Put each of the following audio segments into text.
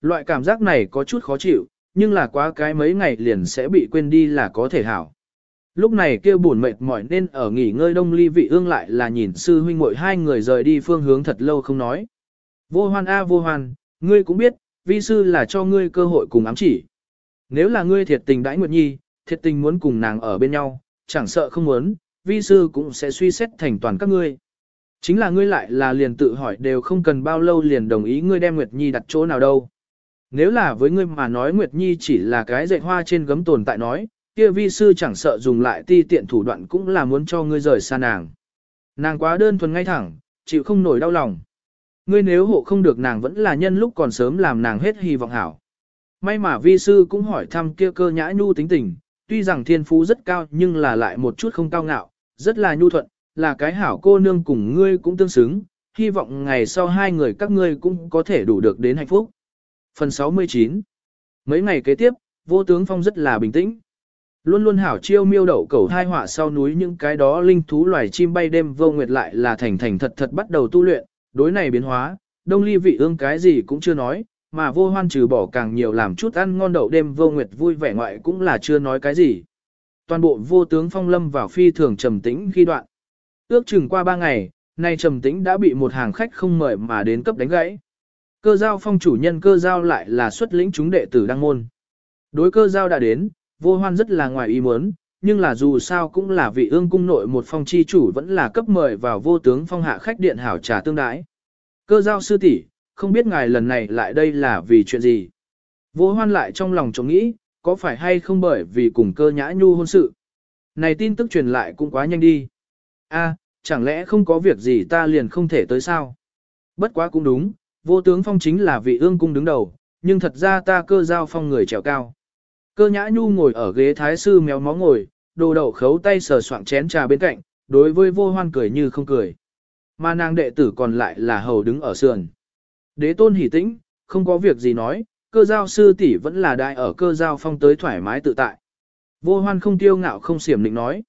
loại cảm giác này có chút khó chịu, nhưng là quá cái mấy ngày liền sẽ bị quên đi là có thể hảo. Lúc này kêu buồn mệt mỏi nên ở nghỉ ngơi đông ly vị ương lại là nhìn sư huynh muội hai người rời đi phương hướng thật lâu không nói. Vô hoan a vô hoan, ngươi cũng biết, vi sư là cho ngươi cơ hội cùng ám chỉ. Nếu là ngươi thiệt tình đãi Nguyệt Nhi, thiệt tình muốn cùng nàng ở bên nhau, chẳng sợ không muốn, vi sư cũng sẽ suy xét thành toàn các ngươi. Chính là ngươi lại là liền tự hỏi đều không cần bao lâu liền đồng ý ngươi đem Nguyệt Nhi đặt chỗ nào đâu. Nếu là với ngươi mà nói Nguyệt Nhi chỉ là cái dạy hoa trên gấm tồn tại nói, kia vi sư chẳng sợ dùng lại ti tiện thủ đoạn cũng là muốn cho ngươi rời xa nàng. Nàng quá đơn thuần ngay thẳng, chịu không nổi đau lòng. Ngươi nếu hộ không được nàng vẫn là nhân lúc còn sớm làm nàng hết hy vọng hảo. May mà vi sư cũng hỏi thăm kia cơ nhã nhu tính tình, tuy rằng thiên phú rất cao nhưng là lại một chút không cao ngạo, rất là nhu thuận, là cái hảo cô nương cùng ngươi cũng tương xứng, hy vọng ngày sau hai người các ngươi cũng có thể đủ được đến hạnh phúc. Phần 69 Mấy ngày kế tiếp, vô tướng phong rất là bình tĩnh. Luôn luôn hảo chiêu miêu đậu cầu thai họa sau núi những cái đó linh thú loài chim bay đêm vô nguyệt lại là thành thành thật thật bắt đầu tu luyện, đối này biến hóa, đông ly vị ương cái gì cũng chưa nói, mà vô hoan trừ bỏ càng nhiều làm chút ăn ngon đậu đêm vô nguyệt vui vẻ ngoại cũng là chưa nói cái gì. Toàn bộ vô tướng phong lâm vào phi thường trầm tĩnh khi đoạn. Ước chừng qua ba ngày, nay trầm tĩnh đã bị một hàng khách không mời mà đến cấp đánh gãy. Cơ giao phong chủ nhân cơ giao lại là xuất lĩnh chúng đệ tử đăng môn. Đối cơ giao đã đến, vô hoan rất là ngoài ý muốn, nhưng là dù sao cũng là vị ương cung nội một phong chi chủ vẫn là cấp mời vào vô tướng phong hạ khách điện hảo trà tương đái. Cơ giao sư tỷ, không biết ngài lần này lại đây là vì chuyện gì. Vô hoan lại trong lòng chống nghĩ, có phải hay không bởi vì cùng cơ nhã nhu hôn sự. Này tin tức truyền lại cũng quá nhanh đi. a chẳng lẽ không có việc gì ta liền không thể tới sao? Bất quá cũng đúng, vô tướng phong chính là vị ương cung đứng đầu, nhưng thật ra ta cơ giao phong người trèo cao. Cơ nhã nhu ngồi ở ghế thái sư méo mó ngồi, đồ đậu khấu tay sờ soạng chén trà bên cạnh, đối với vô hoan cười như không cười. Mà nàng đệ tử còn lại là hầu đứng ở sườn. Đế tôn hỉ tĩnh, không có việc gì nói, cơ giao sư tỷ vẫn là đại ở cơ giao phong tới thoải mái tự tại. Vô hoan không tiêu ngạo không xiểm định nói.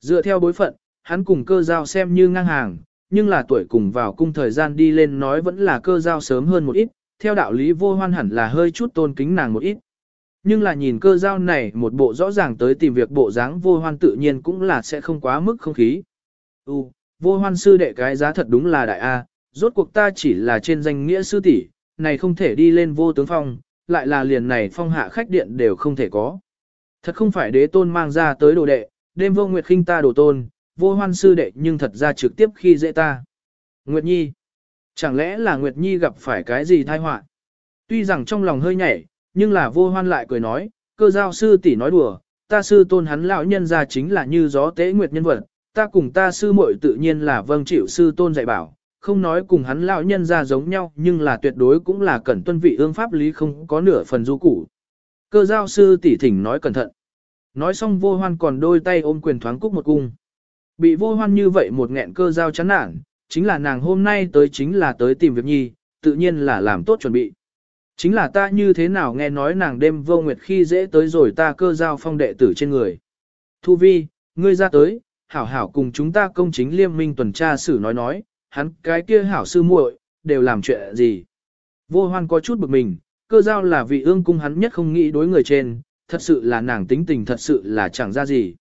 Dựa theo bối phận, hắn cùng cơ giao xem như ngang hàng, nhưng là tuổi cùng vào cung thời gian đi lên nói vẫn là cơ giao sớm hơn một ít, theo đạo lý vô hoan hẳn là hơi chút tôn kính nàng một ít. Nhưng là nhìn cơ giao này một bộ rõ ràng tới tìm việc bộ dáng vô hoan tự nhiên cũng là sẽ không quá mức không khí. Ừ, vô hoan sư đệ cái giá thật đúng là đại A, rốt cuộc ta chỉ là trên danh nghĩa sư tỷ, này không thể đi lên vô tướng phong, lại là liền này phong hạ khách điện đều không thể có. Thật không phải đế tôn mang ra tới đồ đệ, đêm vô nguyệt khinh ta đồ tôn, vô hoan sư đệ nhưng thật ra trực tiếp khi dễ ta. Nguyệt Nhi, chẳng lẽ là Nguyệt Nhi gặp phải cái gì tai họa? Tuy rằng trong lòng hơi nhảy, nhưng là vô hoan lại cười nói, cơ giao sư tỷ nói đùa, ta sư tôn hắn lão nhân ra chính là như gió tế nguyệt nhân vật, ta cùng ta sư muội tự nhiên là vâng chịu sư tôn dạy bảo, không nói cùng hắn lão nhân ra giống nhau nhưng là tuyệt đối cũng là cẩn tuân vị ương pháp lý không có nửa phần du củ. Cơ giao sư tỷ thỉnh nói cẩn thận. Nói xong vô hoan còn đôi tay ôm quyền thoáng cúc một cung. Bị vô hoan như vậy một nghẹn cơ giao chán nản, chính là nàng hôm nay tới chính là tới tìm việc nhi, tự nhiên là làm tốt chuẩn bị. Chính là ta như thế nào nghe nói nàng đêm vô nguyệt khi dễ tới rồi ta cơ giao phong đệ tử trên người. Thu vi, ngươi ra tới, hảo hảo cùng chúng ta công chính liêm minh tuần tra xử nói nói, hắn cái kia hảo sư muội đều làm chuyện gì. Vô hoan có chút bực mình, cơ giao là vị ương cung hắn nhất không nghĩ đối người trên, thật sự là nàng tính tình thật sự là chẳng ra gì.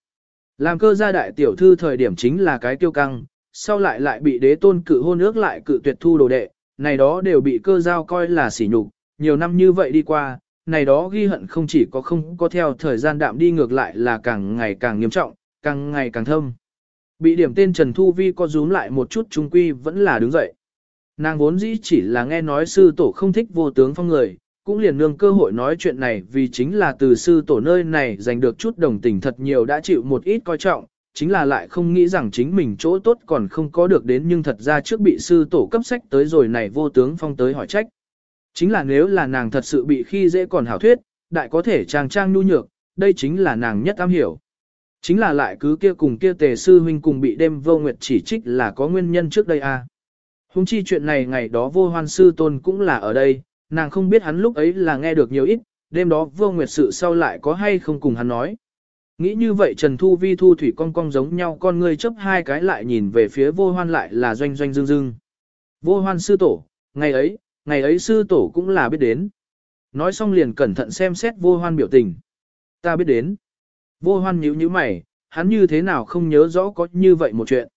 Làm cơ gia đại tiểu thư thời điểm chính là cái tiêu căng, sau lại lại bị đế tôn cự hôn ước lại cự tuyệt thu đồ đệ, này đó đều bị cơ giao coi là sỉ nhục, nhiều năm như vậy đi qua, này đó ghi hận không chỉ có không có theo thời gian đạm đi ngược lại là càng ngày càng nghiêm trọng, càng ngày càng thâm. Bị điểm tên Trần Thu Vi có rúm lại một chút trung quy vẫn là đứng dậy. Nàng vốn dĩ chỉ là nghe nói sư tổ không thích vô tướng phong người, cũng liền nương cơ hội nói chuyện này vì chính là từ sư tổ nơi này giành được chút đồng tình thật nhiều đã chịu một ít coi trọng, chính là lại không nghĩ rằng chính mình chỗ tốt còn không có được đến nhưng thật ra trước bị sư tổ cấp sách tới rồi này vô tướng phong tới hỏi trách. Chính là nếu là nàng thật sự bị khi dễ còn hảo thuyết, đại có thể trang trang nhu nhược, đây chính là nàng nhất am hiểu. Chính là lại cứ kia cùng kia tề sư huynh cùng bị đêm vô nguyệt chỉ trích là có nguyên nhân trước đây a. À. Hùng chi chuyện này ngày đó vô hoan sư tôn cũng là ở đây, nàng không biết hắn lúc ấy là nghe được nhiều ít, đêm đó vô nguyệt sự sau lại có hay không cùng hắn nói. Nghĩ như vậy Trần Thu Vi Thu Thủy cong cong giống nhau con người chấp hai cái lại nhìn về phía vô hoan lại là doanh doanh dương dương. Vô hoan sư tổ, ngày ấy, ngày ấy sư tổ cũng là biết đến. Nói xong liền cẩn thận xem xét vô hoan biểu tình. Ta biết đến. Vô hoan nhíu nhíu mày, hắn như thế nào không nhớ rõ có như vậy một chuyện.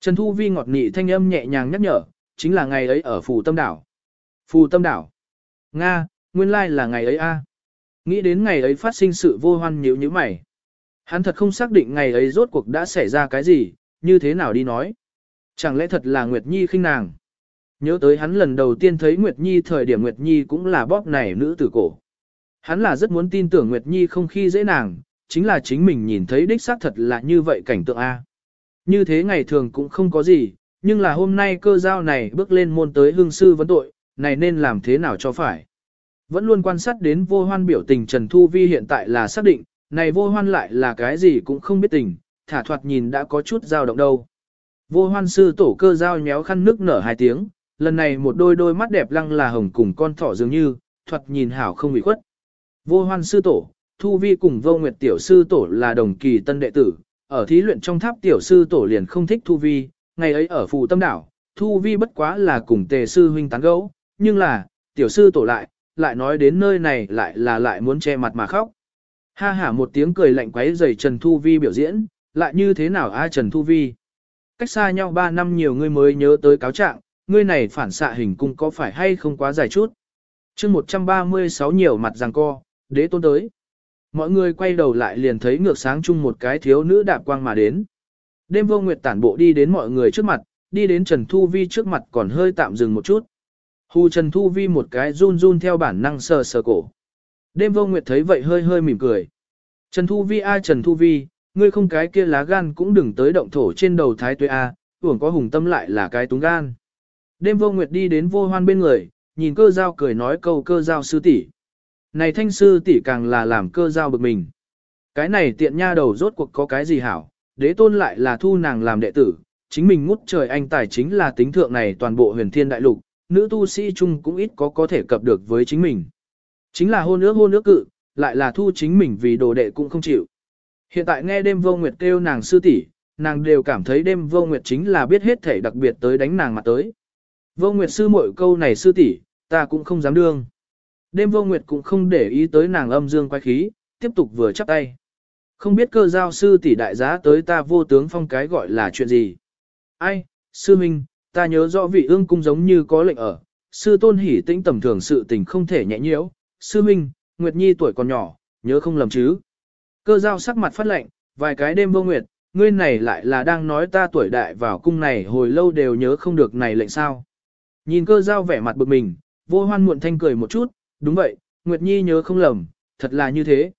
Trần Thu Vi ngọt nị thanh âm nhẹ nhàng nhắc nhở, chính là ngày ấy ở Phù Tâm Đảo. Phù Tâm Đảo. Nga, nguyên lai là ngày ấy a. Nghĩ đến ngày ấy phát sinh sự vô hoan nhíu nhíu mày. Hắn thật không xác định ngày ấy rốt cuộc đã xảy ra cái gì, như thế nào đi nói. Chẳng lẽ thật là Nguyệt Nhi khinh nàng. Nhớ tới hắn lần đầu tiên thấy Nguyệt Nhi thời điểm Nguyệt Nhi cũng là bóp này nữ tử cổ. Hắn là rất muốn tin tưởng Nguyệt Nhi không khi dễ nàng, chính là chính mình nhìn thấy đích xác thật là như vậy cảnh tượng A. Như thế ngày thường cũng không có gì, nhưng là hôm nay cơ giao này bước lên môn tới hương sư vấn tội, này nên làm thế nào cho phải. Vẫn luôn quan sát đến vô hoan biểu tình Trần Thu Vi hiện tại là xác định, này vô hoan lại là cái gì cũng không biết tình, thả thoạt nhìn đã có chút dao động đâu. Vô hoan sư tổ cơ giao nhéo khăn nước nở hai tiếng, lần này một đôi đôi mắt đẹp lăng là hồng cùng con thỏ dường như, thoạt nhìn hảo không bị khuất. Vô hoan sư tổ, Thu Vi cùng vô nguyệt tiểu sư tổ là đồng kỳ tân đệ tử, ở thí luyện trong tháp tiểu sư tổ liền không thích Thu Vi, ngày ấy ở phù tâm đảo, Thu Vi bất quá là cùng tề sư huynh tán gẫu, nhưng là, tiểu sư tổ lại, lại nói đến nơi này lại là lại muốn che mặt mà khóc. Ha hả một tiếng cười lạnh quấy rầy Trần Thu Vi biểu diễn, lại như thế nào a Trần Thu Vi? Cách xa nhau 3 năm nhiều ngươi mới nhớ tới cáo trạng, ngươi này phản xạ hình cung có phải hay không quá dài chút? chương 136 nhiều mặt giằng co, đế tôn tới. Mọi người quay đầu lại liền thấy ngược sáng chung một cái thiếu nữ đạp quang mà đến. Đêm vô nguyệt tản bộ đi đến mọi người trước mặt, đi đến Trần Thu Vi trước mặt còn hơi tạm dừng một chút. Hù Trần Thu Vi một cái run run theo bản năng sờ sờ cổ. Đêm vô nguyệt thấy vậy hơi hơi mỉm cười. Trần Thu Vi a Trần Thu Vi, ngươi không cái kia lá gan cũng đừng tới động thổ trên đầu thái tuế a, uổng có hùng tâm lại là cái túng gan. Đêm vô nguyệt đi đến vô hoan bên người, nhìn cơ giao cười nói câu cơ giao sư tỷ. Này thanh sư tỷ càng là làm cơ giao bực mình. Cái này tiện nha đầu rốt cuộc có cái gì hảo, đế tôn lại là thu nàng làm đệ tử, chính mình ngút trời anh tài chính là tính thượng này toàn bộ huyền thiên đại lục, nữ tu sĩ chung cũng ít có có thể cập được với chính mình. Chính là hôn ước hôn ước cự, lại là thu chính mình vì đồ đệ cũng không chịu. Hiện tại nghe đêm vô nguyệt kêu nàng sư tỷ, nàng đều cảm thấy đêm vô nguyệt chính là biết hết thể đặc biệt tới đánh nàng mặt tới. Vô nguyệt sư muội câu này sư tỷ, ta cũng không dám đương. Đêm vô nguyệt cũng không để ý tới nàng âm dương quay khí, tiếp tục vừa chắp tay. Không biết cơ giao sư tỷ đại giá tới ta vô tướng phong cái gọi là chuyện gì. Ai, sư minh, ta nhớ rõ vị ương cung giống như có lệnh ở, sư tôn hỉ tĩnh tầm thường sự tình không thể nhẹ nhiễu, sư minh, Nguyệt Nhi tuổi còn nhỏ, nhớ không lầm chứ. Cơ giao sắc mặt phát lệnh, vài cái đêm vô nguyệt, ngươi này lại là đang nói ta tuổi đại vào cung này hồi lâu đều nhớ không được này lệnh sao. Nhìn cơ giao vẻ mặt bực mình, vô hoan muộn thanh cười một chút, đúng vậy, Nguyệt Nhi nhớ không lầm, thật là như thế.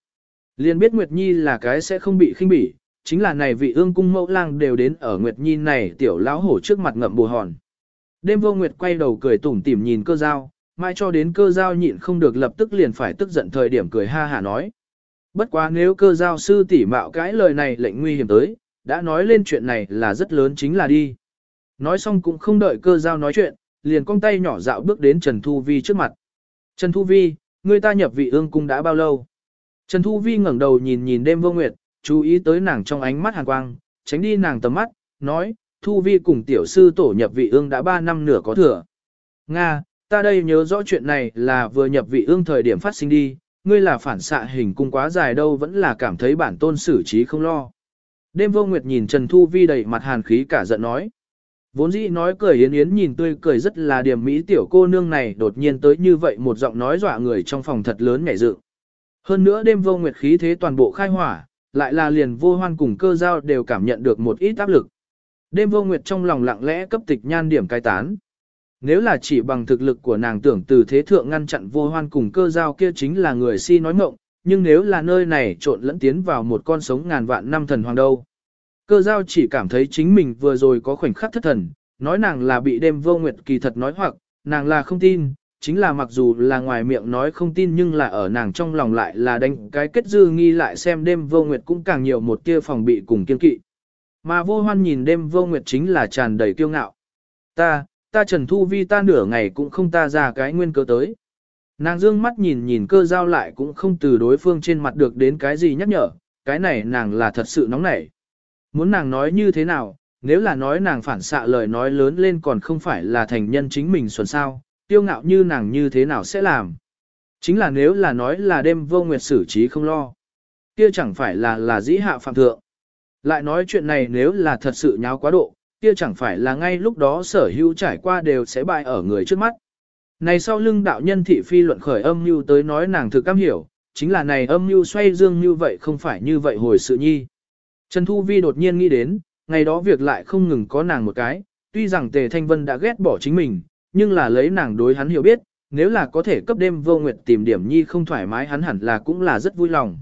Liền biết Nguyệt Nhi là cái sẽ không bị khinh bỉ, chính là này vị ương cung mẫu lang đều đến ở Nguyệt Nhi này tiểu lão hổ trước mặt ngậm bù hòn. Đêm vô Nguyệt quay đầu cười tủm tỉm nhìn cơ giao, mai cho đến cơ giao nhịn không được lập tức liền phải tức giận thời điểm cười ha hả nói. Bất quá nếu cơ giao sư tỷ mạo cái lời này lệnh nguy hiểm tới, đã nói lên chuyện này là rất lớn chính là đi. Nói xong cũng không đợi cơ giao nói chuyện, liền cong tay nhỏ dạo bước đến Trần Thu Vi trước mặt. Trần Thu Vi, người ta nhập vị ương cung đã bao lâu? Trần Thu Vi ngẩng đầu nhìn nhìn đêm vô nguyệt, chú ý tới nàng trong ánh mắt hàn quang, tránh đi nàng tầm mắt, nói, Thu Vi cùng tiểu sư tổ nhập vị ương đã 3 năm nửa có thừa. Nga, ta đây nhớ rõ chuyện này là vừa nhập vị ương thời điểm phát sinh đi, ngươi là phản xạ hình cung quá dài đâu vẫn là cảm thấy bản tôn xử trí không lo. Đêm vô nguyệt nhìn Trần Thu Vi đầy mặt hàn khí cả giận nói. Vốn dĩ nói cười yến yến nhìn tươi cười rất là điểm mỹ tiểu cô nương này đột nhiên tới như vậy một giọng nói dọa người trong phòng thật lớn nhảy dựng. Hơn nữa đêm vô nguyệt khí thế toàn bộ khai hỏa, lại là liền vô hoan cùng cơ giao đều cảm nhận được một ít áp lực. Đêm vô nguyệt trong lòng lặng lẽ cấp tịch nhan điểm cai tán. Nếu là chỉ bằng thực lực của nàng tưởng từ thế thượng ngăn chặn vô hoan cùng cơ giao kia chính là người si nói mộng, nhưng nếu là nơi này trộn lẫn tiến vào một con sống ngàn vạn năm thần hoàng đâu. Cơ giao chỉ cảm thấy chính mình vừa rồi có khoảnh khắc thất thần, nói nàng là bị đêm vô nguyệt kỳ thật nói hoặc, nàng là không tin, chính là mặc dù là ngoài miệng nói không tin nhưng là ở nàng trong lòng lại là đánh cái kết dư nghi lại xem đêm vô nguyệt cũng càng nhiều một tia phòng bị cùng kiên kỵ. Mà vô hoan nhìn đêm vô nguyệt chính là tràn đầy kiêu ngạo. Ta, ta trần thu vi ta nửa ngày cũng không ta ra cái nguyên cơ tới. Nàng dương mắt nhìn nhìn cơ giao lại cũng không từ đối phương trên mặt được đến cái gì nhắc nhở, cái này nàng là thật sự nóng nảy. Muốn nàng nói như thế nào, nếu là nói nàng phản xạ lời nói lớn lên còn không phải là thành nhân chính mình xuân sao, tiêu ngạo như nàng như thế nào sẽ làm. Chính là nếu là nói là đêm vô nguyệt xử trí không lo. Kia chẳng phải là là dĩ hạ phạm thượng. Lại nói chuyện này nếu là thật sự nháo quá độ, kia chẳng phải là ngay lúc đó sở hữu trải qua đều sẽ bại ở người trước mắt. Này sau lưng đạo nhân thị phi luận khởi âm mưu tới nói nàng thực cam hiểu, chính là này âm mưu xoay dương như vậy không phải như vậy hồi sự nhi. Trần Thu Vi đột nhiên nghĩ đến, ngày đó việc lại không ngừng có nàng một cái, tuy rằng Tề Thanh Vân đã ghét bỏ chính mình, nhưng là lấy nàng đối hắn hiểu biết, nếu là có thể cấp đêm vô nguyệt tìm điểm nhi không thoải mái hắn hẳn là cũng là rất vui lòng.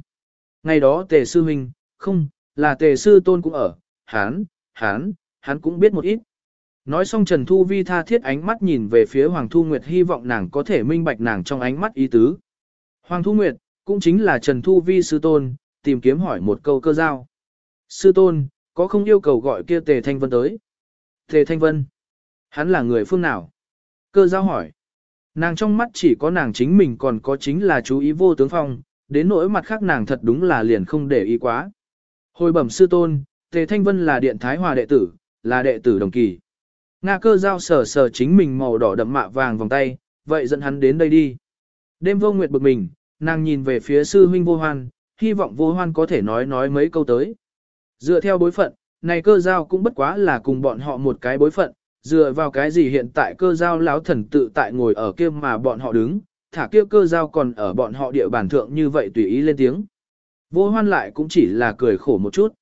Ngày đó Tề Sư Huynh, không, là Tề Sư Tôn cũng ở, hắn, hắn, hắn cũng biết một ít. Nói xong Trần Thu Vi tha thiết ánh mắt nhìn về phía Hoàng Thu Nguyệt hy vọng nàng có thể minh bạch nàng trong ánh mắt ý tứ. Hoàng Thu Nguyệt, cũng chính là Trần Thu Vi Sư Tôn, tìm kiếm hỏi một câu cơ giao. Sư Tôn, có không yêu cầu gọi kia Tề Thanh Vân tới? Tề Thanh Vân, hắn là người phương nào? Cơ giao hỏi. Nàng trong mắt chỉ có nàng chính mình còn có chính là chú ý vô tướng phong, đến nỗi mặt khác nàng thật đúng là liền không để ý quá. Hồi bẩm sư tôn, Tề Thanh Vân là điện thái hòa đệ tử, là đệ tử đồng kỳ. Nga cơ giao sờ sờ chính mình màu đỏ đậm mạ vàng vòng tay, vậy dẫn hắn đến đây đi. Đêm vô nguyệt bực mình, nàng nhìn về phía sư huynh vô hoan, hy vọng vô hoan có thể nói nói mấy câu tới. Dựa theo bối phận, này cơ giao cũng bất quá là cùng bọn họ một cái bối phận, dựa vào cái gì hiện tại cơ giao lão thần tự tại ngồi ở kia mà bọn họ đứng, thả kia cơ giao còn ở bọn họ địa bàn thượng như vậy tùy ý lên tiếng. Vô hoan lại cũng chỉ là cười khổ một chút.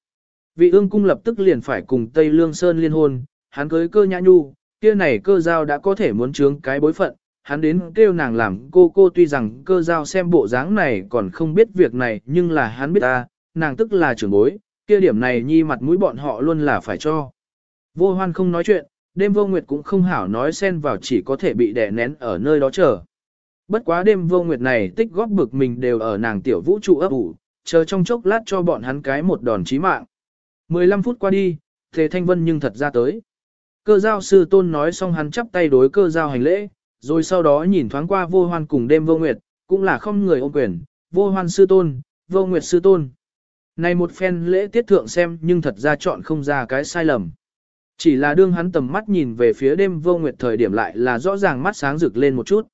Vị ương cung lập tức liền phải cùng Tây Lương Sơn liên hôn, hắn cưới cơ nhã nhu, kia này cơ giao đã có thể muốn chướng cái bối phận, hắn đến kêu nàng làm cô cô tuy rằng cơ giao xem bộ dáng này còn không biết việc này nhưng là hắn biết ta, nàng tức là trưởng bối, kia điểm này nhi mặt mũi bọn họ luôn là phải cho. Vô hoan không nói chuyện, đêm vô nguyệt cũng không hảo nói xen vào chỉ có thể bị đè nén ở nơi đó chờ. Bất quá đêm vô nguyệt này tích góp bực mình đều ở nàng tiểu vũ trụ ấp ủ, chờ trong chốc lát cho bọn hắn cái một đòn chí mạng. 15 phút qua đi, Thế Thanh Vân nhưng thật ra tới. Cơ giao sư tôn nói xong hắn chắp tay đối cơ giao hành lễ, rồi sau đó nhìn thoáng qua vô hoan cùng đêm vô nguyệt, cũng là không người ôm quyền, vô hoan sư tôn, vô nguyệt sư tôn. Này một phen lễ tiết thượng xem nhưng thật ra chọn không ra cái sai lầm. Chỉ là đương hắn tầm mắt nhìn về phía đêm vô nguyệt thời điểm lại là rõ ràng mắt sáng rực lên một chút.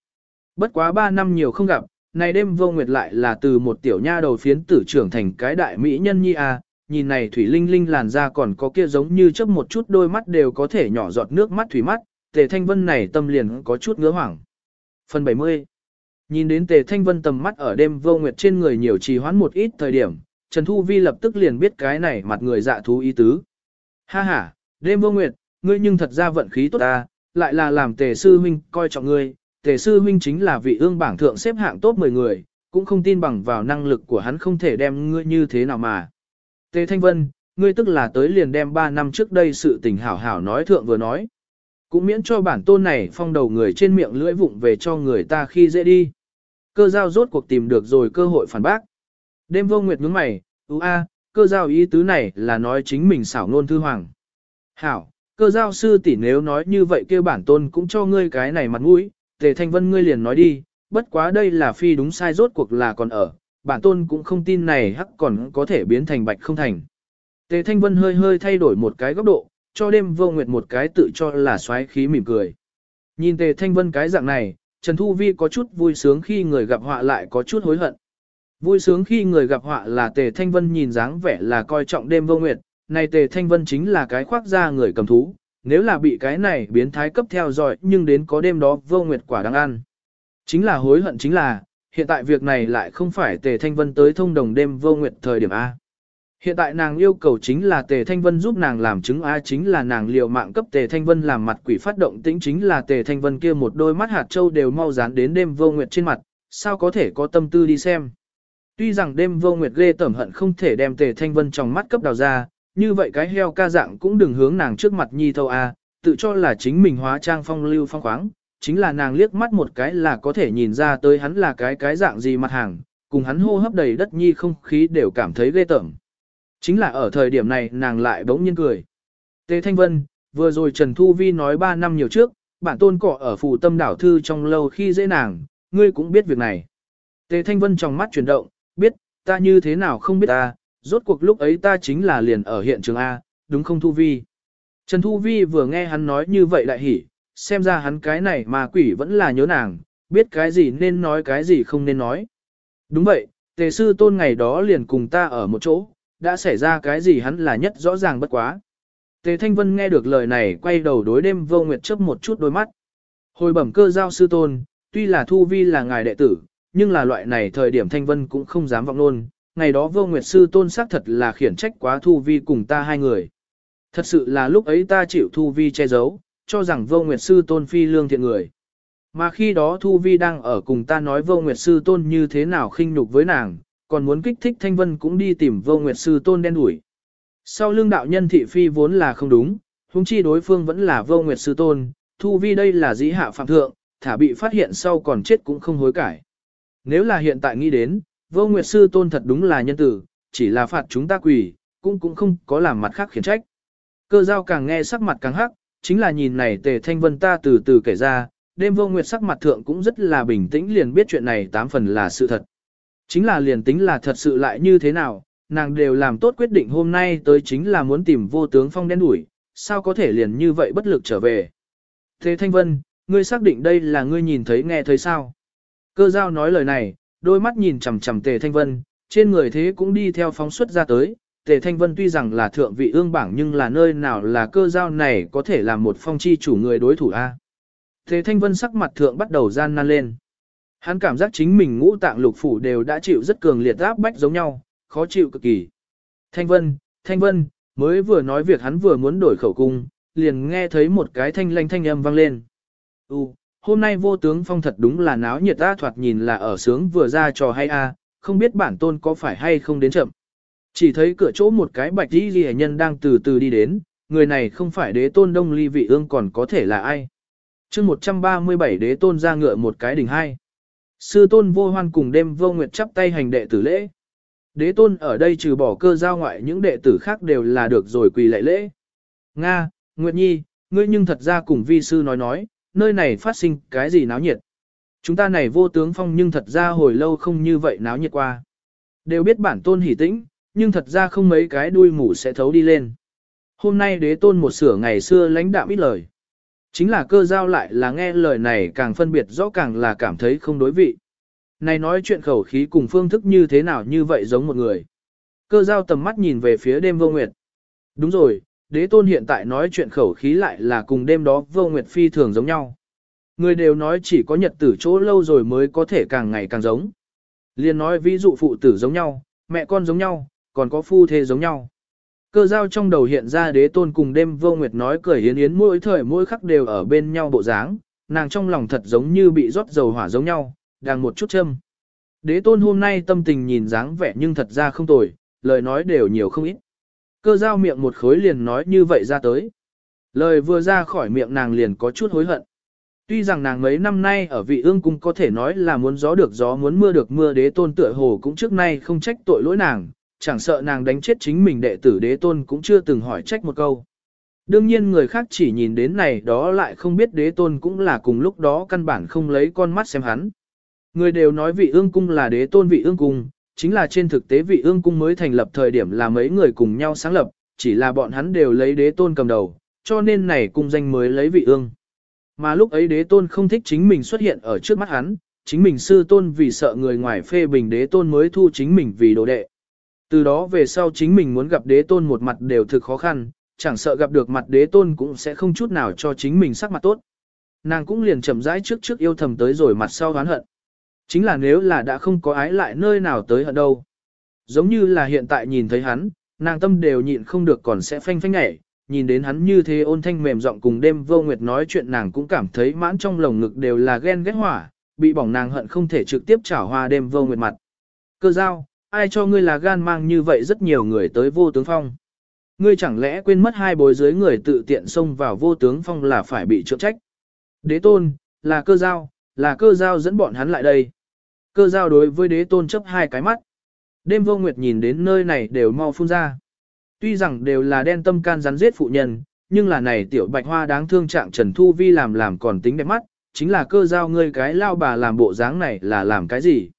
Bất quá ba năm nhiều không gặp, này đêm vô nguyệt lại là từ một tiểu nha đầu phiến tử trưởng thành cái đại mỹ nhân nhi a, nhìn này thủy linh linh làn da còn có kia giống như chớp một chút đôi mắt đều có thể nhỏ giọt nước mắt thủy mắt, Tề Thanh Vân này tâm liền có chút ngứa hoảng. Phần 70 Nhìn đến Tề Thanh Vân tầm mắt ở đêm vô nguyệt trên người nhiều trì hoãn một ít thời điểm, Trần Thu Vi lập tức liền biết cái này mặt người dạ thú ý tứ. Ha ha, đêm vô nguyệt, ngươi nhưng thật ra vận khí tốt ta, lại là làm Tề Sư Huynh coi trọng ngươi, Tề Sư Huynh chính là vị ương bảng thượng xếp hạng top 10 người, cũng không tin bằng vào năng lực của hắn không thể đem ngươi như thế nào mà. Tề Thanh Vân, ngươi tức là tới liền đem 3 năm trước đây sự tình hảo hảo nói thượng vừa nói. Cũng miễn cho bản tôn này phong đầu người trên miệng lưỡi vụng về cho người ta khi dễ đi. Cơ giao rốt cuộc tìm được rồi cơ hội phản bác. Đêm vô nguyệt nhướng mày, ú a, cơ giao ý tứ này là nói chính mình xảo nôn thư hoàng. Hảo, cơ giao sư tỷ nếu nói như vậy kêu bản tôn cũng cho ngươi cái này mặt mũi, tề thanh vân ngươi liền nói đi, bất quá đây là phi đúng sai rốt cuộc là còn ở, bản tôn cũng không tin này hắc còn có thể biến thành bạch không thành. Tề thanh vân hơi hơi thay đổi một cái góc độ, cho đêm vô nguyệt một cái tự cho là xoáy khí mỉm cười. Nhìn tề thanh vân cái dạng này, Trần Thu Vi có chút vui sướng khi người gặp họa lại có chút hối hận. Vui sướng khi người gặp họa là tề thanh vân nhìn dáng vẻ là coi trọng đêm vô nguyệt, này tề thanh vân chính là cái khoác da người cầm thú, nếu là bị cái này biến thái cấp theo dõi nhưng đến có đêm đó vô nguyệt quả đang ăn. Chính là hối hận chính là, hiện tại việc này lại không phải tề thanh vân tới thông đồng đêm vô nguyệt thời điểm A. Hiện tại nàng yêu cầu chính là Tề Thanh Vân giúp nàng làm chứng A chính là nàng liều mạng cấp Tề Thanh Vân làm mặt quỷ phát động tĩnh chính là Tề Thanh Vân kia một đôi mắt hạt châu đều mau dán đến đêm vô nguyệt trên mặt, sao có thể có tâm tư đi xem. Tuy rằng đêm vô nguyệt ghê tẩm hận không thể đem Tề Thanh Vân trong mắt cấp đào ra, như vậy cái heo ca dạng cũng đừng hướng nàng trước mặt nhi thâu A, tự cho là chính mình hóa trang phong lưu phong khoáng, chính là nàng liếc mắt một cái là có thể nhìn ra tới hắn là cái cái dạng gì mặt hàng, cùng hắn hô hấp đầy đất nhi không khí đều cảm thấy ghê tởm. Chính là ở thời điểm này nàng lại bỗng nhiên cười. Tề Thanh Vân, vừa rồi Trần Thu Vi nói 3 năm nhiều trước, bản tôn cọ ở phù tâm đảo thư trong lâu khi dễ nàng, ngươi cũng biết việc này. Tề Thanh Vân trong mắt chuyển động, biết, ta như thế nào không biết ta, rốt cuộc lúc ấy ta chính là liền ở hiện trường A, đúng không Thu Vi. Trần Thu Vi vừa nghe hắn nói như vậy lại hỉ, xem ra hắn cái này mà quỷ vẫn là nhớ nàng, biết cái gì nên nói cái gì không nên nói. Đúng vậy, tề sư tôn ngày đó liền cùng ta ở một chỗ, đã xảy ra cái gì hắn là nhất rõ ràng bất quá. Tề Thanh Vân nghe được lời này quay đầu đối đêm vô nguyệt chớp một chút đôi mắt. Hồi bẩm cơ giao sư tôn, tuy là Thu Vi là ngài đệ tử, nhưng là loại này thời điểm Thanh Vân cũng không dám vọng luôn. Ngày đó vô nguyệt sư tôn xác thật là khiển trách quá Thu Vi cùng ta hai người. Thật sự là lúc ấy ta chịu Thu Vi che giấu, cho rằng vô nguyệt sư tôn phi lương thiện người. Mà khi đó Thu Vi đang ở cùng ta nói vô nguyệt sư tôn như thế nào khinh nhục với nàng, còn muốn kích thích Thanh Vân cũng đi tìm vô nguyệt sư tôn đen đuổi. Sau lương đạo nhân thị phi vốn là không đúng, huống chi đối phương vẫn là vô nguyệt sư tôn, Thu Vi đây là dĩ hạ phạm thượng, thả bị phát hiện sau còn chết cũng không hối cải. Nếu là hiện tại nghĩ đến, vô nguyệt sư tôn thật đúng là nhân tử, chỉ là phạt chúng ta quỷ, cũng cũng không có làm mặt khác khiển trách. Cơ giao càng nghe sắc mặt càng hắc, chính là nhìn này tề thanh vân ta từ từ kể ra, đêm vô nguyệt sắc mặt thượng cũng rất là bình tĩnh liền biết chuyện này tám phần là sự thật. Chính là liền tính là thật sự lại như thế nào, nàng đều làm tốt quyết định hôm nay tới chính là muốn tìm vô tướng phong đen đuổi, sao có thể liền như vậy bất lực trở về. Thế Thanh Vân, ngươi xác định đây là ngươi nhìn thấy nghe thấy sao? Cơ giao nói lời này, đôi mắt nhìn chằm chằm Tề Thanh Vân, trên người thế cũng đi theo phóng xuất ra tới. Tề Thanh Vân tuy rằng là thượng vị ương bảng nhưng là nơi nào là cơ giao này có thể là một phong chi chủ người đối thủ a. Tề Thanh Vân sắc mặt thượng bắt đầu gian nan lên. Hắn cảm giác chính mình ngũ tạng lục phủ đều đã chịu rất cường liệt áp bách giống nhau, khó chịu cực kỳ. Thanh Vân, Thanh Vân, mới vừa nói việc hắn vừa muốn đổi khẩu cung, liền nghe thấy một cái thanh lanh thanh âm vang lên. U, hôm nay vô tướng phong thật đúng là náo nhiệt ta thoạt nhìn là ở sướng vừa ra trò hay a, không biết bản tôn có phải hay không đến chậm. Chỉ thấy cửa chỗ một cái bạch đi ghi nhân đang từ từ đi đến, người này không phải đế tôn đông ly vị ương còn có thể là ai. chương 137 đế tôn ra ngựa một cái đỉnh hai. Sư tôn vô hoan cùng đêm vô nguyệt chắp tay hành đệ tử lễ. Đế tôn ở đây trừ bỏ cơ giao ngoại những đệ tử khác đều là được rồi quỳ lạy lễ. Nga, Nguyệt Nhi, ngươi nhưng thật ra cùng vi sư nói nói, nơi này phát sinh cái gì náo nhiệt. Chúng ta này vô tướng phong nhưng thật ra hồi lâu không như vậy náo nhiệt qua. Đều biết bản tôn hỉ tĩnh, nhưng thật ra không mấy cái đuôi mủ sẽ thấu đi lên. Hôm nay đế tôn một sửa ngày xưa lãnh đạm ít lời. Chính là cơ giao lại là nghe lời này càng phân biệt rõ càng là cảm thấy không đối vị. Này nói chuyện khẩu khí cùng phương thức như thế nào như vậy giống một người. Cơ giao tầm mắt nhìn về phía đêm vô nguyệt. Đúng rồi, đế tôn hiện tại nói chuyện khẩu khí lại là cùng đêm đó vô nguyệt phi thường giống nhau. Người đều nói chỉ có nhật tử chỗ lâu rồi mới có thể càng ngày càng giống. Liên nói ví dụ phụ tử giống nhau, mẹ con giống nhau, còn có phu thê giống nhau. Cơ giao trong đầu hiện ra đế tôn cùng đêm vô nguyệt nói cười yến yến mỗi thời mỗi khắc đều ở bên nhau bộ dáng, nàng trong lòng thật giống như bị rót dầu hỏa giống nhau, đang một chút châm. Đế tôn hôm nay tâm tình nhìn dáng vẻ nhưng thật ra không tồi, lời nói đều nhiều không ít. Cơ giao miệng một khối liền nói như vậy ra tới. Lời vừa ra khỏi miệng nàng liền có chút hối hận. Tuy rằng nàng mấy năm nay ở vị ương cung có thể nói là muốn gió được gió muốn mưa được mưa đế tôn tựa hồ cũng trước nay không trách tội lỗi nàng, chẳng sợ nàng đánh chết chính mình đệ tử đế tôn cũng chưa từng hỏi trách một câu. Đương nhiên người khác chỉ nhìn đến này đó lại không biết đế tôn cũng là cùng lúc đó căn bản không lấy con mắt xem hắn. Người đều nói vị ương cung là đế tôn vị ương cung, chính là trên thực tế vị ương cung mới thành lập thời điểm là mấy người cùng nhau sáng lập, chỉ là bọn hắn đều lấy đế tôn cầm đầu, cho nên này cung danh mới lấy vị ương. Mà lúc ấy đế tôn không thích chính mình xuất hiện ở trước mắt hắn, chính mình sư tôn vì sợ người ngoài phê bình đế tôn mới thu chính mình vì đồ đệ. Từ đó về sau chính mình muốn gặp đế tôn một mặt đều thực khó khăn, chẳng sợ gặp được mặt đế tôn cũng sẽ không chút nào cho chính mình sắc mặt tốt. Nàng cũng liền chậm rãi trước trước yêu thầm tới rồi mặt sau oán hận. Chính là nếu là đã không có ái lại nơi nào tới hận đâu. Giống như là hiện tại nhìn thấy hắn, nàng tâm đều nhịn không được còn sẽ phanh phanh nhảy, nhìn đến hắn như thế ôn thanh mềm giọng cùng đêm vô nguyệt nói chuyện nàng cũng cảm thấy mãn trong lồng ngực đều là ghen ghét hỏa, bị bỏng nàng hận không thể trực tiếp trả hoa đêm vô nguyệt mặt. Cơ giao, ai cho ngươi là gan mang như vậy rất nhiều người tới vô tướng phong. Ngươi chẳng lẽ quên mất hai bối dưới người tự tiện xông vào vô tướng phong là phải bị trượng trách. Đế tôn, là cơ giao, là cơ giao dẫn bọn hắn lại đây. Cơ giao đối với đế tôn chấp hai cái mắt. Đêm vô nguyệt nhìn đến nơi này đều mau phun ra. Tuy rằng đều là đen tâm can rắn giết phụ nhân, nhưng là này tiểu bạch hoa đáng thương trạng Trần Thu Vi làm làm còn tính đẹp mắt, chính là cơ giao ngươi cái lao bà làm bộ dáng này là làm cái gì?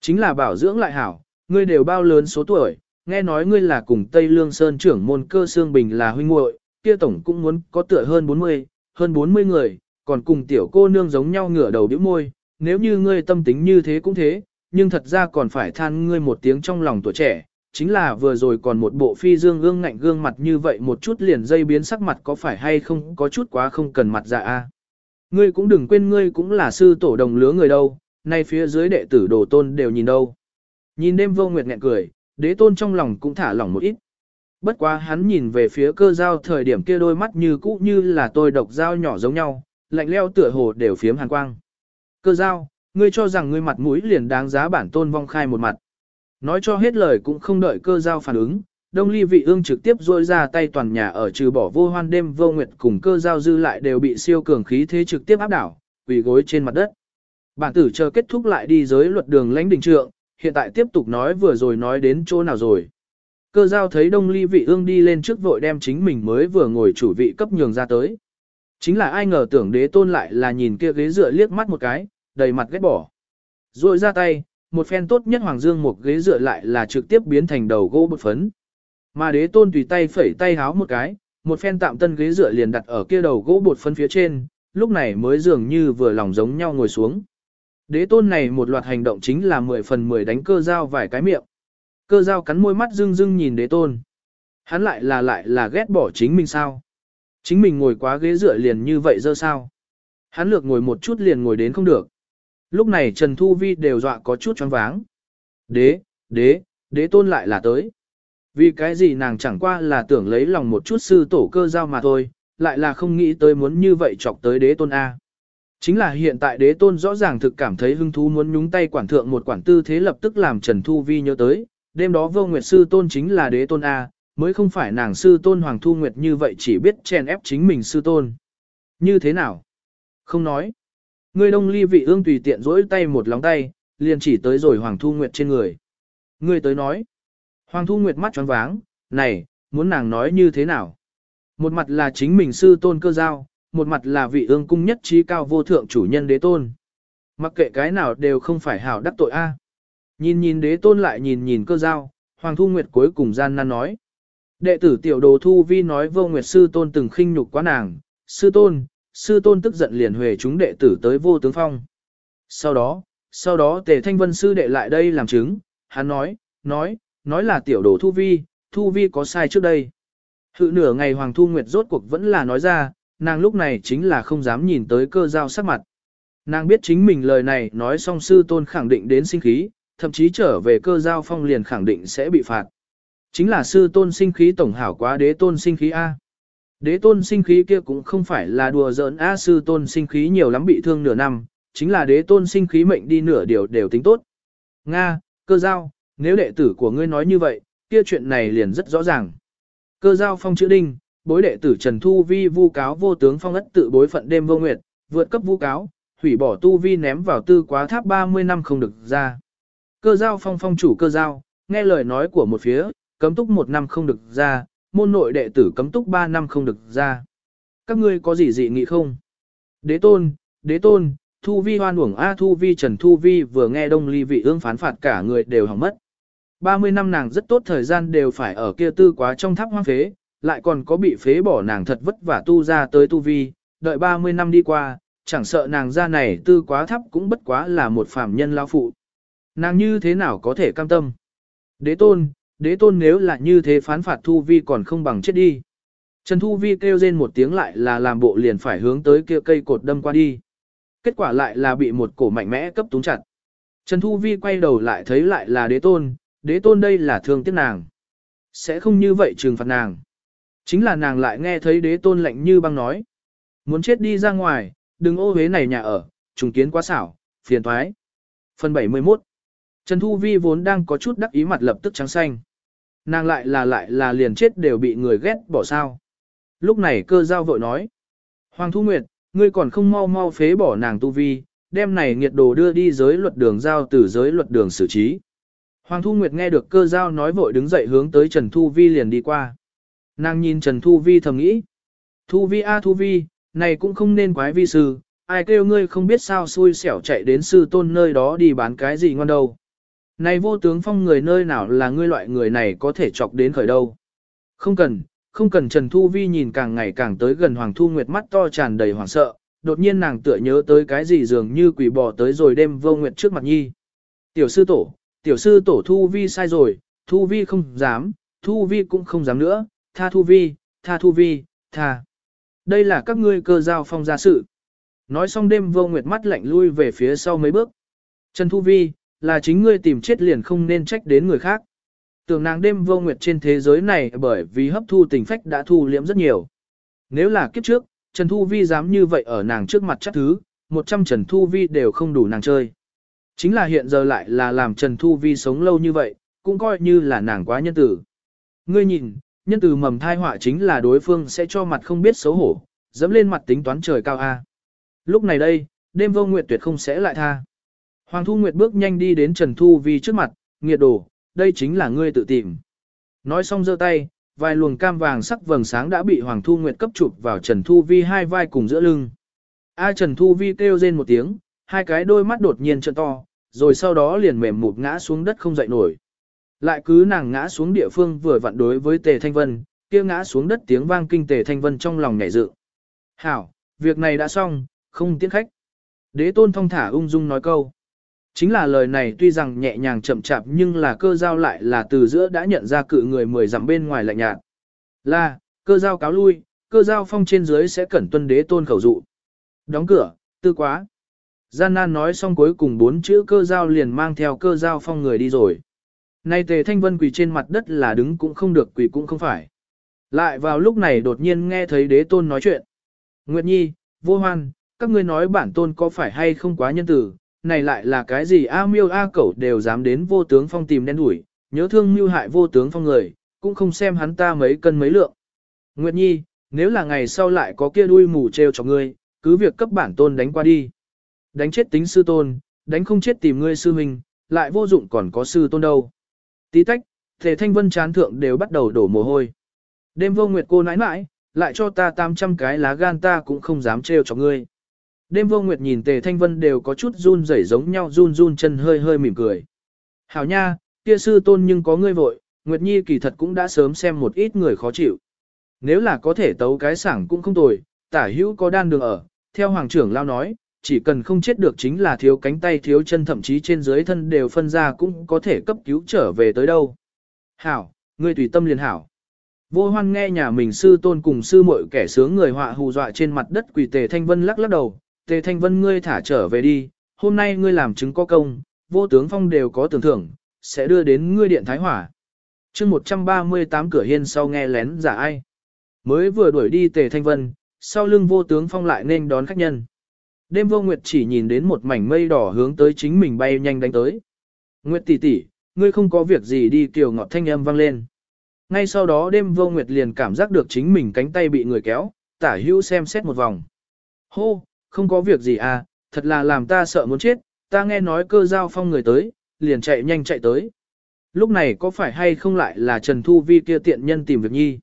Chính là bảo dưỡng lại hảo, ngươi đều bao lớn số tuổi, nghe nói ngươi là cùng Tây Lương Sơn trưởng môn cơ xương bình là huynh muội, kia tổng cũng muốn có tựa hơn 40, hơn 40 người, còn cùng tiểu cô nương giống nhau ngửa đầu bĩu môi, nếu như ngươi tâm tính như thế cũng thế, nhưng thật ra còn phải than ngươi một tiếng trong lòng tuổi trẻ, chính là vừa rồi còn một bộ phi dương gương ngạnh gương mặt như vậy một chút liền dây biến sắc mặt có phải hay không có chút quá không cần mặt dạ a. Ngươi cũng đừng quên ngươi cũng là sư tổ đồng lứa người đâu, nay phía dưới đệ tử đồ tôn đều nhìn đâu. Nhìn đêm vô nguyệt nghẹn cười, đế tôn trong lòng cũng thả lỏng một ít. Bất quá hắn nhìn về phía cơ giao thời điểm kia đôi mắt như cũ như là tôi độc dao nhỏ giống nhau, lạnh leo tựa hồ đều phiếm hàn quang. Cơ giao, ngươi cho rằng ngươi mặt mũi liền đáng giá bản tôn vong khai một mặt. Nói cho hết lời cũng không đợi cơ giao phản ứng, đông ly vị ương trực tiếp rôi ra tay toàn nhà ở trừ bỏ vô hoan đêm vô nguyệt cùng cơ giao dư lại đều bị siêu cường khí thế trực tiếp áp đảo, quỳ gối trên mặt đất. Bản tử chờ kết thúc lại đi giới luật đường lãnh đình trượng, hiện tại tiếp tục nói vừa rồi nói đến chỗ nào rồi. Cơ giao thấy đông ly vị ương đi lên trước vội đem chính mình mới vừa ngồi chủ vị cấp nhường ra tới. Chính là ai ngờ tưởng đế tôn lại là nhìn kia ghế dựa liếc mắt một cái, đầy mặt ghét bỏ. Rồi ra tay, một phen tốt nhất Hoàng Dương một ghế dựa lại là trực tiếp biến thành đầu gỗ bột phấn. Mà đế tôn tùy tay phẩy tay háo một cái, một phen tạm tân ghế dựa liền đặt ở kia đầu gỗ bột phấn phía trên, lúc này mới dường như vừa lòng giống nhau ngồi xuống. Đế tôn này một loạt hành động chính là 10 phần 10 đánh cơ dao vài cái miệng. Cơ dao cắn môi mắt dưng dưng nhìn đế tôn. Hắn lại là lại là ghét bỏ chính mình sao? Chính mình ngồi quá ghế dựa liền như vậy dơ sao? Hắn lược ngồi một chút liền ngồi đến không được. Lúc này Trần Thu Vi đều dọa có chút choáng váng. Đế, đế, đế tôn lại là tới. Vì cái gì nàng chẳng qua là tưởng lấy lòng một chút sư tổ cơ giao mà thôi, lại là không nghĩ tới muốn như vậy chọc tới đế tôn A. Chính là hiện tại đế tôn rõ ràng thực cảm thấy hứng thú muốn nhúng tay quản thượng một quản tư thế lập tức làm Trần Thu Vi nhớ tới, đêm đó vô nguyệt sư tôn chính là đế tôn A, mới không phải nàng sư tôn Hoàng Thu Nguyệt như vậy chỉ biết chèn ép chính mình sư tôn. Như thế nào? Không nói. Ngươi đông ly vị ương tùy tiện rỗi tay một lóng tay, liền chỉ tới rồi Hoàng Thu Nguyệt trên người. Ngươi tới nói. Hoàng Thu Nguyệt mắt tròn váng, này, muốn nàng nói như thế nào? Một mặt là chính mình sư tôn cơ giao, một mặt là vị ương cung nhất trí cao vô thượng chủ nhân đế tôn. Mặc kệ cái nào đều không phải hảo đắc tội a. À. Nhìn nhìn đế tôn lại nhìn nhìn cơ giao, Hoàng Thu Nguyệt cuối cùng gian nan nói. Đệ tử tiểu đồ thu vi nói vô nguyệt sư tôn từng khinh nhục quá nàng, sư tôn, sư tôn tức giận liền huề chúng đệ tử tới vô tướng phong. Sau đó, sau đó tề thanh vân sư đệ lại đây làm chứng, hắn nói, nói, nói là tiểu đồ thu vi, thu vi có sai trước đây. Hự nửa ngày Hoàng Thu Nguyệt rốt cuộc vẫn là nói ra, nàng lúc này chính là không dám nhìn tới cơ giao sắc mặt. Nàng biết chính mình lời này nói xong sư tôn khẳng định đến sinh khí, thậm chí trở về cơ giao phong liền khẳng định sẽ bị phạt. Chính là sư tôn sinh khí tổng hảo quá đế tôn sinh khí A. Đế tôn sinh khí kia cũng không phải là đùa giỡn A sư tôn sinh khí nhiều lắm bị thương nửa năm, chính là đế tôn sinh khí mệnh đi nửa điều đều tính tốt. Nga, cơ giao, nếu đệ tử của ngươi nói như vậy, kia chuyện này liền rất rõ ràng. Cơ giao phong chữ đinh, bối đệ tử Trần Thu Vi vu cáo vô tướng phong ất tự bối phận đêm vô nguyệt, vượt cấp vu cáo, hủy bỏ tu vi ném vào tư quá tháp 30 năm không được ra. Cơ giao phong phong chủ cơ giao, nghe lời nói của một phía, cấm túc một năm không được ra, môn nội đệ tử cấm túc ba năm không được ra. Các ngươi có gì dị nghị không? Đế tôn, đế tôn, thu vi hoan uổng A thu vi trần thu vi vừa nghe đông ly vị ương phán phạt cả người đều hỏng mất. 30 năm nàng rất tốt thời gian đều phải ở kia tư quá trong tháp hoang phế, lại còn có bị phế bỏ nàng thật vất vả tu ra tới tu vi, đợi 30 năm đi qua, chẳng sợ nàng ra này tư quá thấp cũng bất quá là một phàm nhân lao phụ. Nàng như thế nào có thể cam tâm? Đế tôn, Đế tôn nếu là như thế phán phạt Thu Vi còn không bằng chết đi. Trần Thu Vi kêu rên một tiếng lại là làm bộ liền phải hướng tới kia cây cột đâm qua đi. Kết quả lại là bị một cổ mạnh mẽ cấp túng chặt. Trần Thu Vi quay đầu lại thấy lại là đế tôn, đế tôn đây là thương tiếc nàng. Sẽ không như vậy trừng phạt nàng. Chính là nàng lại nghe thấy đế tôn lạnh như băng nói. Muốn chết đi ra ngoài, đừng ô hế này nhà ở, trùng kiến quá xảo, phiền thoái. Phần 71 Trần Thu Vi vốn đang có chút đắc ý mặt lập tức trắng xanh. Nàng lại là lại là liền chết đều bị người ghét bỏ sao. Lúc này cơ giao vội nói. Hoàng Thu Nguyệt, ngươi còn không mau mau phế bỏ nàng tu vi, đem này nghiệt đồ đưa đi giới luật đường giao từ giới luật đường xử trí. Hoàng Thu Nguyệt nghe được cơ giao nói vội đứng dậy hướng tới Trần Thu Vi liền đi qua. Nàng nhìn Trần Thu Vi thầm nghĩ. Thu Vi a Thu Vi, này cũng không nên quái vi sư, ai kêu ngươi không biết sao xui xẻo chạy đến sư tôn nơi đó đi bán cái gì ngon đâu. Này vô tướng phong người nơi nào là ngươi loại người này có thể chọc đến khởi đâu. Không cần, không cần Trần Thu Vi nhìn càng ngày càng tới gần Hoàng Thu Nguyệt mắt to tràn đầy hoảng sợ, đột nhiên nàng tựa nhớ tới cái gì dường như quỷ bò tới rồi đêm vô nguyệt trước mặt nhi. Tiểu sư tổ, tiểu sư tổ thu vi sai rồi, thu vi không dám, thu vi cũng không dám nữa, tha thu vi, tha thu vi, tha. Đây là các ngươi cơ giao phong gia sự. Nói xong đêm vô nguyệt mắt lạnh lui về phía sau mấy bước. Trần Thu Vi, là chính ngươi tìm chết liền không nên trách đến người khác. Tưởng nàng đêm vô nguyệt trên thế giới này bởi vì hấp thu tình phách đã thu liễm rất nhiều. Nếu là kiếp trước, Trần Thu Vi dám như vậy ở nàng trước mặt chắc thứ, 100 Trần Thu Vi đều không đủ nàng chơi. Chính là hiện giờ lại là làm Trần Thu Vi sống lâu như vậy, cũng coi như là nàng quá nhân tử. Ngươi nhìn, nhân tử mầm thai họa chính là đối phương sẽ cho mặt không biết xấu hổ, dẫm lên mặt tính toán trời cao A. Lúc này đây, đêm vô nguyệt tuyệt không sẽ lại tha. Hoàng Thu Nguyệt bước nhanh đi đến Trần Thu Vi trước mặt, nghiệt đổ, đây chính là ngươi tự tìm. Nói xong giơ tay, vài luồng cam vàng sắc vầng sáng đã bị Hoàng Thu Nguyệt cấp chụp vào Trần Thu Vi hai vai cùng giữa lưng. A Trần Thu Vi kêu rên một tiếng, hai cái đôi mắt đột nhiên trợn to, rồi sau đó liền mềm mụt ngã xuống đất không dậy nổi. Lại cứ nàng ngã xuống địa phương vừa vặn đối với Tề Thanh Vân, kia ngã xuống đất tiếng vang kinh Tề Thanh Vân trong lòng nhảy dự. Hảo, việc này đã xong, không tiến khách. Đế tôn thong thả ung dung nói câu. Chính là lời này tuy rằng nhẹ nhàng chậm chạp nhưng là cơ giao lại là từ giữa đã nhận ra cự người mười dặm bên ngoài lạnh nhạt. Là, cơ giao cáo lui, cơ giao phong trên dưới sẽ cẩn tuân đế tôn khẩu dụ. Đóng cửa, tư quá. Gian nan nói xong cuối cùng bốn chữ cơ giao liền mang theo cơ giao phong người đi rồi. Nay tề thanh vân quỳ trên mặt đất là đứng cũng không được quỳ cũng không phải. Lại vào lúc này đột nhiên nghe thấy đế tôn nói chuyện. Nguyệt Nhi, vô hoan, các ngươi nói bản tôn có phải hay không quá nhân tử, này lại là cái gì A miêu A cẩu đều dám đến vô tướng phong tìm đen đuổi, nhớ thương mưu hại vô tướng phong người, cũng không xem hắn ta mấy cân mấy lượng. Nguyệt Nhi, nếu là ngày sau lại có kia đuôi mù treo cho ngươi, cứ việc cấp bản tôn đánh qua đi. Đánh chết tính sư tôn, đánh không chết tìm ngươi sư huynh, lại vô dụng còn có sư tôn đâu. Tí tách, thể thanh vân chán thượng đều bắt đầu đổ mồ hôi. Đêm vô nguyệt cô nãi nãi, lại cho ta 800 cái lá gan ta cũng không dám treo cho ngươi. Đêm vô nguyệt nhìn tề thanh vân đều có chút run rẩy giống nhau run run chân hơi hơi mỉm cười. Hảo nha, kia sư tôn nhưng có ngươi vội, Nguyệt Nhi kỳ thật cũng đã sớm xem một ít người khó chịu. Nếu là có thể tấu cái sảng cũng không tồi, tả hữu có đan đường ở, theo hoàng trưởng lao nói, chỉ cần không chết được chính là thiếu cánh tay thiếu chân thậm chí trên dưới thân đều phân ra cũng có thể cấp cứu trở về tới đâu. Hảo, ngươi tùy tâm liền hảo. Vô hoan nghe nhà mình sư tôn cùng sư muội kẻ sướng người họa hù dọa trên mặt đất quỳ tề thanh vân lắc lắc đầu, tề thanh vân ngươi thả trở về đi, hôm nay ngươi làm chứng có công, vô tướng phong đều có tưởng thưởng, sẽ đưa đến ngươi điện thái hỏa. chương 138 cửa hiên sau nghe lén giả ai. Mới vừa đuổi đi tề thanh vân, sau lưng vô tướng phong lại nên đón khách nhân. Đêm vô nguyệt chỉ nhìn đến một mảnh mây đỏ hướng tới chính mình bay nhanh đánh tới. Nguyệt tỷ tỷ, ngươi không có việc gì đi kiều ngọt thanh âm vang lên. Ngay sau đó đêm vô nguyệt liền cảm giác được chính mình cánh tay bị người kéo, tả hữu xem xét một vòng. Hô, không có việc gì à, thật là làm ta sợ muốn chết, ta nghe nói cơ giao phong người tới, liền chạy nhanh chạy tới. Lúc này có phải hay không lại là Trần Thu Vi kia tiện nhân tìm việc nhi?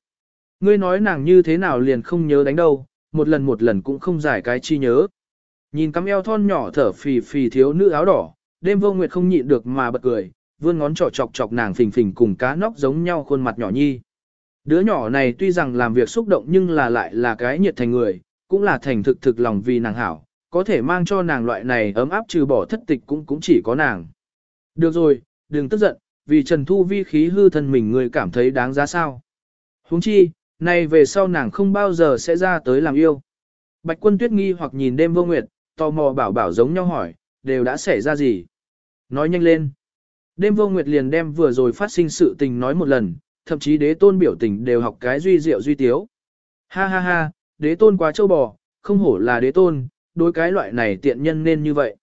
Ngươi nói nàng như thế nào liền không nhớ đánh đâu, một lần một lần cũng không giải cái chi nhớ. Nhìn cắm eo thon nhỏ thở phì phì thiếu nữ áo đỏ, đêm vô nguyệt không nhịn được mà bật cười, vươn ngón trỏ chọc chọc nàng phình phình cùng cá nóc giống nhau khuôn mặt nhỏ nhi. Đứa nhỏ này tuy rằng làm việc xúc động nhưng là lại là cái nhiệt thành người, cũng là thành thực thực lòng vì nàng hảo, có thể mang cho nàng loại này ấm áp trừ bỏ thất tịch cũng cũng chỉ có nàng. Được rồi, đừng tức giận, vì Trần Thu Vi khí hư thân mình người cảm thấy đáng giá sao. huống chi, này về sau nàng không bao giờ sẽ ra tới làm yêu. Bạch quân tuyết nghi hoặc nhìn đêm vô nguyệt, tò mò bảo bảo giống nhau hỏi, đều đã xảy ra gì? Nói nhanh lên. Đêm vô nguyệt liền đem vừa rồi phát sinh sự tình nói một lần, thậm chí đế tôn biểu tình đều học cái duy diệu duy tiếu. Ha ha ha, đế tôn quá châu bò, không hổ là đế tôn, đối cái loại này tiện nhân nên như vậy.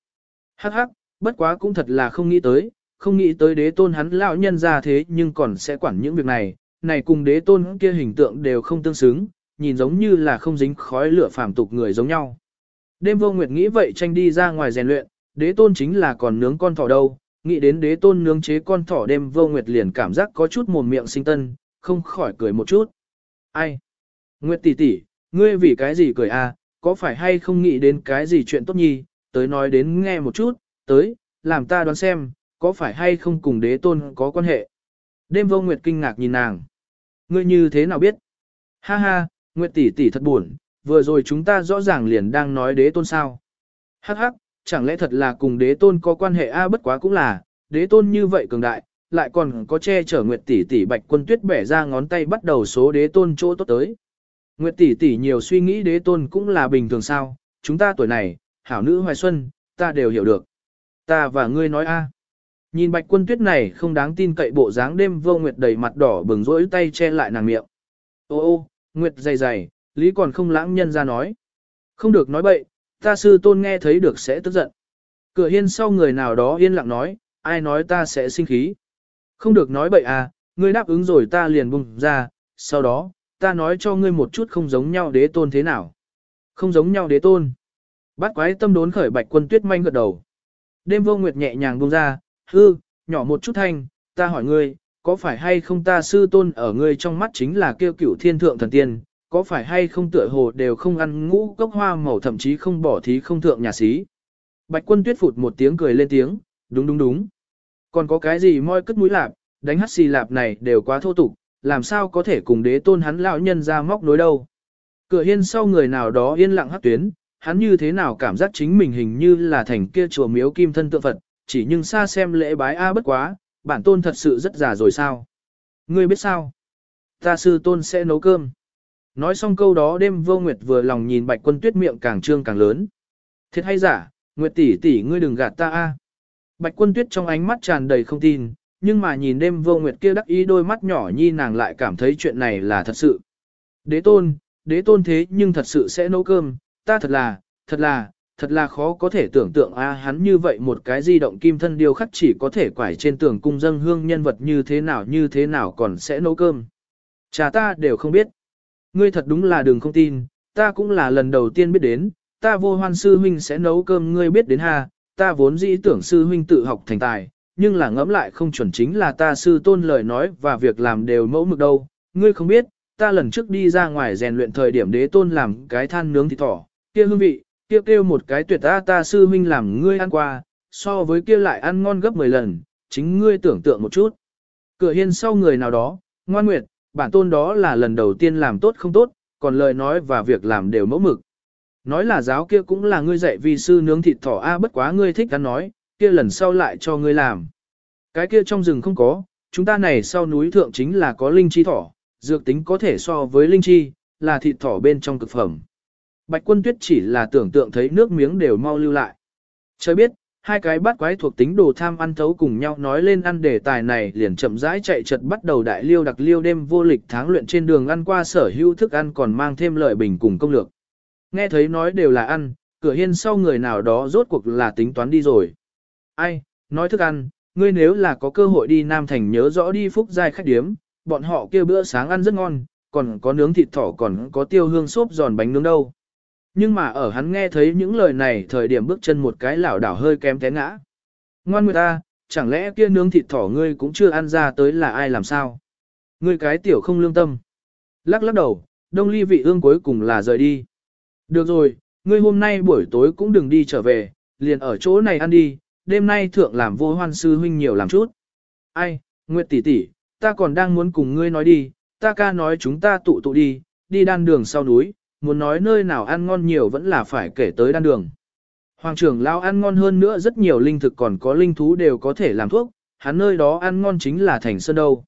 Hắc hắc, bất quá cũng thật là không nghĩ tới, không nghĩ tới đế tôn hắn lão nhân ra thế nhưng còn sẽ quản những việc này, này cùng đế tôn kia hình tượng đều không tương xứng, nhìn giống như là không dính khói lửa phàm tục người giống nhau. Đêm vô nguyệt nghĩ vậy tranh đi ra ngoài rèn luyện, đế tôn chính là còn nướng con thỏ đâu, nghĩ đến đế tôn nướng chế con thỏ đêm vô nguyệt liền cảm giác có chút mồm miệng sinh tân, không khỏi cười một chút. Ai? Nguyệt tỷ tỷ, ngươi vì cái gì cười a? À? có phải hay không nghĩ đến cái gì chuyện tốt nhi, tới nói đến nghe một chút, tới, làm ta đoán xem, có phải hay không cùng đế tôn có quan hệ. Đêm vô nguyệt kinh ngạc nhìn nàng. Ngươi như thế nào biết? Ha ha, Nguyệt tỷ tỷ thật buồn, vừa rồi chúng ta rõ ràng liền đang nói đế tôn sao. Hắc hắc, chẳng lẽ thật là cùng đế tôn có quan hệ a bất quá cũng là, đế tôn như vậy cường đại, lại còn có che chở Nguyệt tỷ tỷ Bạch Quân Tuyết bẻ ra ngón tay bắt đầu số đế tôn chỗ tốt tới. Nguyệt tỷ tỷ nhiều suy nghĩ đế tôn cũng là bình thường sao, chúng ta tuổi này, hảo nữ hoài xuân, ta đều hiểu được. Ta và ngươi nói a. Nhìn Bạch Quân Tuyết này không đáng tin cậy bộ dáng đêm vô Nguyệt đầy mặt đỏ bừng rỗi tay che lại nàng miệng. Ô ô, Nguyệt dày dày, lý còn không lãng nhân ra nói. Không được nói bậy, ta sư tôn nghe thấy được sẽ tức giận. Cửa hiên sau người nào đó yên lặng nói, ai nói ta sẽ sinh khí. Không được nói bậy à, ngươi đáp ứng rồi ta liền bùng ra, sau đó, ta nói cho ngươi một chút không giống nhau đế tôn thế nào. Không giống nhau đế tôn. Bát quái tâm đốn khởi bạch quân tuyết manh gật đầu. Đêm vô nguyệt nhẹ nhàng buông ra, hư, nhỏ một chút thanh, ta hỏi ngươi, có phải hay không ta sư tôn ở ngươi trong mắt chính là kêu cửu thiên thượng thần tiên, có phải hay không tựa hồ đều không ăn ngũ cốc hoa màu thậm chí không bỏ thí không thượng nhà sĩ. Bạch quân tuyết phụt một tiếng cười lên tiếng, đúng đúng đúng. Còn có cái gì moi cất mũi lạp, đánh hắt xì lạp này đều quá thô tục, làm sao có thể cùng đế tôn hắn lão nhân ra móc nối đâu. Cửa hiên sau người nào đó yên lặng hắc tuyến, hắn như thế nào cảm giác chính mình hình như là thành kia chùa miếu kim thân tượng Phật, chỉ nhưng xa xem lễ bái A bất quá, bản tôn thật sự rất già rồi sao. Ngươi biết sao? Ta sư tôn sẽ nấu cơm. Nói xong câu đó đêm vô nguyệt vừa lòng nhìn bạch quân tuyết miệng càng trương càng lớn. Thiệt hay giả, nguyệt tỷ tỷ ngươi đừng gạt ta a. Bạch quân tuyết trong ánh mắt tràn đầy không tin, nhưng mà nhìn đêm vô nguyệt kia đắc ý đôi mắt nhỏ nhi nàng lại cảm thấy chuyện này là thật sự. Đế tôn, đế tôn thế nhưng thật sự sẽ nấu cơm, ta thật là, thật là, thật là khó có thể tưởng tượng a hắn như vậy một cái di động kim thân điêu khắc chỉ có thể quải trên tường cung dân hương nhân vật như thế nào như thế nào còn sẽ nấu cơm. Cha ta đều không biết. Ngươi thật đúng là đừng không tin, ta cũng là lần đầu tiên biết đến, ta vô hoan sư huynh sẽ nấu cơm ngươi biết đến ha, ta vốn dĩ tưởng sư huynh tự học thành tài, nhưng là ngẫm lại không chuẩn chính là ta sư tôn lời nói và việc làm đều mẫu mực đâu, ngươi không biết, ta lần trước đi ra ngoài rèn luyện thời điểm đế tôn làm cái than nướng thịt thỏ, kia hương vị, kia kêu một cái tuyệt ta ta sư huynh làm ngươi ăn qua, so với kia lại ăn ngon gấp 10 lần, chính ngươi tưởng tượng một chút. Cửa hiên sau người nào đó, ngoan nguyệt, bản tôn đó là lần đầu tiên làm tốt không tốt, còn lời nói và việc làm đều mẫu mực. Nói là giáo kia cũng là ngươi dạy vì sư nướng thịt thỏ a bất quá ngươi thích ăn nói, kia lần sau lại cho ngươi làm. Cái kia trong rừng không có, chúng ta này sau núi thượng chính là có linh chi thỏ, dược tính có thể so với linh chi, là thịt thỏ bên trong cực phẩm. Bạch quân tuyết chỉ là tưởng tượng thấy nước miếng đều mau lưu lại. Trời biết, hai cái bát quái thuộc tính đồ tham ăn thấu cùng nhau nói lên ăn đề tài này liền chậm rãi chạy chật bắt đầu đại liêu đặc liêu đêm vô lịch tháng luyện trên đường ăn qua sở hữu thức ăn còn mang thêm lợi bình cùng công lược. Nghe thấy nói đều là ăn, cửa hiên sau người nào đó rốt cuộc là tính toán đi rồi. Ai, nói thức ăn, ngươi nếu là có cơ hội đi Nam Thành nhớ rõ đi phúc giai khách điếm, bọn họ kia bữa sáng ăn rất ngon, còn có nướng thịt thỏ còn có tiêu hương xốp giòn bánh nướng đâu. Nhưng mà ở hắn nghe thấy những lời này thời điểm bước chân một cái lảo đảo hơi kém té ngã. Ngoan người ta, chẳng lẽ kia nướng thịt thỏ ngươi cũng chưa ăn ra tới là ai làm sao? Ngươi cái tiểu không lương tâm. Lắc lắc đầu, đông ly vị ương cuối cùng là rời đi. Được rồi, ngươi hôm nay buổi tối cũng đừng đi trở về, liền ở chỗ này ăn đi, đêm nay thượng làm vô hoan sư huynh nhiều làm chút. Ai, Nguyệt tỷ tỷ, ta còn đang muốn cùng ngươi nói đi, ta ca nói chúng ta tụ tụ đi, đi đan đường sau núi, muốn nói nơi nào ăn ngon nhiều vẫn là phải kể tới đan đường. Hoàng trưởng lao ăn ngon hơn nữa rất nhiều linh thực còn có linh thú đều có thể làm thuốc, hắn nơi đó ăn ngon chính là thành sơn đâu.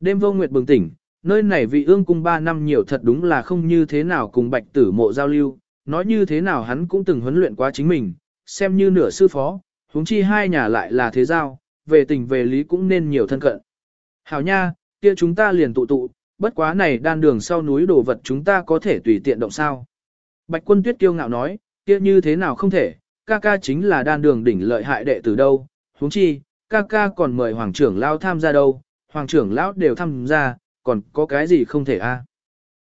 Đêm vô nguyệt bừng tỉnh, nơi này vị ương cung 3 năm nhiều thật đúng là không như thế nào cùng bạch tử mộ giao lưu, nói như thế nào hắn cũng từng huấn luyện quá chính mình, xem như nửa sư phó, huống chi hai nhà lại là thế giao, về tình về lý cũng nên nhiều thân cận. Hảo nha, kia chúng ta liền tụ tụ, bất quá này đan đường sau núi đồ vật chúng ta có thể tùy tiện động sao. Bạch quân tuyết kiêu ngạo nói, kia như thế nào không thể, ca ca chính là đan đường đỉnh lợi hại đệ từ đâu, huống chi, ca ca còn mời hoàng trưởng lão tham gia đâu, hoàng trưởng lão đều tham gia, còn có cái gì không thể a? À?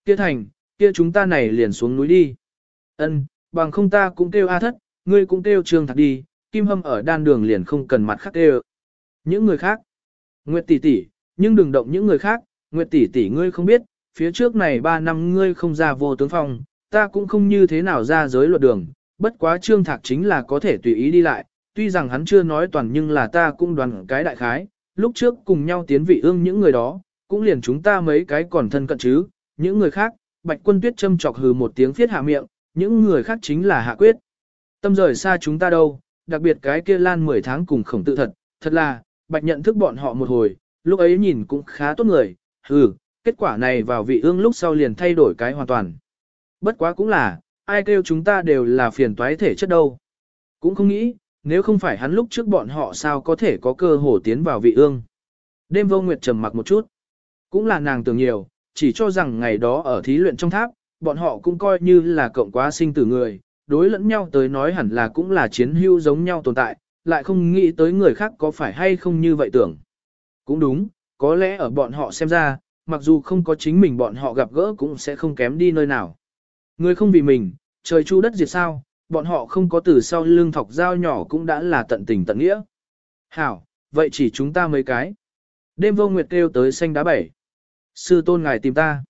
Kia thành, kia chúng ta này liền xuống núi đi. Ân, bằng không ta cũng kêu A thất, ngươi cũng kêu trương thạc đi, kim hâm ở đan đường liền không cần mặt khác đều. Những người khác, Nguyệt tỷ tỷ, nhưng đừng động những người khác, Nguyệt tỷ tỷ ngươi không biết, phía trước này 3 năm ngươi không ra vô tướng phòng, ta cũng không như thế nào ra giới luật đường, bất quá trương thạc chính là có thể tùy ý đi lại, tuy rằng hắn chưa nói toàn nhưng là ta cũng đoàn cái đại khái, lúc trước cùng nhau tiến vị ương những người đó, cũng liền chúng ta mấy cái còn thân cận chứ, những người khác, bạch quân tuyết châm chọc hừ một tiếng phiết hạ miệng, những người khác chính là hạ quyết. Tâm rời xa chúng ta đâu, đặc biệt cái kia lan 10 tháng cùng khổng tự thật, thật là, bạch nhận thức bọn họ một hồi, lúc ấy nhìn cũng khá tốt người, hừ, kết quả này vào vị ương lúc sau liền thay đổi cái hoàn toàn. Bất quá cũng là, ai kêu chúng ta đều là phiền toái thể chất đâu. Cũng không nghĩ, nếu không phải hắn lúc trước bọn họ sao có thể có cơ hội tiến vào vị ương. Đêm vô nguyệt trầm mặc một chút. Cũng là nàng tưởng nhiều, chỉ cho rằng ngày đó ở thí luyện trong tháp, bọn họ cũng coi như là cộng quá sinh tử người, đối lẫn nhau tới nói hẳn là cũng là chiến hữu giống nhau tồn tại, lại không nghĩ tới người khác có phải hay không như vậy tưởng. Cũng đúng, có lẽ ở bọn họ xem ra, mặc dù không có chính mình bọn họ gặp gỡ cũng sẽ không kém đi nơi nào. Người không vì mình, trời chu đất diệt sao, bọn họ không có từ sau lưng thọc dao nhỏ cũng đã là tận tình tận nghĩa. Hảo, vậy chỉ chúng ta mấy cái. Đêm vô nguyệt kêu tới xanh đá bảy. Sư tôn ngài tìm ta.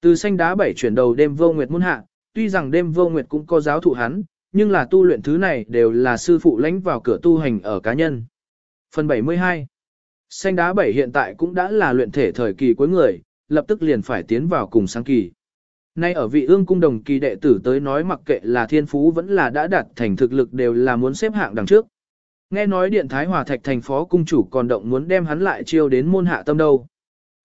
Từ xanh đá bảy chuyển đầu đêm vô nguyệt muôn hạ, tuy rằng đêm vô nguyệt cũng có giáo thụ hắn, nhưng là tu luyện thứ này đều là sư phụ lãnh vào cửa tu hành ở cá nhân. Phần 72 Xanh đá bảy hiện tại cũng đã là luyện thể thời kỳ cuối người, lập tức liền phải tiến vào cùng sáng kỳ. Nay ở vị ương cung đồng kỳ đệ tử tới nói mặc kệ là thiên phú vẫn là đã đạt thành thực lực đều là muốn xếp hạng đằng trước. Nghe nói điện thái hòa thạch thành phó cung chủ còn động muốn đem hắn lại chiêu đến môn hạ tâm đâu.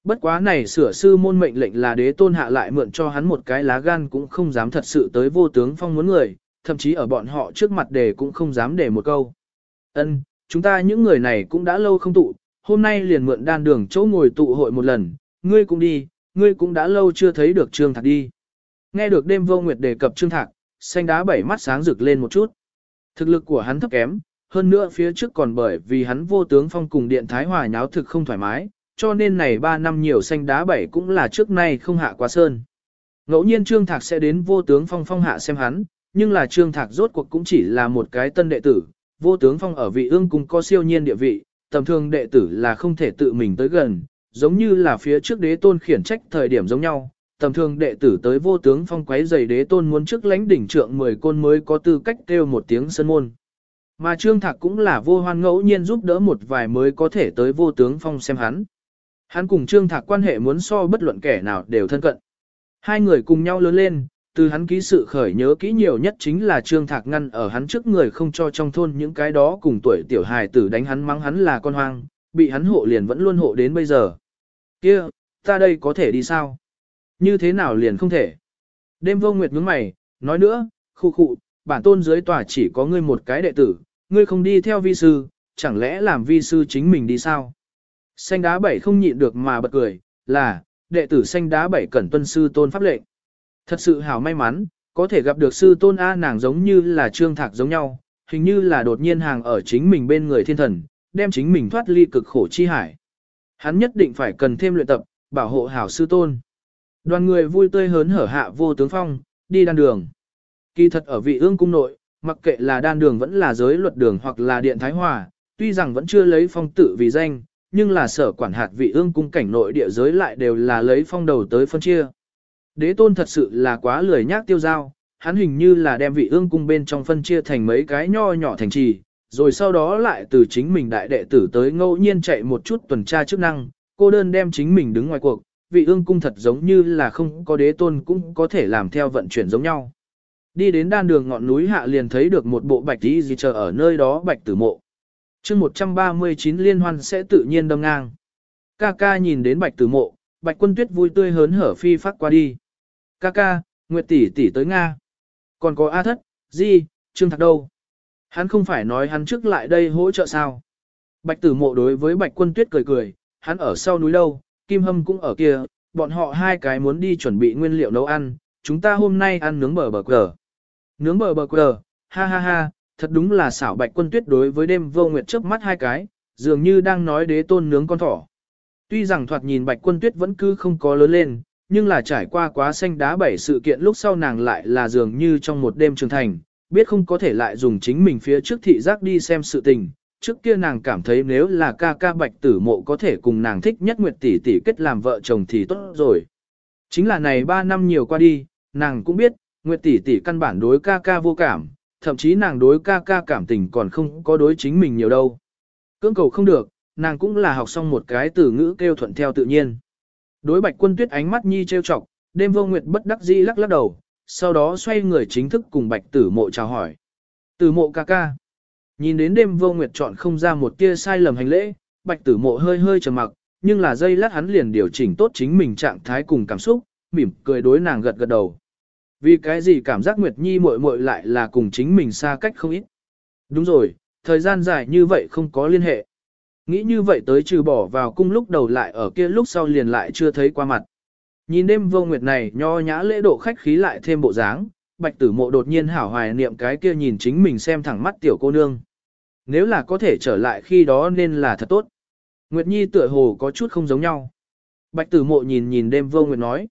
Bất quá này sửa sư môn mệnh lệnh là đế tôn hạ lại mượn cho hắn một cái lá gan cũng không dám thật sự tới vô tướng phong muốn người, thậm chí ở bọn họ trước mặt đề cũng không dám để một câu. Ân, chúng ta những người này cũng đã lâu không tụ, hôm nay liền mượn đan đường chỗ ngồi tụ hội một lần, ngươi cũng đi, ngươi cũng đã lâu chưa thấy được Trương Thạc đi. Nghe được đêm vô nguyệt đề cập Trương Thạc, xanh đá bảy mắt sáng rực lên một chút. Thực lực của hắn thấp kém, hơn nữa phía trước còn bởi vì hắn vô tướng phong cùng điện thái hòa nháo thực không thoải mái, cho nên này 3 năm nhiều xanh đá bảy cũng là trước nay không hạ quá sơn. Ngẫu nhiên Trương Thạc sẽ đến vô tướng phong phong hạ xem hắn, nhưng là Trương Thạc rốt cuộc cũng chỉ là một cái tân đệ tử, vô tướng phong ở vị ương cùng có siêu nhiên địa vị, tầm thường đệ tử là không thể tự mình tới gần, giống như là phía trước đế tôn khiển trách thời điểm giống nhau. Tầm thường đệ tử tới vô tướng phong quấy giày đế tôn muốn trước lãnh đỉnh trượng 10 côn mới có tư cách kêu một tiếng sân môn. Mà Trương Thạc cũng là vô hoan ngẫu nhiên giúp đỡ một vài mới có thể tới vô tướng phong xem hắn. Hắn cùng Trương Thạc quan hệ muốn so bất luận kẻ nào đều thân cận. Hai người cùng nhau lớn lên, từ hắn ký sự khởi nhớ kỹ nhiều nhất chính là Trương Thạc ngăn ở hắn trước người không cho trong thôn những cái đó cùng tuổi tiểu hài tử đánh hắn mắng hắn là con hoang, bị hắn hộ liền vẫn luôn hộ đến bây giờ. Kia, ta đây có thể đi sao? Như thế nào liền không thể? Đêm vô nguyệt nhướng mày, nói nữa, khu khu, bản tôn dưới tòa chỉ có ngươi một cái đệ tử, ngươi không đi theo vi sư, chẳng lẽ làm vi sư chính mình đi sao? Xanh đá bảy không nhịn được mà bật cười, là, đệ tử xanh đá bảy cẩn tuân sư tôn pháp lệnh. Thật sự hảo may mắn, có thể gặp được sư tôn A nàng giống như là trương thạc giống nhau, hình như là đột nhiên hàng ở chính mình bên người thiên thần, đem chính mình thoát ly cực khổ chi hải. Hắn nhất định phải cần thêm luyện tập, bảo hộ hảo sư tôn. Đoàn người vui tươi hớn hở hạ vô tướng phong, đi đan đường. Kỳ thật ở vị ương cung nội, mặc kệ là đan đường vẫn là giới luật đường hoặc là điện thái hòa, tuy rằng vẫn chưa lấy phong tự vì danh, nhưng là sở quản hạt vị ương cung cảnh nội địa giới lại đều là lấy phong đầu tới phân chia. Đế tôn thật sự là quá lười nhác tiêu giao, hắn hình như là đem vị ương cung bên trong phân chia thành mấy cái nho nhỏ thành trì, rồi sau đó lại từ chính mình đại đệ tử tới ngẫu nhiên chạy một chút tuần tra chức năng, cô đơn đem chính mình đứng ngoài cuộc, vị ương cung thật giống như là không có đế tôn cũng có thể làm theo vận chuyển giống nhau. Đi đến đan đường ngọn núi hạ liền thấy được một bộ bạch tí gì chờ ở nơi đó bạch tử mộ chương 139 liên hoan sẽ tự nhiên đâm ngang. Ca ca nhìn đến bạch tử mộ, bạch quân tuyết vui tươi hớn hở phi phát qua đi. Ca ca, Nguyệt tỷ tỷ tới Nga. Còn có A thất, gì, Trương Thạc đâu? Hắn không phải nói hắn trước lại đây hỗ trợ sao? Bạch tử mộ đối với bạch quân tuyết cười cười, hắn ở sau núi đâu, Kim Hâm cũng ở kia, bọn họ hai cái muốn đi chuẩn bị nguyên liệu nấu ăn, chúng ta hôm nay ăn nướng bờ bờ cờ. Nướng bờ bờ cờ, ha ha ha, thật đúng là xảo bạch quân tuyết đối với đêm vô nguyệt chớp mắt hai cái, dường như đang nói đế tôn nướng con thỏ. Tuy rằng thoạt nhìn bạch quân tuyết vẫn cứ không có lớn lên, nhưng là trải qua quá xanh đá bảy sự kiện lúc sau nàng lại là dường như trong một đêm trưởng thành, biết không có thể lại dùng chính mình phía trước thị giác đi xem sự tình. Trước kia nàng cảm thấy nếu là ca ca bạch tử mộ có thể cùng nàng thích nhất Nguyệt tỷ tỷ kết làm vợ chồng thì tốt rồi. Chính là này 3 năm nhiều qua đi, nàng cũng biết, Nguyệt tỷ tỷ căn bản đối ca ca vô cảm, thậm chí nàng đối ca ca cảm tình còn không có đối chính mình nhiều đâu. Cưỡng cầu không được, nàng cũng là học xong một cái từ ngữ kêu thuận theo tự nhiên. Đối bạch quân tuyết ánh mắt nhi trêu chọc, đêm vô nguyệt bất đắc dĩ lắc lắc đầu, sau đó xoay người chính thức cùng bạch tử mộ chào hỏi. Tử mộ ca ca. Nhìn đến đêm vô nguyệt chọn không ra một tia sai lầm hành lễ, bạch tử mộ hơi hơi trầm mặc, nhưng là dây lát hắn liền điều chỉnh tốt chính mình trạng thái cùng cảm xúc, mỉm cười đối nàng gật gật đầu. Vì cái gì cảm giác Nguyệt Nhi muội muội lại là cùng chính mình xa cách không ít. Đúng rồi, thời gian dài như vậy không có liên hệ. Nghĩ như vậy tới trừ bỏ vào cung lúc đầu lại ở kia lúc sau liền lại chưa thấy qua mặt. Nhìn đêm vô nguyệt này nho nhã lễ độ khách khí lại thêm bộ dáng, bạch tử mộ đột nhiên hảo hoài niệm cái kia nhìn chính mình xem thẳng mắt tiểu cô nương. Nếu là có thể trở lại khi đó nên là thật tốt. Nguyệt Nhi tựa hồ có chút không giống nhau. Bạch tử mộ nhìn nhìn đêm vô nguyệt nói.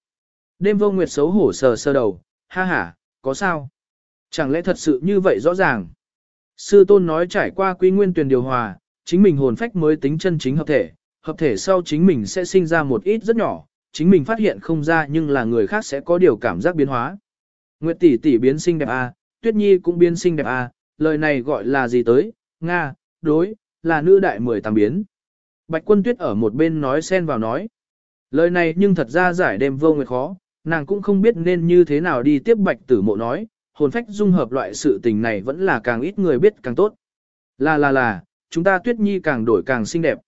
Đêm vô nguyệt xấu hổ sờ sơ đầu, ha ha, có sao? Chẳng lẽ thật sự như vậy rõ ràng? Sư tôn nói trải qua quy nguyên tuyển điều hòa, chính mình hồn phách mới tính chân chính hợp thể, hợp thể sau chính mình sẽ sinh ra một ít rất nhỏ, chính mình phát hiện không ra nhưng là người khác sẽ có điều cảm giác biến hóa. Nguyệt tỷ tỷ biến sinh đẹp a, Tuyết Nhi cũng biến sinh đẹp a, lời này gọi là gì tới? Nga, đối, là nữ đại mười tám biến. Bạch Quân Tuyết ở một bên nói xen vào nói. Lời này nhưng thật ra giải đêm vô nguyệt khó, nàng cũng không biết nên như thế nào đi tiếp Bạch Tử Mộ nói, hồn phách dung hợp loại sự tình này vẫn là càng ít người biết càng tốt. Là là là, chúng ta Tuyết Nhi càng đổi càng xinh đẹp.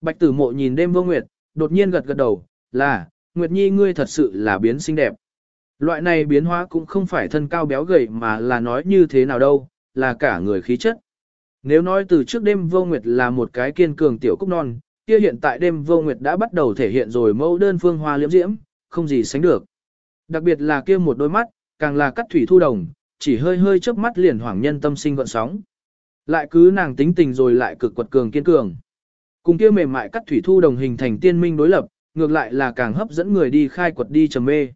Bạch Tử Mộ nhìn đêm vô nguyệt, đột nhiên gật gật đầu, là, Nguyệt Nhi ngươi thật sự là biến xinh đẹp. Loại này biến hóa cũng không phải thân cao béo gầy mà là nói như thế nào đâu, là cả người khí chất. Nếu nói từ trước đêm vô nguyệt là một cái kiên cường tiểu cúc non, kia hiện tại đêm vô nguyệt đã bắt đầu thể hiện rồi mẫu đơn phương hoa liễm diễm, không gì sánh được. Đặc biệt là kia một đôi mắt, càng là cắt thủy thu đồng, chỉ hơi hơi chớp mắt liền hoảng nhân tâm sinh gọn sóng. Lại cứ nàng tính tình rồi lại cực quật cường kiên cường. Cùng kia mềm mại cắt thủy thu đồng hình thành tiên minh đối lập, ngược lại là càng hấp dẫn người đi khai quật đi trầm mê.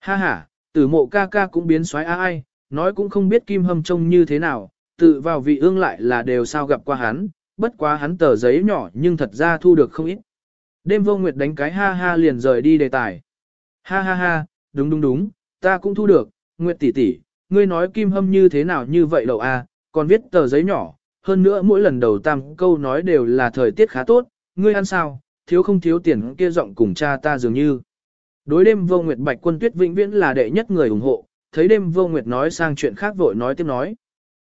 Ha ha, tử mộ ca ca cũng biến xoáy ai, nói cũng không biết kim hâm trông như thế nào, tự vào vị ương lại là đều sao gặp qua hắn, bất quá hắn tờ giấy nhỏ nhưng thật ra thu được không ít. Đêm vô nguyệt đánh cái ha ha liền rời đi đề tài. Ha ha ha, đúng đúng đúng, ta cũng thu được, nguyệt tỷ tỷ, ngươi nói kim hâm như thế nào như vậy đâu à, còn viết tờ giấy nhỏ, hơn nữa mỗi lần đầu tam câu nói đều là thời tiết khá tốt, ngươi ăn sao, thiếu không thiếu tiền kia giọng cùng cha ta dường như. Đối đêm vô nguyệt bạch quân tuyết vĩnh viễn là đệ nhất người ủng hộ, thấy đêm vô nguyệt nói sang chuyện khác vội nói tiếp nói.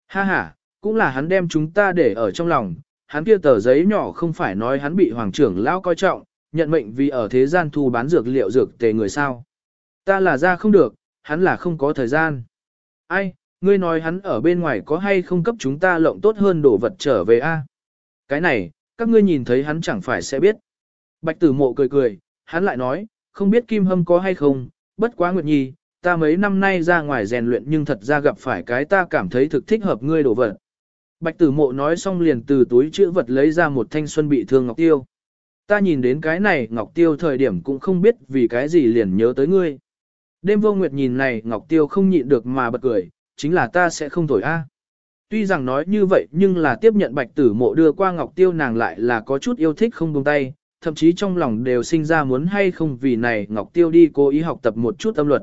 Ha ha, cũng là hắn đem chúng ta để ở trong lòng, hắn kia tờ giấy nhỏ không phải nói hắn bị hoàng trưởng lão coi trọng, nhận mệnh vì ở thế gian thu bán dược liệu dược tề người sao. Ta là ra không được, hắn là không có thời gian. Ai, ngươi nói hắn ở bên ngoài có hay không cấp chúng ta lộng tốt hơn đồ vật trở về a? Cái này, các ngươi nhìn thấy hắn chẳng phải sẽ biết. Bạch tử mộ cười cười, hắn lại nói, không biết kim hâm có hay không, bất quá nguyệt nhi, ta mấy năm nay ra ngoài rèn luyện nhưng thật ra gặp phải cái ta cảm thấy thực thích hợp ngươi đồ vật. Bạch tử mộ nói xong liền từ túi chữ vật lấy ra một thanh xuân bị thương ngọc tiêu. Ta nhìn đến cái này ngọc tiêu thời điểm cũng không biết vì cái gì liền nhớ tới ngươi. Đêm vô nguyệt nhìn này ngọc tiêu không nhịn được mà bật cười, chính là ta sẽ không thổi a. Tuy rằng nói như vậy nhưng là tiếp nhận bạch tử mộ đưa qua ngọc tiêu nàng lại là có chút yêu thích không buông tay, thậm chí trong lòng đều sinh ra muốn hay không vì này ngọc tiêu đi cố ý học tập một chút âm luật.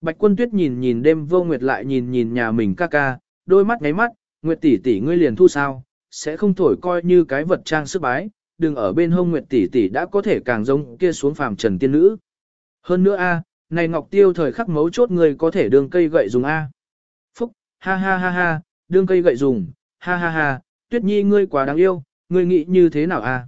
Bạch quân tuyết nhìn nhìn đêm vô nguyệt lại nhìn nhìn nhà mình ca ca, đôi mắt ngáy mắt, nguyệt tỷ tỷ ngươi liền thu sao, sẽ không thổi coi như cái vật trang sức bái, đừng ở bên hông nguyệt tỷ tỷ đã có thể càng giống kia xuống phàm trần tiên nữ. Hơn nữa a, này ngọc tiêu thời khắc mấu chốt người có thể đường cây gậy dùng a. Phúc, ha ha ha ha, đương cây gậy dùng, ha ha ha, tuyết nhi ngươi quá đáng yêu, ngươi nghĩ như thế nào a?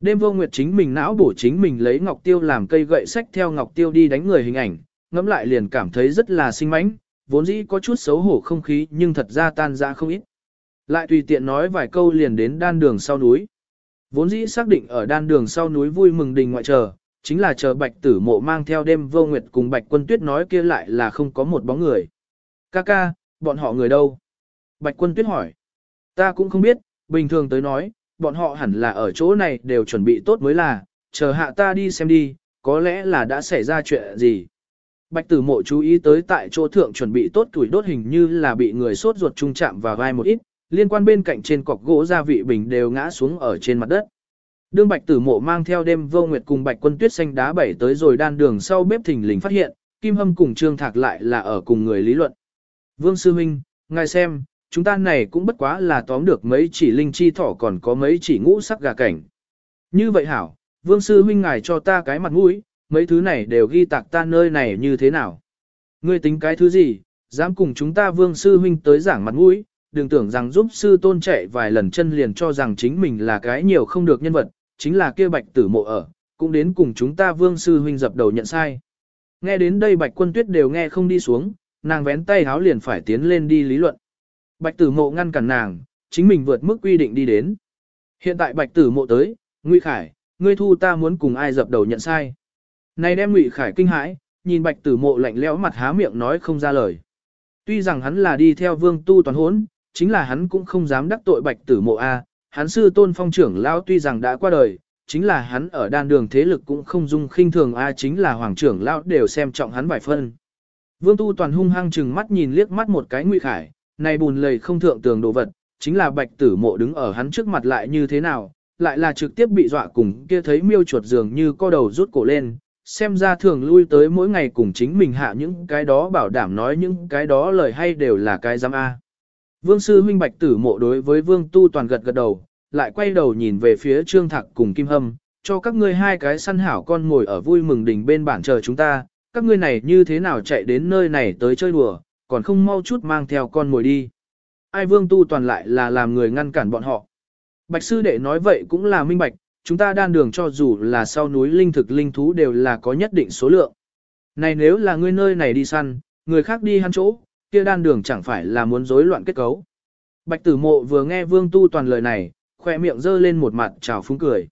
Đêm vô nguyệt chính mình não bổ chính mình lấy ngọc tiêu làm cây gậy sách theo ngọc tiêu đi đánh người hình ảnh, ngẫm lại liền cảm thấy rất là sinh mãnh, vốn dĩ có chút xấu hổ không khí nhưng thật ra tan ra không ít. Lại tùy tiện nói vài câu liền đến đan đường sau núi. Vốn dĩ xác định ở đan đường sau núi vui mừng đình ngoại chờ, chính là chờ bạch tử mộ mang theo đêm vô nguyệt cùng bạch quân tuyết nói kia lại là không có một bóng người. Ca ca, bọn họ người đâu? Bạch quân tuyết hỏi. Ta cũng không biết, bình thường tới nói, bọn họ hẳn là ở chỗ này đều chuẩn bị tốt mới là, chờ hạ ta đi xem đi, có lẽ là đã xảy ra chuyện gì. Bạch tử mộ chú ý tới tại chỗ thượng chuẩn bị tốt tuổi đốt hình như là bị người sốt ruột trung chạm vào vai một ít, liên quan bên cạnh trên cọc gỗ gia vị bình đều ngã xuống ở trên mặt đất. Đương bạch tử mộ mang theo đêm vô nguyệt cùng bạch quân tuyết xanh đá bảy tới rồi đan đường sau bếp thình lình phát hiện, Kim Hâm cùng Trương Thạc lại là ở cùng người lý luận. Vương Sư Minh, ngài xem, chúng ta này cũng bất quá là tóm được mấy chỉ linh chi thỏ còn có mấy chỉ ngũ sắc gà cảnh. Như vậy hảo, vương sư huynh ngài cho ta cái mặt mũi, mấy thứ này đều ghi tạc ta nơi này như thế nào. Ngươi tính cái thứ gì, dám cùng chúng ta vương sư huynh tới giảng mặt mũi, đừng tưởng rằng giúp sư tôn chạy vài lần chân liền cho rằng chính mình là cái nhiều không được nhân vật, chính là kia bạch tử mộ ở, cũng đến cùng chúng ta vương sư huynh dập đầu nhận sai. Nghe đến đây bạch quân tuyết đều nghe không đi xuống, nàng vén tay háo liền phải tiến lên đi lý luận. Bạch tử mộ ngăn cản nàng, chính mình vượt mức quy định đi đến. Hiện tại bạch tử mộ tới, Ngụy Khải, ngươi thu ta muốn cùng ai dập đầu nhận sai. Này đem Ngụy Khải kinh hãi, nhìn bạch tử mộ lạnh lẽo mặt há miệng nói không ra lời. Tuy rằng hắn là đi theo vương tu toàn hốn, chính là hắn cũng không dám đắc tội bạch tử mộ A, hắn sư tôn phong trưởng lão tuy rằng đã qua đời, chính là hắn ở đan đường thế lực cũng không dung khinh thường A chính là hoàng trưởng lão đều xem trọng hắn vài phân. Vương tu toàn hung hăng chừng mắt nhìn liếc mắt một cái ngụy khải, này bùn lầy không thượng tường đồ vật, chính là bạch tử mộ đứng ở hắn trước mặt lại như thế nào, lại là trực tiếp bị dọa cùng kia thấy miêu chuột dường như co đầu rút cổ lên, xem ra thường lui tới mỗi ngày cùng chính mình hạ những cái đó bảo đảm nói những cái đó lời hay đều là cái giám A. Vương sư huynh bạch tử mộ đối với vương tu toàn gật gật đầu, lại quay đầu nhìn về phía trương thạc cùng kim hâm, cho các ngươi hai cái săn hảo con ngồi ở vui mừng đỉnh bên bản chờ chúng ta, các ngươi này như thế nào chạy đến nơi này tới chơi đùa, còn không mau chút mang theo con ngồi đi. Ai vương tu toàn lại là làm người ngăn cản bọn họ. Bạch sư đệ nói vậy cũng là minh bạch, chúng ta đan đường cho dù là sau núi linh thực linh thú đều là có nhất định số lượng. Này nếu là ngươi nơi này đi săn, người khác đi hắn chỗ, kia đan đường chẳng phải là muốn rối loạn kết cấu. Bạch tử mộ vừa nghe vương tu toàn lời này, khoe miệng giơ lên một mặt trào phúng cười.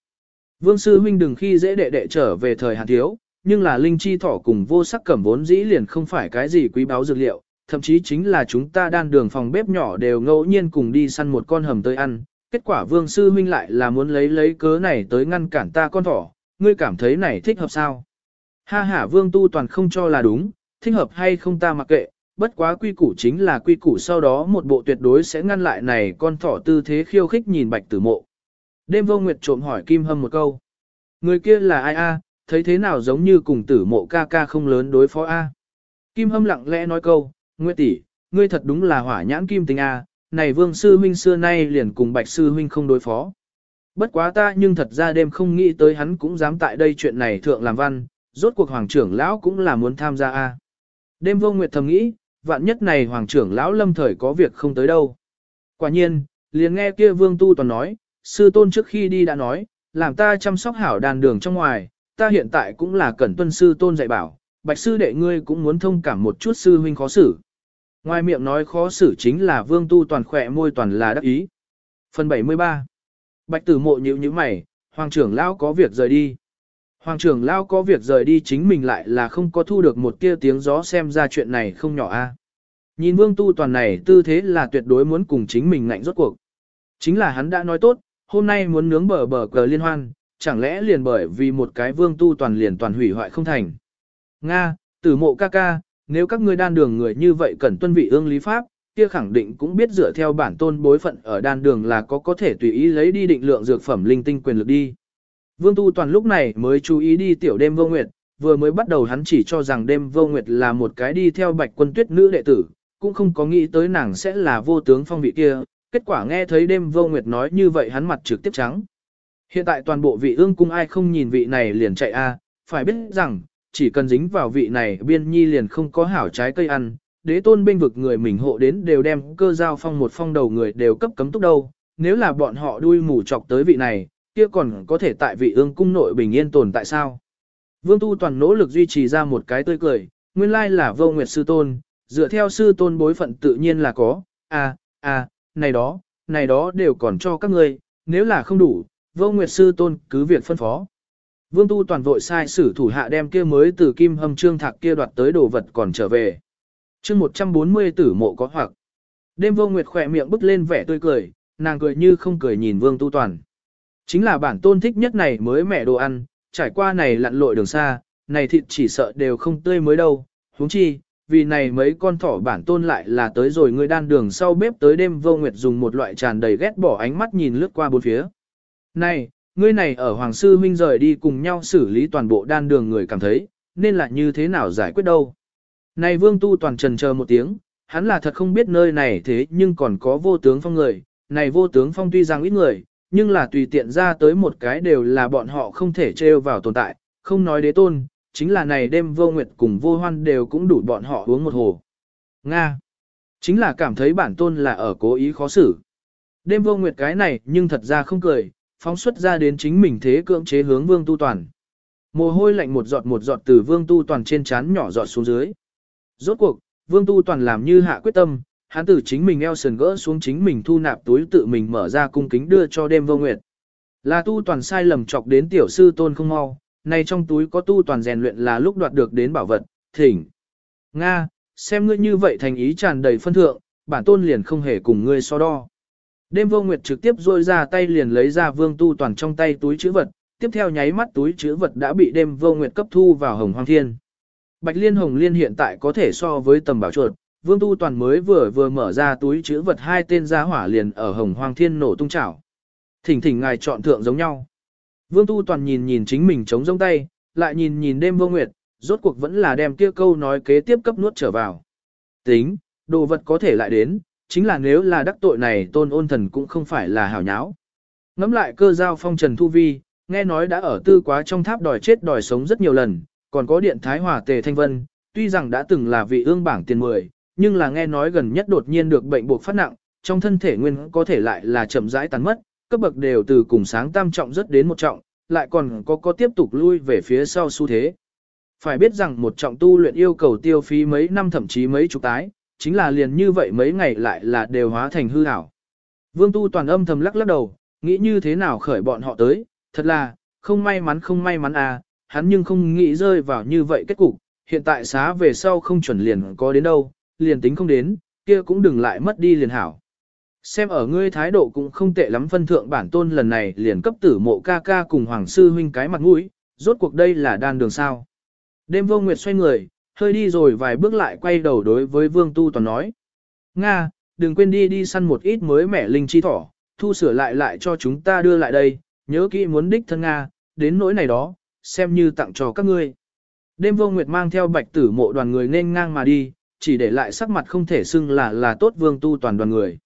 Vương sư huynh đừng khi dễ đệ đệ trở về thời hàn thiếu, nhưng là linh chi thỏ cùng vô sắc cẩm vốn dĩ liền không phải cái gì quý báu dược liệu, thậm chí chính là chúng ta đan đường phòng bếp nhỏ đều ngẫu nhiên cùng đi săn một con hầm tới ăn. Kết quả vương sư huynh lại là muốn lấy lấy cớ này tới ngăn cản ta con thỏ, ngươi cảm thấy này thích hợp sao? Ha ha vương tu toàn không cho là đúng, thích hợp hay không ta mặc kệ, bất quá quy củ chính là quy củ sau đó một bộ tuyệt đối sẽ ngăn lại này con thỏ tư thế khiêu khích nhìn bạch tử mộ. Đêm vô nguyệt trộm hỏi Kim Hâm một câu. Người kia là ai a? thấy thế nào giống như cùng tử mộ ca ca không lớn đối phó a? Kim Hâm lặng lẽ nói câu, Nguyệt tỷ, ngươi thật đúng là hỏa nhãn kim tình a, này vương sư huynh xưa nay liền cùng bạch sư huynh không đối phó. Bất quá ta nhưng thật ra đêm không nghĩ tới hắn cũng dám tại đây chuyện này thượng làm văn, rốt cuộc hoàng trưởng lão cũng là muốn tham gia a. Đêm vô nguyệt thầm nghĩ, vạn nhất này hoàng trưởng lão lâm thời có việc không tới đâu. Quả nhiên, liền nghe kia vương tu toàn nói, sư tôn trước khi đi đã nói, làm ta chăm sóc hảo đàn đường trong ngoài, ta hiện tại cũng là cẩn tuân sư tôn dạy bảo, bạch sư đệ ngươi cũng muốn thông cảm một chút sư huynh khó xử. Ngoài miệng nói khó xử chính là vương tu toàn khỏe môi toàn là đắc ý. Phần 73 Bạch tử mộ nhữ như mày, hoàng trưởng lão có việc rời đi. Hoàng trưởng lao có việc rời đi chính mình lại là không có thu được một tia tiếng gió xem ra chuyện này không nhỏ a. À. Nhìn vương tu toàn này tư thế là tuyệt đối muốn cùng chính mình ngạnh rốt cuộc. Chính là hắn đã nói tốt, hôm nay muốn nướng bờ bờ cờ liên hoan, chẳng lẽ liền bởi vì một cái vương tu toàn liền toàn hủy hoại không thành. Nga, tử mộ ca ca, nếu các ngươi đan đường người như vậy cần tuân vị ương lý pháp, kia khẳng định cũng biết dựa theo bản tôn bối phận ở đan đường là có có thể tùy ý lấy đi định lượng dược phẩm linh tinh quyền lực đi. Vương Tu Toàn lúc này mới chú ý đi tiểu đêm vô nguyệt, vừa mới bắt đầu hắn chỉ cho rằng đêm vô nguyệt là một cái đi theo bạch quân tuyết nữ đệ tử, cũng không có nghĩ tới nàng sẽ là vô tướng phong vị kia, kết quả nghe thấy đêm vô nguyệt nói như vậy hắn mặt trực tiếp trắng. Hiện tại toàn bộ vị ương cung ai không nhìn vị này liền chạy a, phải biết rằng, chỉ cần dính vào vị này biên nhi liền không có hảo trái cây ăn, đế tôn binh vực người mình hộ đến đều đem cơ giao phong một phong đầu người đều cấp cấm túc đâu, nếu là bọn họ đuôi mù chọc tới vị này, kia còn có thể tại vị ương cung nội bình yên tồn tại sao? Vương Tu toàn nỗ lực duy trì ra một cái tươi cười, nguyên lai là vô nguyệt sư tôn, dựa theo sư tôn bối phận tự nhiên là có, à, à, này đó, này đó đều còn cho các ngươi, nếu là không đủ, vô nguyệt sư tôn cứ việc phân phó. Vương Tu toàn vội sai sử thủ hạ đem kia mới từ kim hâm trương thạc kia đoạt tới đồ vật còn trở về. chương 140 tử mộ có hoặc. Đêm vô nguyệt khỏe miệng bứt lên vẻ tươi cười, nàng cười như không cười nhìn vương tu toàn. Chính là bản tôn thích nhất này mới mẻ đồ ăn, trải qua này lặn lội đường xa, này thịt chỉ sợ đều không tươi mới đâu, huống chi, vì này mấy con thỏ bản tôn lại là tới rồi người đan đường sau bếp tới đêm vô nguyệt dùng một loại tràn đầy ghét bỏ ánh mắt nhìn lướt qua bốn phía. Này, ngươi này ở Hoàng Sư Huynh rời đi cùng nhau xử lý toàn bộ đan đường người cảm thấy, nên là như thế nào giải quyết đâu. Này vương tu toàn trần chờ một tiếng, hắn là thật không biết nơi này thế nhưng còn có vô tướng phong người, này vô tướng phong tuy rằng ít người, nhưng là tùy tiện ra tới một cái đều là bọn họ không thể trêu vào tồn tại, không nói đế tôn, chính là này đêm vô nguyệt cùng vô hoan đều cũng đủ bọn họ uống một hồ. Nga. Chính là cảm thấy bản tôn là ở cố ý khó xử. Đêm vô nguyệt cái này nhưng thật ra không cười, phóng xuất ra đến chính mình thế cưỡng chế hướng vương tu toàn. Mồ hôi lạnh một giọt một giọt từ vương tu toàn trên chán nhỏ giọt xuống dưới. Rốt cuộc, vương tu toàn làm như hạ quyết tâm, hắn từ chính mình eo sườn gỡ xuống chính mình thu nạp túi tự mình mở ra cung kính đưa cho đêm vô nguyệt. Là tu toàn sai lầm chọc đến tiểu sư tôn không mau, này trong túi có tu toàn rèn luyện là lúc đoạt được đến bảo vật, thỉnh. Nga, xem ngươi như vậy thành ý tràn đầy phân thượng, bản tôn liền không hề cùng ngươi so đo. Đêm vô nguyệt trực tiếp rôi ra tay liền lấy ra vương tu toàn trong tay túi chữ vật, tiếp theo nháy mắt túi chữ vật đã bị đêm vô nguyệt cấp thu vào hồng hoang thiên. Bạch liên hồng liên hiện tại có thể so với tầm bảo chuột, vương tu toàn mới vừa vừa mở ra túi chữ vật hai tên gia hỏa liền ở hồng hoang thiên nổ tung chảo. Thỉnh thỉnh ngài chọn thượng giống nhau. Vương tu toàn nhìn nhìn chính mình chống giống tay, lại nhìn nhìn đêm vô nguyệt, rốt cuộc vẫn là đem kia câu nói kế tiếp cấp nuốt trở vào. Tính, đồ vật có thể lại đến, chính là nếu là đắc tội này tôn ôn thần cũng không phải là hảo nháo. Ngắm lại cơ giao phong trần thu vi, nghe nói đã ở tư quá trong tháp đòi chết đòi sống rất nhiều lần, còn có điện thái hòa tề thanh vân, tuy rằng đã từng là vị ương bảng tiền mười, nhưng là nghe nói gần nhất đột nhiên được bệnh buộc phát nặng, trong thân thể nguyên có thể lại là chậm rãi tàn mất, cấp bậc đều từ cùng sáng tam trọng rất đến một trọng, lại còn có có tiếp tục lui về phía sau xu thế. Phải biết rằng một trọng tu luyện yêu cầu tiêu phí mấy năm thậm chí mấy chục tái, chính là liền như vậy mấy ngày lại là đều hóa thành hư ảo. Vương tu toàn âm thầm lắc lắc đầu, nghĩ như thế nào khởi bọn họ tới, thật là, không may mắn không may mắn à, hắn nhưng không nghĩ rơi vào như vậy kết cục, hiện tại xá về sau không chuẩn liền có đến đâu, liền tính không đến, kia cũng đừng lại mất đi liền hảo. Xem ở ngươi thái độ cũng không tệ lắm phân thượng bản tôn lần này liền cấp tử mộ ca ca cùng hoàng sư huynh cái mặt mũi, rốt cuộc đây là đan đường sao. Đêm vô nguyệt xoay người, hơi đi rồi vài bước lại quay đầu đối với vương tu toàn nói. Nga, đừng quên đi đi săn một ít mới mẻ linh chi thỏ, thu sửa lại lại cho chúng ta đưa lại đây, nhớ kỹ muốn đích thân Nga, đến nỗi này đó, xem như tặng cho các ngươi. Đêm vô nguyệt mang theo bạch tử mộ đoàn người nên ngang mà đi, chỉ để lại sắc mặt không thể xưng là là tốt vương tu toàn đoàn người.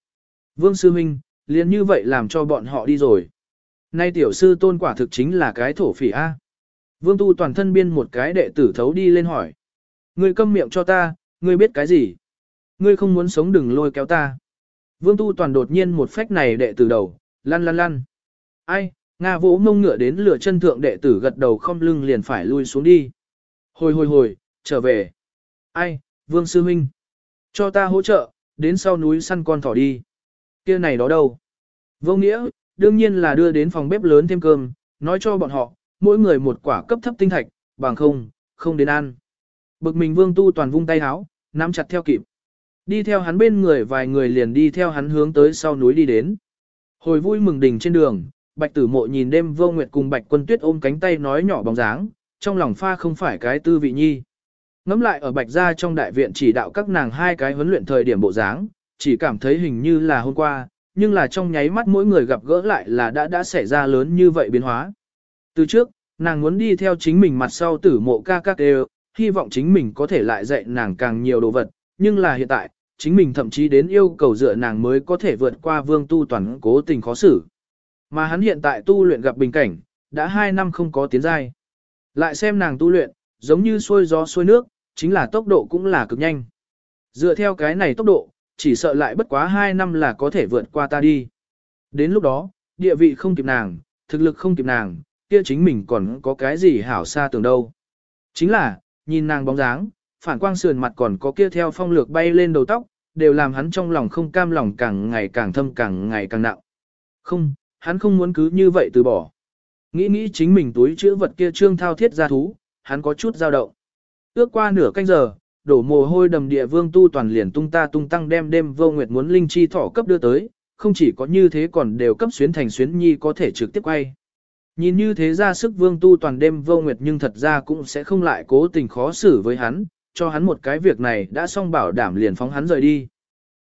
Vương sư minh, liền như vậy làm cho bọn họ đi rồi. Nay tiểu sư tôn quả thực chính là cái thổ phỉ A. Vương tu toàn thân biên một cái đệ tử thấu đi lên hỏi. Ngươi câm miệng cho ta, ngươi biết cái gì? Ngươi không muốn sống đừng lôi kéo ta. Vương tu toàn đột nhiên một phách này đệ tử đầu, lăn lăn lăn. Ai, Nga vỗ mông ngựa đến lửa chân thượng đệ tử gật đầu không lưng liền phải lui xuống đi. Hồi hồi hồi, trở về. Ai, Vương Sư Minh. Cho ta hỗ trợ, đến sau núi săn con thỏ đi. kia này đó đâu? Vô nghĩa, đương nhiên là đưa đến phòng bếp lớn thêm cơm, nói cho bọn họ, mỗi người một quả cấp thấp tinh thạch, bằng không, không đến ăn. Bực mình vương tu toàn vung tay háo, nắm chặt theo kịp. Đi theo hắn bên người vài người liền đi theo hắn hướng tới sau núi đi đến. Hồi vui mừng đình trên đường, bạch tử mộ nhìn đêm vô nguyệt cùng bạch quân tuyết ôm cánh tay nói nhỏ bóng dáng, trong lòng pha không phải cái tư vị nhi. Ngắm lại ở bạch gia trong đại viện chỉ đạo các nàng hai cái huấn luyện thời điểm bộ dáng, chỉ cảm thấy hình như là hôm qua, nhưng là trong nháy mắt mỗi người gặp gỡ lại là đã đã xảy ra lớn như vậy biến hóa. Từ trước, nàng muốn đi theo chính mình mặt sau tử mộ ca các đều, hy vọng chính mình có thể lại dạy nàng càng nhiều đồ vật, nhưng là hiện tại, chính mình thậm chí đến yêu cầu dựa nàng mới có thể vượt qua vương tu toàn cố tình khó xử. Mà hắn hiện tại tu luyện gặp bình cảnh, đã hai năm không có tiến giai. Lại xem nàng tu luyện, giống như xuôi gió xuôi nước, chính là tốc độ cũng là cực nhanh. Dựa theo cái này tốc độ, chỉ sợ lại bất quá 2 năm là có thể vượt qua ta đi. Đến lúc đó, địa vị không kịp nàng, thực lực không kịp nàng, kia chính mình còn có cái gì hảo xa tưởng đâu. Chính là, nhìn nàng bóng dáng, phản quang sườn mặt còn có kia theo phong lược bay lên đầu tóc, đều làm hắn trong lòng không cam lòng càng ngày càng thâm càng ngày càng nặng. Không, hắn không muốn cứ như vậy từ bỏ. Nghĩ nghĩ chính mình túi chữ vật kia trương thao thiết ra thú, hắn có chút dao động. Ước qua nửa canh giờ, đổ mồ hôi đầm địa vương tu toàn liền tung ta tung tăng đem đêm vô nguyệt muốn linh chi thỏ cấp đưa tới, không chỉ có như thế còn đều cấp xuyến thành xuyến nhi có thể trực tiếp quay. Nhìn như thế ra sức vương tu toàn đêm vô nguyệt nhưng thật ra cũng sẽ không lại cố tình khó xử với hắn, cho hắn một cái việc này đã xong bảo đảm liền phóng hắn rời đi.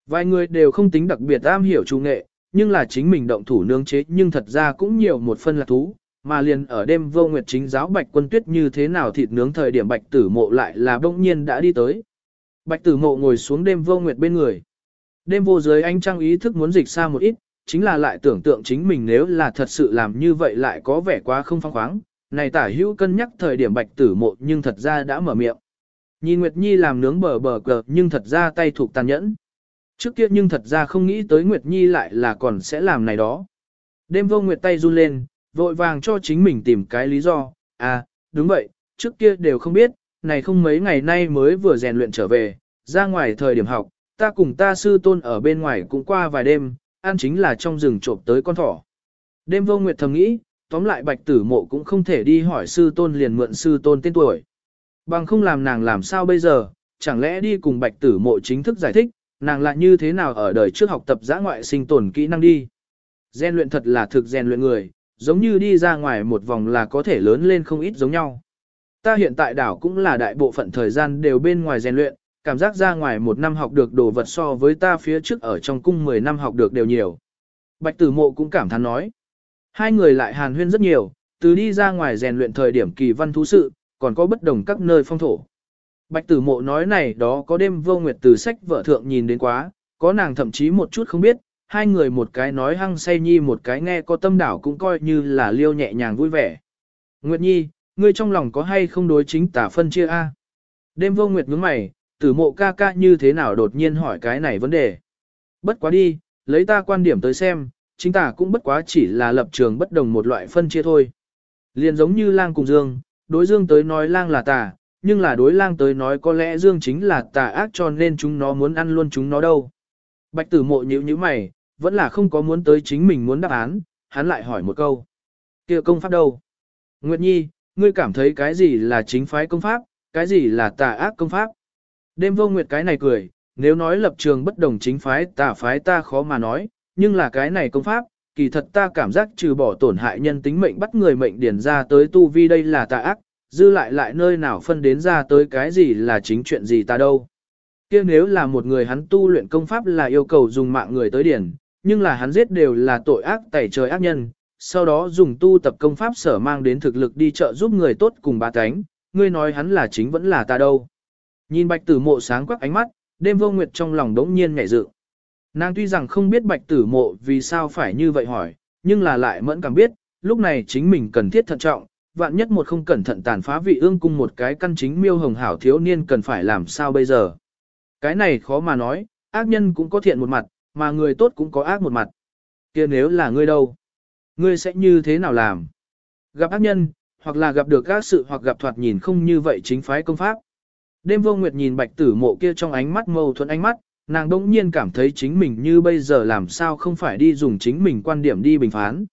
Vài người đều không tính đặc biệt am hiểu trung nghệ, nhưng là chính mình động thủ nương chế nhưng thật ra cũng nhiều một phân là thú, mà liền ở đêm vô nguyệt chính giáo bạch quân tuyết như thế nào thịt nướng thời điểm bạch tử mộ lại là bỗng nhiên đã đi tới. Bạch tử mộ ngồi xuống đêm vô nguyệt bên người. Đêm vô giới anh trang ý thức muốn dịch xa một ít, chính là lại tưởng tượng chính mình nếu là thật sự làm như vậy lại có vẻ quá không phong khoáng, Này tả hữu cân nhắc thời điểm bạch tử mộ nhưng thật ra đã mở miệng. Nhìn Nguyệt Nhi làm nướng bờ bờ cờ nhưng thật ra tay thuộc tàn nhẫn. Trước kia nhưng thật ra không nghĩ tới Nguyệt Nhi lại là còn sẽ làm này đó. Đêm vô Nguyệt tay run lên, vội vàng cho chính mình tìm cái lý do. À, đúng vậy, trước kia đều không biết, này không mấy ngày nay mới vừa rèn luyện trở về, ra ngoài thời điểm học, ta cùng ta sư tôn ở bên ngoài cũng qua vài đêm, ăn chính là trong rừng trộm tới con thỏ. Đêm vô Nguyệt thầm nghĩ, tóm lại bạch tử mộ cũng không thể đi hỏi sư tôn liền mượn sư tôn tên tuổi. Bằng không làm nàng làm sao bây giờ, chẳng lẽ đi cùng bạch tử mộ chính thức giải thích, nàng lại như thế nào ở đời trước học tập giã ngoại sinh tồn kỹ năng đi. Gen luyện thật là thực gen luyện người, giống như đi ra ngoài một vòng là có thể lớn lên không ít giống nhau. Ta hiện tại đảo cũng là đại bộ phận thời gian đều bên ngoài rèn luyện, cảm giác ra ngoài một năm học được đồ vật so với ta phía trước ở trong cung 10 năm học được đều nhiều. Bạch tử mộ cũng cảm thán nói. Hai người lại hàn huyên rất nhiều, từ đi ra ngoài rèn luyện thời điểm kỳ văn thú sự, còn có bất đồng các nơi phong thổ. Bạch tử mộ nói này đó có đêm vô nguyệt từ sách vợ thượng nhìn đến quá, có nàng thậm chí một chút không biết, hai người một cái nói hăng say nhi một cái nghe có tâm đảo cũng coi như là liêu nhẹ nhàng vui vẻ. Nguyệt nhi, ngươi trong lòng có hay không đối chính tả phân chia a? Đêm vô nguyệt nhướng mày, tử mộ ca ca như thế nào đột nhiên hỏi cái này vấn đề. Bất quá đi, lấy ta quan điểm tới xem, chính tả cũng bất quá chỉ là lập trường bất đồng một loại phân chia thôi. Liền giống như lang cùng dương, đối dương tới nói lang là tà, nhưng là đối lang tới nói có lẽ dương chính là tà ác cho nên chúng nó muốn ăn luôn chúng nó đâu. Bạch tử mộ nhíu nhíu mày, vẫn là không có muốn tới chính mình muốn đáp án, hắn lại hỏi một câu. kia công pháp đâu? Nguyệt Nhi, ngươi cảm thấy cái gì là chính phái công pháp, cái gì là tà ác công pháp? Đêm vô nguyệt cái này cười, nếu nói lập trường bất đồng chính phái tà phái ta khó mà nói, nhưng là cái này công pháp, kỳ thật ta cảm giác trừ bỏ tổn hại nhân tính mệnh bắt người mệnh điển ra tới tu vi đây là tà ác, dư lại lại nơi nào phân đến ra tới cái gì là chính chuyện gì ta đâu. kia nếu là một người hắn tu luyện công pháp là yêu cầu dùng mạng người tới điển, nhưng là hắn giết đều là tội ác tẩy trời ác nhân, sau đó dùng tu tập công pháp sở mang đến thực lực đi trợ giúp người tốt cùng ba cánh, ngươi nói hắn là chính vẫn là ta đâu. Nhìn bạch tử mộ sáng quắc ánh mắt, đêm vô nguyệt trong lòng đống nhiên nhảy dự. Nàng tuy rằng không biết bạch tử mộ vì sao phải như vậy hỏi, nhưng là lại mẫn cảm biết, lúc này chính mình cần thiết thận trọng, vạn nhất một không cẩn thận tàn phá vị ương cung một cái căn chính miêu hồng hảo thiếu niên cần phải làm sao bây giờ. Cái này khó mà nói, ác nhân cũng có thiện một mặt, mà người tốt cũng có ác một mặt. kia nếu là ngươi đâu? Ngươi sẽ như thế nào làm? Gặp ác nhân, hoặc là gặp được các sự hoặc gặp thoạt nhìn không như vậy chính phái công pháp. Đêm vô nguyệt nhìn bạch tử mộ kia trong ánh mắt mâu thuẫn ánh mắt, nàng đông nhiên cảm thấy chính mình như bây giờ làm sao không phải đi dùng chính mình quan điểm đi bình phán.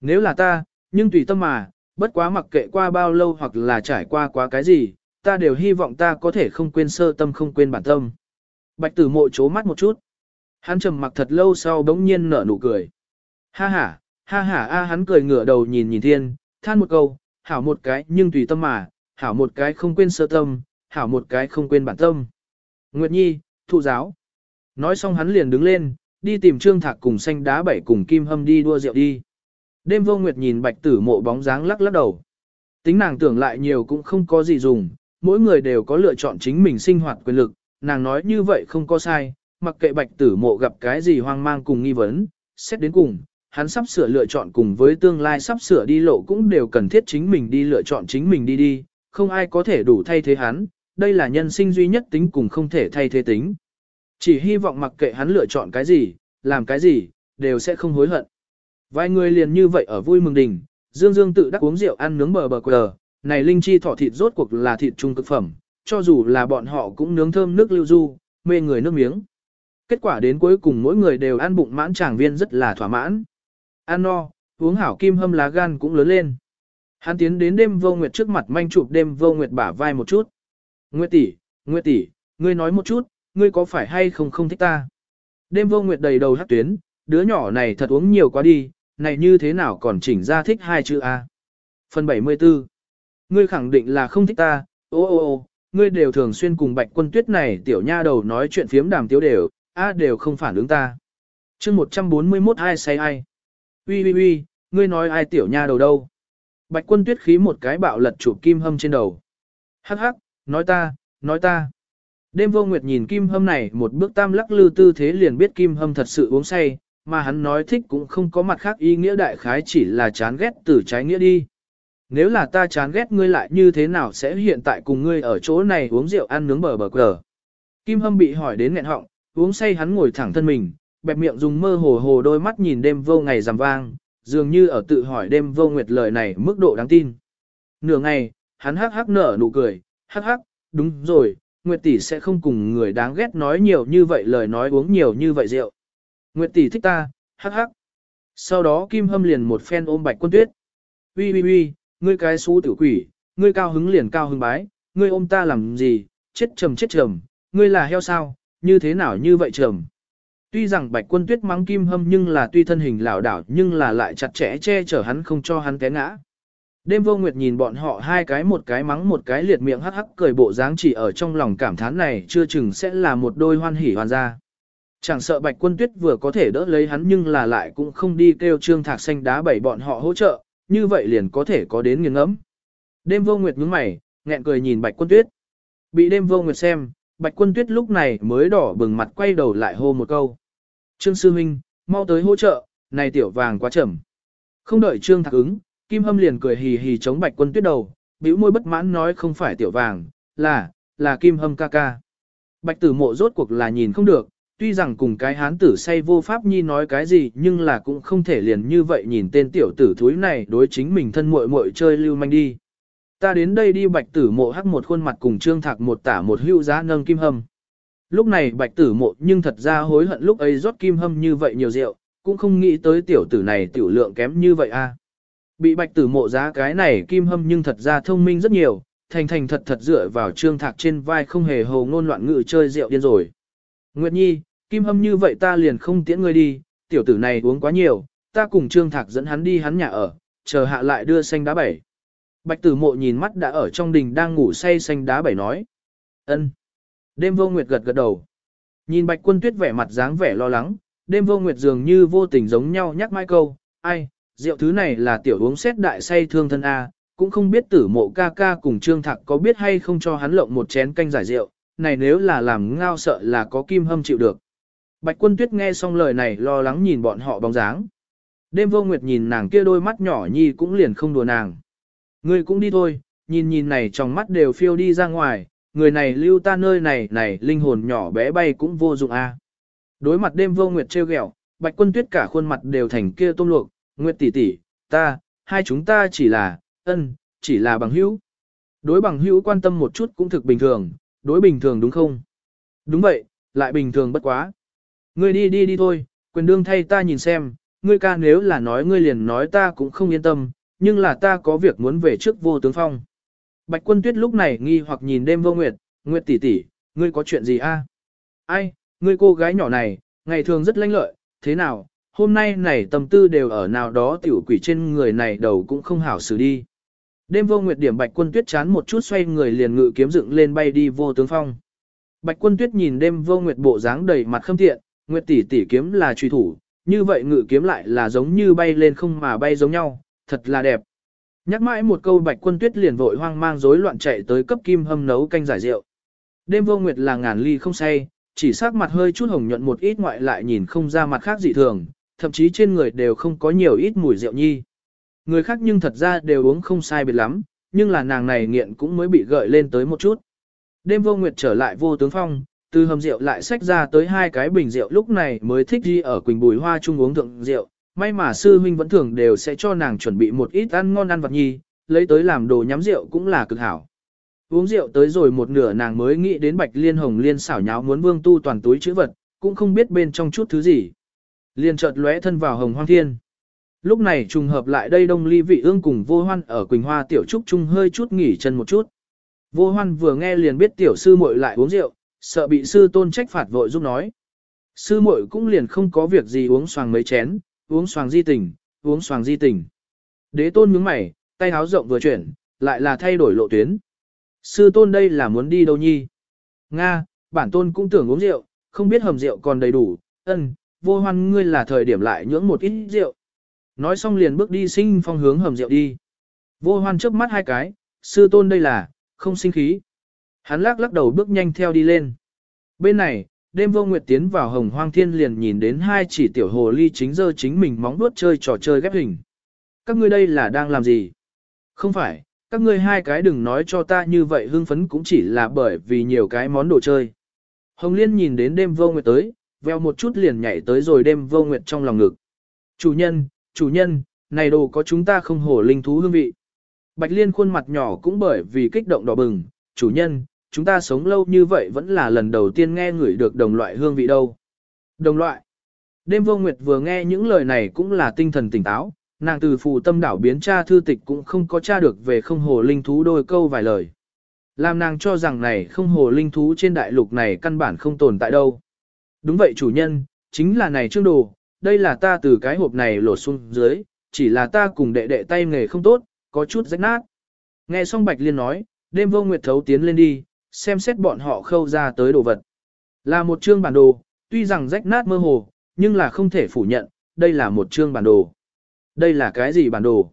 Nếu là ta, nhưng tùy tâm mà, bất quá mặc kệ qua bao lâu hoặc là trải qua quá cái gì, ta đều hy vọng ta có thể không quên sơ tâm không quên bản tâm. Bạch tử mộ chố mắt một chút. Hắn trầm mặc thật lâu sau bỗng nhiên nở nụ cười. Ha ha, ha ha a hắn cười ngửa đầu nhìn nhìn thiên, than một câu, hảo một cái nhưng tùy tâm mà, hảo một cái không quên sơ tâm, hảo một cái không quên bản tâm. Nguyệt Nhi, thụ giáo. Nói xong hắn liền đứng lên, đi tìm Trương Thạc cùng xanh đá bảy cùng Kim Hâm đi đua rượu đi. Đêm vô nguyệt nhìn bạch tử mộ bóng dáng lắc lắc đầu. Tính nàng tưởng lại nhiều cũng không có gì dùng, mỗi người đều có lựa chọn chính mình sinh hoạt quyền lực, nàng nói như vậy không có sai, mặc kệ bạch tử mộ gặp cái gì hoang mang cùng nghi vấn, xét đến cùng, hắn sắp sửa lựa chọn cùng với tương lai sắp sửa đi lộ cũng đều cần thiết chính mình đi lựa chọn chính mình đi đi, không ai có thể đủ thay thế hắn, đây là nhân sinh duy nhất tính cùng không thể thay thế tính. Chỉ hy vọng mặc kệ hắn lựa chọn cái gì, làm cái gì, đều sẽ không hối hận. Vài người liền như vậy ở vui mừng đình, Dương Dương tự đắc uống rượu ăn nướng bờ bờ quờ, này linh chi thỏ thịt rốt cuộc là thịt trung cực phẩm, cho dù là bọn họ cũng nướng thơm nước lưu du, mê người nước miếng. Kết quả đến cuối cùng mỗi người đều ăn bụng mãn tràng viên rất là thỏa mãn. Ăn no, uống hảo kim hâm lá gan cũng lớn lên. Hắn tiến đến đêm vô nguyệt trước mặt manh chụp đêm vô nguyệt bả vai một chút. Nguyệt tỷ, Nguyệt tỷ, ngươi nói một chút, ngươi có phải hay không không thích ta? Đêm vô nguyệt đầy đầu hát tuyến, đứa nhỏ này thật uống nhiều quá đi, này như thế nào còn chỉnh ra thích hai chữ A. Phần 74 Ngươi khẳng định là không thích ta, ô ô ô, ngươi đều thường xuyên cùng bạch quân tuyết này tiểu nha đầu nói chuyện phiếm đàm tiếu đều, A đều không phản ứng ta. chương 141 ai say ai? Ui ui ui, ngươi nói ai tiểu nha đầu đâu? Bạch quân tuyết khí một cái bạo lật chụp kim hâm trên đầu. Hắc hắc, nói ta, nói ta. Đêm vô nguyệt nhìn kim hâm này một bước tam lắc lư tư thế liền biết kim hâm thật sự uống say, mà hắn nói thích cũng không có mặt khác ý nghĩa đại khái chỉ là chán ghét từ trái nghĩa đi. nếu là ta chán ghét ngươi lại như thế nào sẽ hiện tại cùng ngươi ở chỗ này uống rượu ăn nướng bờ bờ cờ. Kim Hâm bị hỏi đến nghẹn họng, uống say hắn ngồi thẳng thân mình, bẹp miệng dùng mơ hồ hồ đôi mắt nhìn đêm vô ngày rằm vang, dường như ở tự hỏi đêm vô nguyệt lời này mức độ đáng tin. Nửa ngày, hắn hắc hắc nở nụ cười, hắc hắc, đúng rồi, Nguyệt tỷ sẽ không cùng người đáng ghét nói nhiều như vậy lời nói uống nhiều như vậy rượu. Nguyệt tỷ thích ta, hắc hắc. Sau đó Kim Hâm liền một phen ôm Bạch Quân Tuyết. Ui ui ui, ngươi cái xú tử quỷ, ngươi cao hứng liền cao hứng bái, ngươi ôm ta làm gì, chết trầm chết trầm, ngươi là heo sao, như thế nào như vậy trầm. Tuy rằng Bạch Quân Tuyết mắng Kim Hâm nhưng là tuy thân hình lảo đảo nhưng là lại chặt chẽ che chở hắn không cho hắn té ngã. Đêm vô nguyệt nhìn bọn họ hai cái một cái mắng một cái liệt miệng hắc hắc cười bộ dáng chỉ ở trong lòng cảm thán này chưa chừng sẽ là một đôi hoan hỉ hoàn gia. Chẳng sợ bạch quân tuyết vừa có thể đỡ lấy hắn nhưng là lại cũng không đi kêu trương thạc xanh đá bảy bọn họ hỗ trợ, như vậy liền có thể có đến nghiêng ngẫm. Đêm vô nguyệt nhướng mày, nghẹn cười nhìn bạch quân tuyết. Bị đêm vô nguyệt xem, bạch quân tuyết lúc này mới đỏ bừng mặt quay đầu lại hô một câu. Trương sư Minh, mau tới hỗ trợ, này tiểu vàng quá chậm. Không đợi trương thạc ứng, Kim Hâm liền cười hì hì chống bạch quân tuyết đầu, bĩu môi bất mãn nói không phải tiểu vàng, là, là Kim Hâm ca ca. Bạch tử mộ rốt cuộc là nhìn không được, tuy rằng cùng cái hán tử say vô pháp nhi nói cái gì nhưng là cũng không thể liền như vậy nhìn tên tiểu tử thúi này đối chính mình thân muội muội chơi lưu manh đi. Ta đến đây đi bạch tử mộ hắc một khuôn mặt cùng trương thạc một tả một hữu giá nâng kim hâm. Lúc này bạch tử mộ nhưng thật ra hối hận lúc ấy rót kim hâm như vậy nhiều rượu, cũng không nghĩ tới tiểu tử này tiểu lượng kém như vậy a. Bị bạch tử mộ giá cái này kim hâm nhưng thật ra thông minh rất nhiều, thành thành thật thật dựa vào trương thạc trên vai không hề hồ ngôn loạn ngự chơi rượu điên rồi. Nguyệt Nhi, kim hâm như vậy ta liền không tiễn ngươi đi, tiểu tử này uống quá nhiều, ta cùng trương thạc dẫn hắn đi hắn nhà ở, chờ hạ lại đưa xanh đá bảy. Bạch tử mộ nhìn mắt đã ở trong đình đang ngủ say xanh đá bảy nói. ân. Đêm vô nguyệt gật gật đầu. Nhìn bạch quân tuyết vẻ mặt dáng vẻ lo lắng, đêm vô nguyệt dường như vô tình giống nhau nhắc mai câu, ai, rượu thứ này là tiểu uống xét đại say thương thân A, cũng không biết tử mộ ca ca cùng trương thạc có biết hay không cho hắn lộng một chén canh giải rượu, này nếu là làm ngao sợ là có kim hâm chịu được. Bạch quân tuyết nghe xong lời này lo lắng nhìn bọn họ bóng dáng. Đêm vô nguyệt nhìn nàng kia đôi mắt nhỏ nhi cũng liền không đùa nàng. Ngươi cũng đi thôi, nhìn nhìn này trong mắt đều phiêu đi ra ngoài, người này lưu ta nơi này này linh hồn nhỏ bé bay cũng vô dụng a. Đối mặt đêm vô nguyệt treo gẹo, bạch quân tuyết cả khuôn mặt đều thành kia tôm luộc, Nguyệt tỷ tỷ, ta, hai chúng ta chỉ là, ân, chỉ là bằng hữu. Đối bằng hữu quan tâm một chút cũng thực bình thường, đối bình thường đúng không? Đúng vậy, lại bình thường bất quá. Ngươi đi đi đi thôi, quyền đương thay ta nhìn xem, ngươi ca nếu là nói ngươi liền nói ta cũng không yên tâm, nhưng là ta có việc muốn về trước vô tướng phong. Bạch quân tuyết lúc này nghi hoặc nhìn đêm vô nguyệt, nguyệt tỷ tỷ, ngươi có chuyện gì a? Ai, ngươi cô gái nhỏ này, ngày thường rất lanh lợi, thế nào, hôm nay này tâm tư đều ở nào đó tiểu quỷ trên người này đầu cũng không hảo xử đi. Đêm vô nguyệt điểm bạch quân tuyết chán một chút xoay người liền ngự kiếm dựng lên bay đi vô tướng phong. Bạch quân tuyết nhìn đêm vô nguyệt bộ dáng đầy mặt khâm thiện, nguyệt tỷ tỷ kiếm là truy thủ, như vậy ngự kiếm lại là giống như bay lên không mà bay giống nhau, thật là đẹp. Nhắc mãi một câu bạch quân tuyết liền vội hoang mang rối loạn chạy tới cấp kim hâm nấu canh giải rượu. Đêm vô nguyệt là ngàn ly không say, chỉ sắc mặt hơi chút hồng nhuận một ít ngoại lại nhìn không ra mặt khác dị thường, thậm chí trên người đều không có nhiều ít mùi rượu nhi. Người khác nhưng thật ra đều uống không sai biệt lắm, nhưng là nàng này nghiện cũng mới bị gợi lên tới một chút. Đêm vô nguyệt trở lại vô tướng phong, từ hầm rượu lại xách ra tới hai cái bình rượu lúc này mới thích đi ở quỳnh bùi hoa chung uống thượng rượu. May mà sư huynh vẫn thường đều sẽ cho nàng chuẩn bị một ít ăn ngon ăn vặt nhi, lấy tới làm đồ nhắm rượu cũng là cực hảo. Uống rượu tới rồi một nửa nàng mới nghĩ đến bạch liên hồng liên xảo nháo muốn vương tu toàn túi chữ vật, cũng không biết bên trong chút thứ gì. Liên chợt lóe thân vào hồng hoang thiên. Lúc này trùng hợp lại đây đông ly vị ương cùng vô hoan ở Quỳnh Hoa tiểu trúc trung hơi chút nghỉ chân một chút. Vô hoan vừa nghe liền biết tiểu sư muội lại uống rượu, sợ bị sư tôn trách phạt vội giúp nói. Sư muội cũng liền không có việc gì uống xoàng mấy chén, uống xoàng di tình, uống xoàng di tình. Đế tôn nhướng mày, tay háo rộng vừa chuyển, lại là thay đổi lộ tuyến. Sư tôn đây là muốn đi đâu nhi? Nga, bản tôn cũng tưởng uống rượu, không biết hầm rượu còn đầy đủ, ân, vô hoan ngươi là thời điểm lại nhưỡng một ít rượu. Nói xong liền bước đi sinh phong hướng hầm rượu đi. Vô hoan trước mắt hai cái, sư tôn đây là, không sinh khí. Hắn lắc lắc đầu bước nhanh theo đi lên. Bên này, đêm vô nguyệt tiến vào hồng hoang thiên liền nhìn đến hai chỉ tiểu hồ ly chính dơ chính mình móng vuốt chơi trò chơi ghép hình. Các ngươi đây là đang làm gì? Không phải, các ngươi hai cái đừng nói cho ta như vậy hưng phấn cũng chỉ là bởi vì nhiều cái món đồ chơi. Hồng Liên nhìn đến đêm vô nguyệt tới, veo một chút liền nhảy tới rồi đêm vô nguyệt trong lòng ngực. Chủ nhân, chủ nhân, này đồ có chúng ta không hổ linh thú hương vị. Bạch Liên khuôn mặt nhỏ cũng bởi vì kích động đỏ bừng, chủ nhân, chúng ta sống lâu như vậy vẫn là lần đầu tiên nghe ngửi được đồng loại hương vị đâu. Đồng loại. Đêm vô nguyệt vừa nghe những lời này cũng là tinh thần tỉnh táo, nàng từ phù tâm đảo biến tra thư tịch cũng không có tra được về không hồ linh thú đôi câu vài lời. Làm nàng cho rằng này không hồ linh thú trên đại lục này căn bản không tồn tại đâu. Đúng vậy chủ nhân, chính là này trương đồ, đây là ta từ cái hộp này lột xuống dưới, chỉ là ta cùng đệ đệ tay nghề không tốt, có chút rách nát. Nghe xong Bạch Liên nói, đêm vô nguyệt thấu tiến lên đi, xem xét bọn họ khâu ra tới đồ vật. Là một chương bản đồ, tuy rằng rách nát mơ hồ, nhưng là không thể phủ nhận, đây là một chương bản đồ. Đây là cái gì bản đồ?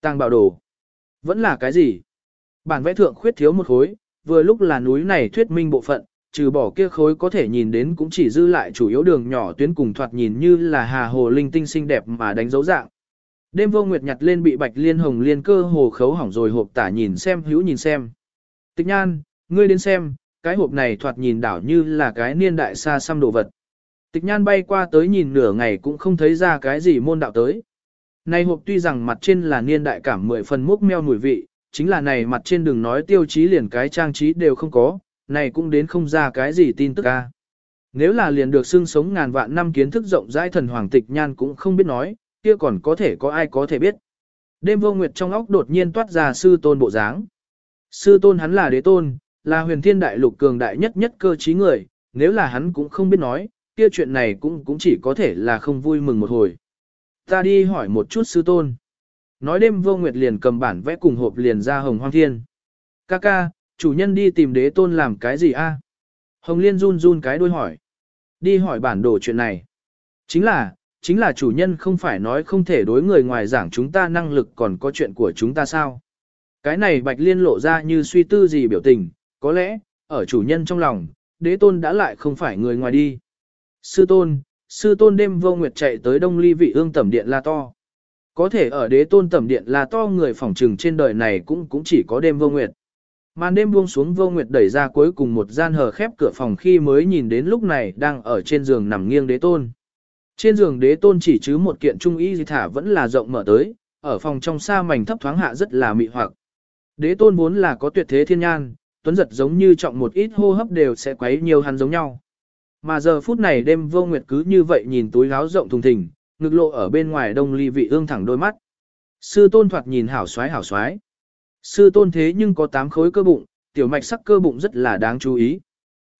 Tăng bảo đồ. Vẫn là cái gì? Bản vẽ thượng khuyết thiếu một khối, vừa lúc là núi này thuyết minh bộ phận, trừ bỏ kia khối có thể nhìn đến cũng chỉ dư lại chủ yếu đường nhỏ tuyến cùng thoạt nhìn như là hà hồ linh tinh xinh đẹp mà đánh dấu dạng. Đêm vô nguyệt nhặt lên bị bạch liên hồng liên cơ hồ khấu hỏng rồi hộp tả nhìn xem hữu nhìn xem. Tịch nhan, ngươi đến xem, cái hộp này thoạt nhìn đảo như là cái niên đại xa xăm đồ vật. Tịch nhan bay qua tới nhìn nửa ngày cũng không thấy ra cái gì môn đạo tới. Này hộp tuy rằng mặt trên là niên đại cảm mười phần múc meo mùi vị, chính là này mặt trên đừng nói tiêu chí liền cái trang trí đều không có, này cũng đến không ra cái gì tin tức ca. Nếu là liền được xưng sống ngàn vạn năm kiến thức rộng rãi thần hoàng tịch nhan cũng không biết nói, kia còn có thể có ai có thể biết. Đêm vô nguyệt trong óc đột nhiên toát ra sư tôn bộ dáng. Sư tôn hắn là đế tôn, là huyền thiên đại lục cường đại nhất nhất cơ trí người, nếu là hắn cũng không biết nói, kia chuyện này cũng cũng chỉ có thể là không vui mừng một hồi. Ta đi hỏi một chút sư tôn. Nói đêm vô nguyệt liền cầm bản vẽ cùng hộp liền ra hồng hoang thiên. Ca ca, chủ nhân đi tìm đế tôn làm cái gì a? Hồng liên run run cái đuôi hỏi. Đi hỏi bản đồ chuyện này. Chính là, chính là chủ nhân không phải nói không thể đối người ngoài giảng chúng ta năng lực còn có chuyện của chúng ta sao. Cái này bạch liên lộ ra như suy tư gì biểu tình, có lẽ, ở chủ nhân trong lòng, đế tôn đã lại không phải người ngoài đi. Sư tôn, sư tôn đêm vô nguyệt chạy tới đông ly vị ương tẩm điện la to. Có thể ở đế tôn tẩm điện là to người phỏng trừng trên đời này cũng cũng chỉ có đêm vô nguyệt. Màn đêm buông xuống vô nguyệt đẩy ra cuối cùng một gian hờ khép cửa phòng khi mới nhìn đến lúc này đang ở trên giường nằm nghiêng đế tôn. Trên giường đế tôn chỉ chứ một kiện trung y gì thả vẫn là rộng mở tới, ở phòng trong xa mảnh thấp thoáng hạ rất là mị hoặc. Đế tôn vốn là có tuyệt thế thiên nhan, tuấn giật giống như trọng một ít hô hấp đều sẽ quấy nhiều hắn giống nhau. Mà giờ phút này đêm vô nguyệt cứ như vậy nhìn túi áo rộng thùng thình, ngực lộ ở bên ngoài đông ly vị ương thẳng đôi mắt. Sư tôn thoạt nhìn hảo xoái hảo xoái. Sư tôn thế nhưng có tám khối cơ bụng, tiểu mạch sắc cơ bụng rất là đáng chú ý.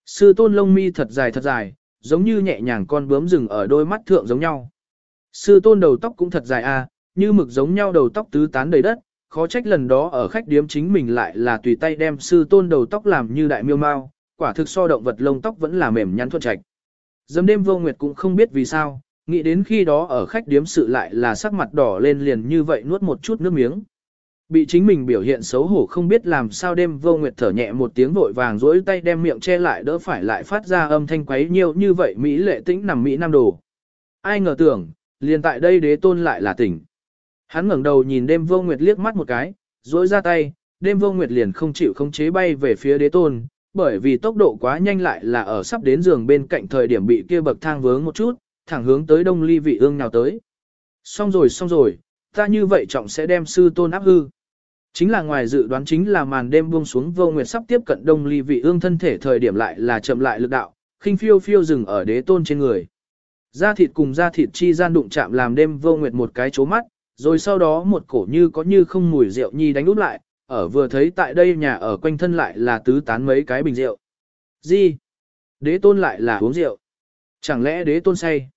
Sư tôn lông mi thật dài thật dài, giống như nhẹ nhàng con bướm rừng ở đôi mắt thượng giống nhau. Sư tôn đầu tóc cũng thật dài a, à, như mực giống nhau đầu tóc tứ tán đầy đất, khó trách lần đó ở khách điếm chính mình lại là tùy tay đem sư tôn đầu tóc làm như đại miêu mao, quả thực so động vật lông tóc vẫn là mềm nhắn thuận trạch. Dâm đêm vô nguyệt cũng không biết vì sao, nghĩ đến khi đó ở khách điếm sự lại là sắc mặt đỏ lên liền như vậy nuốt một chút nước miếng. Bị chính mình biểu hiện xấu hổ không biết làm sao đêm vô nguyệt thở nhẹ một tiếng vội vàng rỗi tay đem miệng che lại đỡ phải lại phát ra âm thanh quấy nhiều như vậy Mỹ lệ tĩnh nằm Mỹ Nam Đồ. Ai ngờ tưởng, liền tại đây đế tôn lại là tỉnh. Hắn ngẩng đầu nhìn đêm vô nguyệt liếc mắt một cái, rỗi ra tay, đêm vô nguyệt liền không chịu không chế bay về phía đế tôn, bởi vì tốc độ quá nhanh lại là ở sắp đến giường bên cạnh thời điểm bị kia bậc thang vướng một chút, thẳng hướng tới đông ly vị ương nào tới. Xong rồi xong rồi, ta như vậy trọng sẽ đem sư tôn áp hư. Chính là ngoài dự đoán chính là màn đêm buông xuống vô nguyệt sắp tiếp cận đông ly vị ương thân thể thời điểm lại là chậm lại lực đạo, khinh phiêu phiêu dừng ở đế tôn trên người. Da thịt cùng da thịt chi gian đụng chạm làm đêm vô nguyệt một cái chố mắt, rồi sau đó một cổ như có như không mùi rượu nhi đánh úp lại, ở vừa thấy tại đây nhà ở quanh thân lại là tứ tán mấy cái bình rượu. Gì? Đế tôn lại là uống rượu. Chẳng lẽ đế tôn say?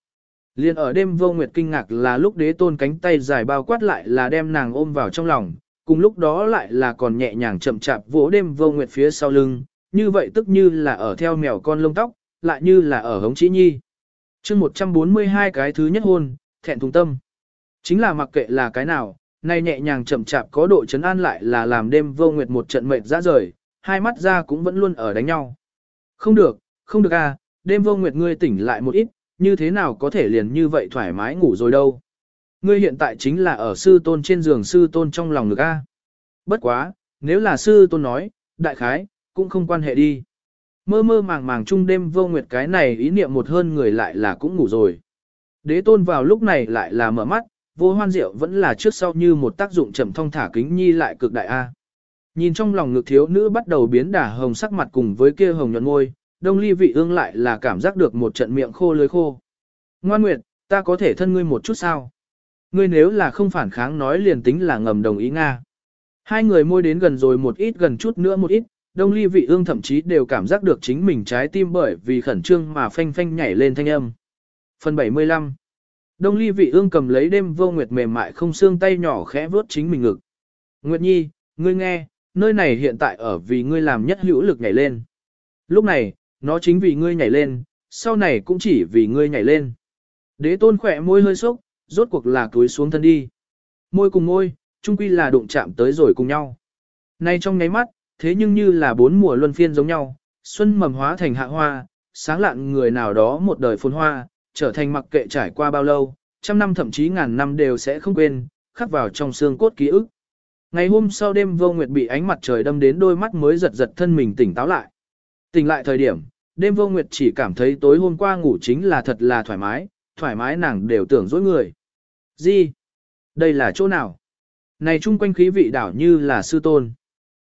Liên ở đêm vô nguyệt kinh ngạc là lúc đế tôn cánh tay dài bao quát lại là đem nàng ôm vào trong lòng, cùng lúc đó lại là còn nhẹ nhàng chậm chạp vỗ đêm vô nguyệt phía sau lưng, như vậy tức như là ở theo mèo con lông tóc, lại như là ở hống chỉ nhi. chương 142 cái thứ nhất hôn, thẹn thùng tâm. Chính là mặc kệ là cái nào, nay nhẹ nhàng chậm chạp có độ chấn an lại là làm đêm vô nguyệt một trận mệt ra rời, hai mắt ra cũng vẫn luôn ở đánh nhau. Không được, không được à, đêm vô nguyệt ngươi tỉnh lại một ít, như thế nào có thể liền như vậy thoải mái ngủ rồi đâu. Ngươi hiện tại chính là ở sư tôn trên giường sư tôn trong lòng ngực A. Bất quá, nếu là sư tôn nói, đại khái, cũng không quan hệ đi. Mơ mơ màng màng chung đêm vô nguyệt cái này ý niệm một hơn người lại là cũng ngủ rồi. Đế tôn vào lúc này lại là mở mắt, vô hoan rượu vẫn là trước sau như một tác dụng chậm thông thả kính nhi lại cực đại A. Nhìn trong lòng ngực thiếu nữ bắt đầu biến đà hồng sắc mặt cùng với kia hồng nhuận ngôi, đông ly vị ương lại là cảm giác được một trận miệng khô lưới khô. Ngoan nguyệt, ta có thể thân ngươi một chút sao? Ngươi nếu là không phản kháng nói liền tính là ngầm đồng ý Nga. Hai người môi đến gần rồi một ít gần chút nữa một ít, đông ly vị ương thậm chí đều cảm giác được chính mình trái tim bởi vì khẩn trương mà phanh phanh nhảy lên thanh âm. Phần 75 Đông ly vị ương cầm lấy đêm vô nguyệt mềm mại không xương tay nhỏ khẽ vớt chính mình ngực. Nguyệt nhi, ngươi nghe, nơi này hiện tại ở vì ngươi làm nhất hữu lực nhảy lên. Lúc này, nó chính vì ngươi nhảy lên, sau này cũng chỉ vì ngươi nhảy lên. Đế tôn khỏe môi hơi sốc, rốt cuộc là túi xuống thân đi. Môi cùng môi, chung quy là đụng chạm tới rồi cùng nhau. Nay trong nháy mắt, thế nhưng như là bốn mùa luân phiên giống nhau, xuân mầm hóa thành hạ hoa, sáng lạn người nào đó một đời phồn hoa, trở thành mặc kệ trải qua bao lâu, trăm năm thậm chí ngàn năm đều sẽ không quên, khắc vào trong xương cốt ký ức. Ngày hôm sau đêm vô nguyệt bị ánh mặt trời đâm đến đôi mắt mới giật giật thân mình tỉnh táo lại. Tỉnh lại thời điểm, đêm vô nguyệt chỉ cảm thấy tối hôm qua ngủ chính là thật là thoải mái, thoải mái nàng đều tưởng dối người. Gì? Đây là chỗ nào? Này chung quanh khí vị đảo như là sư tôn.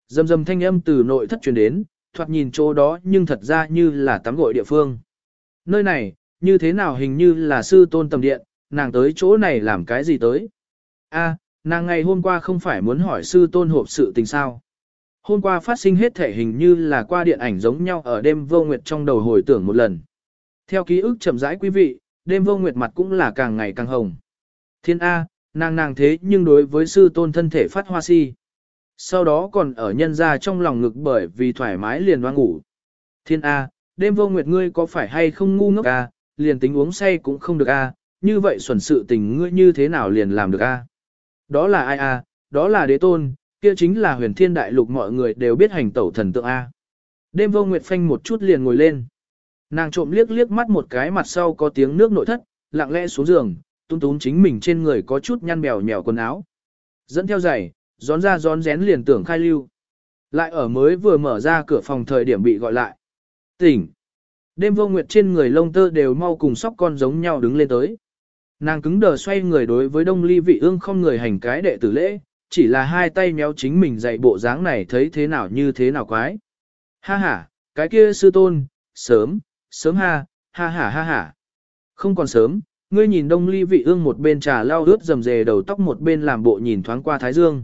Dầm dầm thanh âm từ nội thất truyền đến, thoạt nhìn chỗ đó nhưng thật ra như là tắm gội địa phương. Nơi này, như thế nào hình như là sư tôn tầm điện, nàng tới chỗ này làm cái gì tới? A, nàng ngày hôm qua không phải muốn hỏi sư tôn hộp sự tình sao? Hôm qua phát sinh hết thể hình như là qua điện ảnh giống nhau ở đêm vô nguyệt trong đầu hồi tưởng một lần. Theo ký ức chậm rãi quý vị, đêm vô nguyệt mặt cũng là càng ngày càng hồng. Thiên A, nàng nàng thế nhưng đối với sư tôn thân thể phát hoa si. Sau đó còn ở nhân ra trong lòng ngực bởi vì thoải mái liền hoang ngủ. Thiên A, đêm vô nguyệt ngươi có phải hay không ngu ngốc à? Liền tính uống say cũng không được A, như vậy xuẩn sự tình ngươi như thế nào liền làm được A. Đó là ai A, đó là đế tôn, kia chính là huyền thiên đại lục mọi người đều biết hành tẩu thần tượng A. Đêm vô nguyệt phanh một chút liền ngồi lên. Nàng trộm liếc liếc mắt một cái mặt sau có tiếng nước nội thất, lặng lẽ xuống giường, tung tún chính mình trên người có chút nhăn bèo nhèo quần áo. Dẫn theo giày, gión ra gión rén liền tưởng khai lưu. Lại ở mới vừa mở ra cửa phòng thời điểm bị gọi lại. Tỉnh. Đêm vô nguyệt trên người lông tơ đều mau cùng sóc con giống nhau đứng lên tới. Nàng cứng đờ xoay người đối với đông ly vị ương không người hành cái đệ tử lễ, chỉ là hai tay méo chính mình dạy bộ dáng này thấy thế nào như thế nào quái. Ha ha, cái kia sư tôn, sớm, sớm ha, ha ha ha ha. Không còn sớm, ngươi nhìn đông ly vị ương một bên trà lau ướt dầm dề đầu tóc một bên làm bộ nhìn thoáng qua thái dương.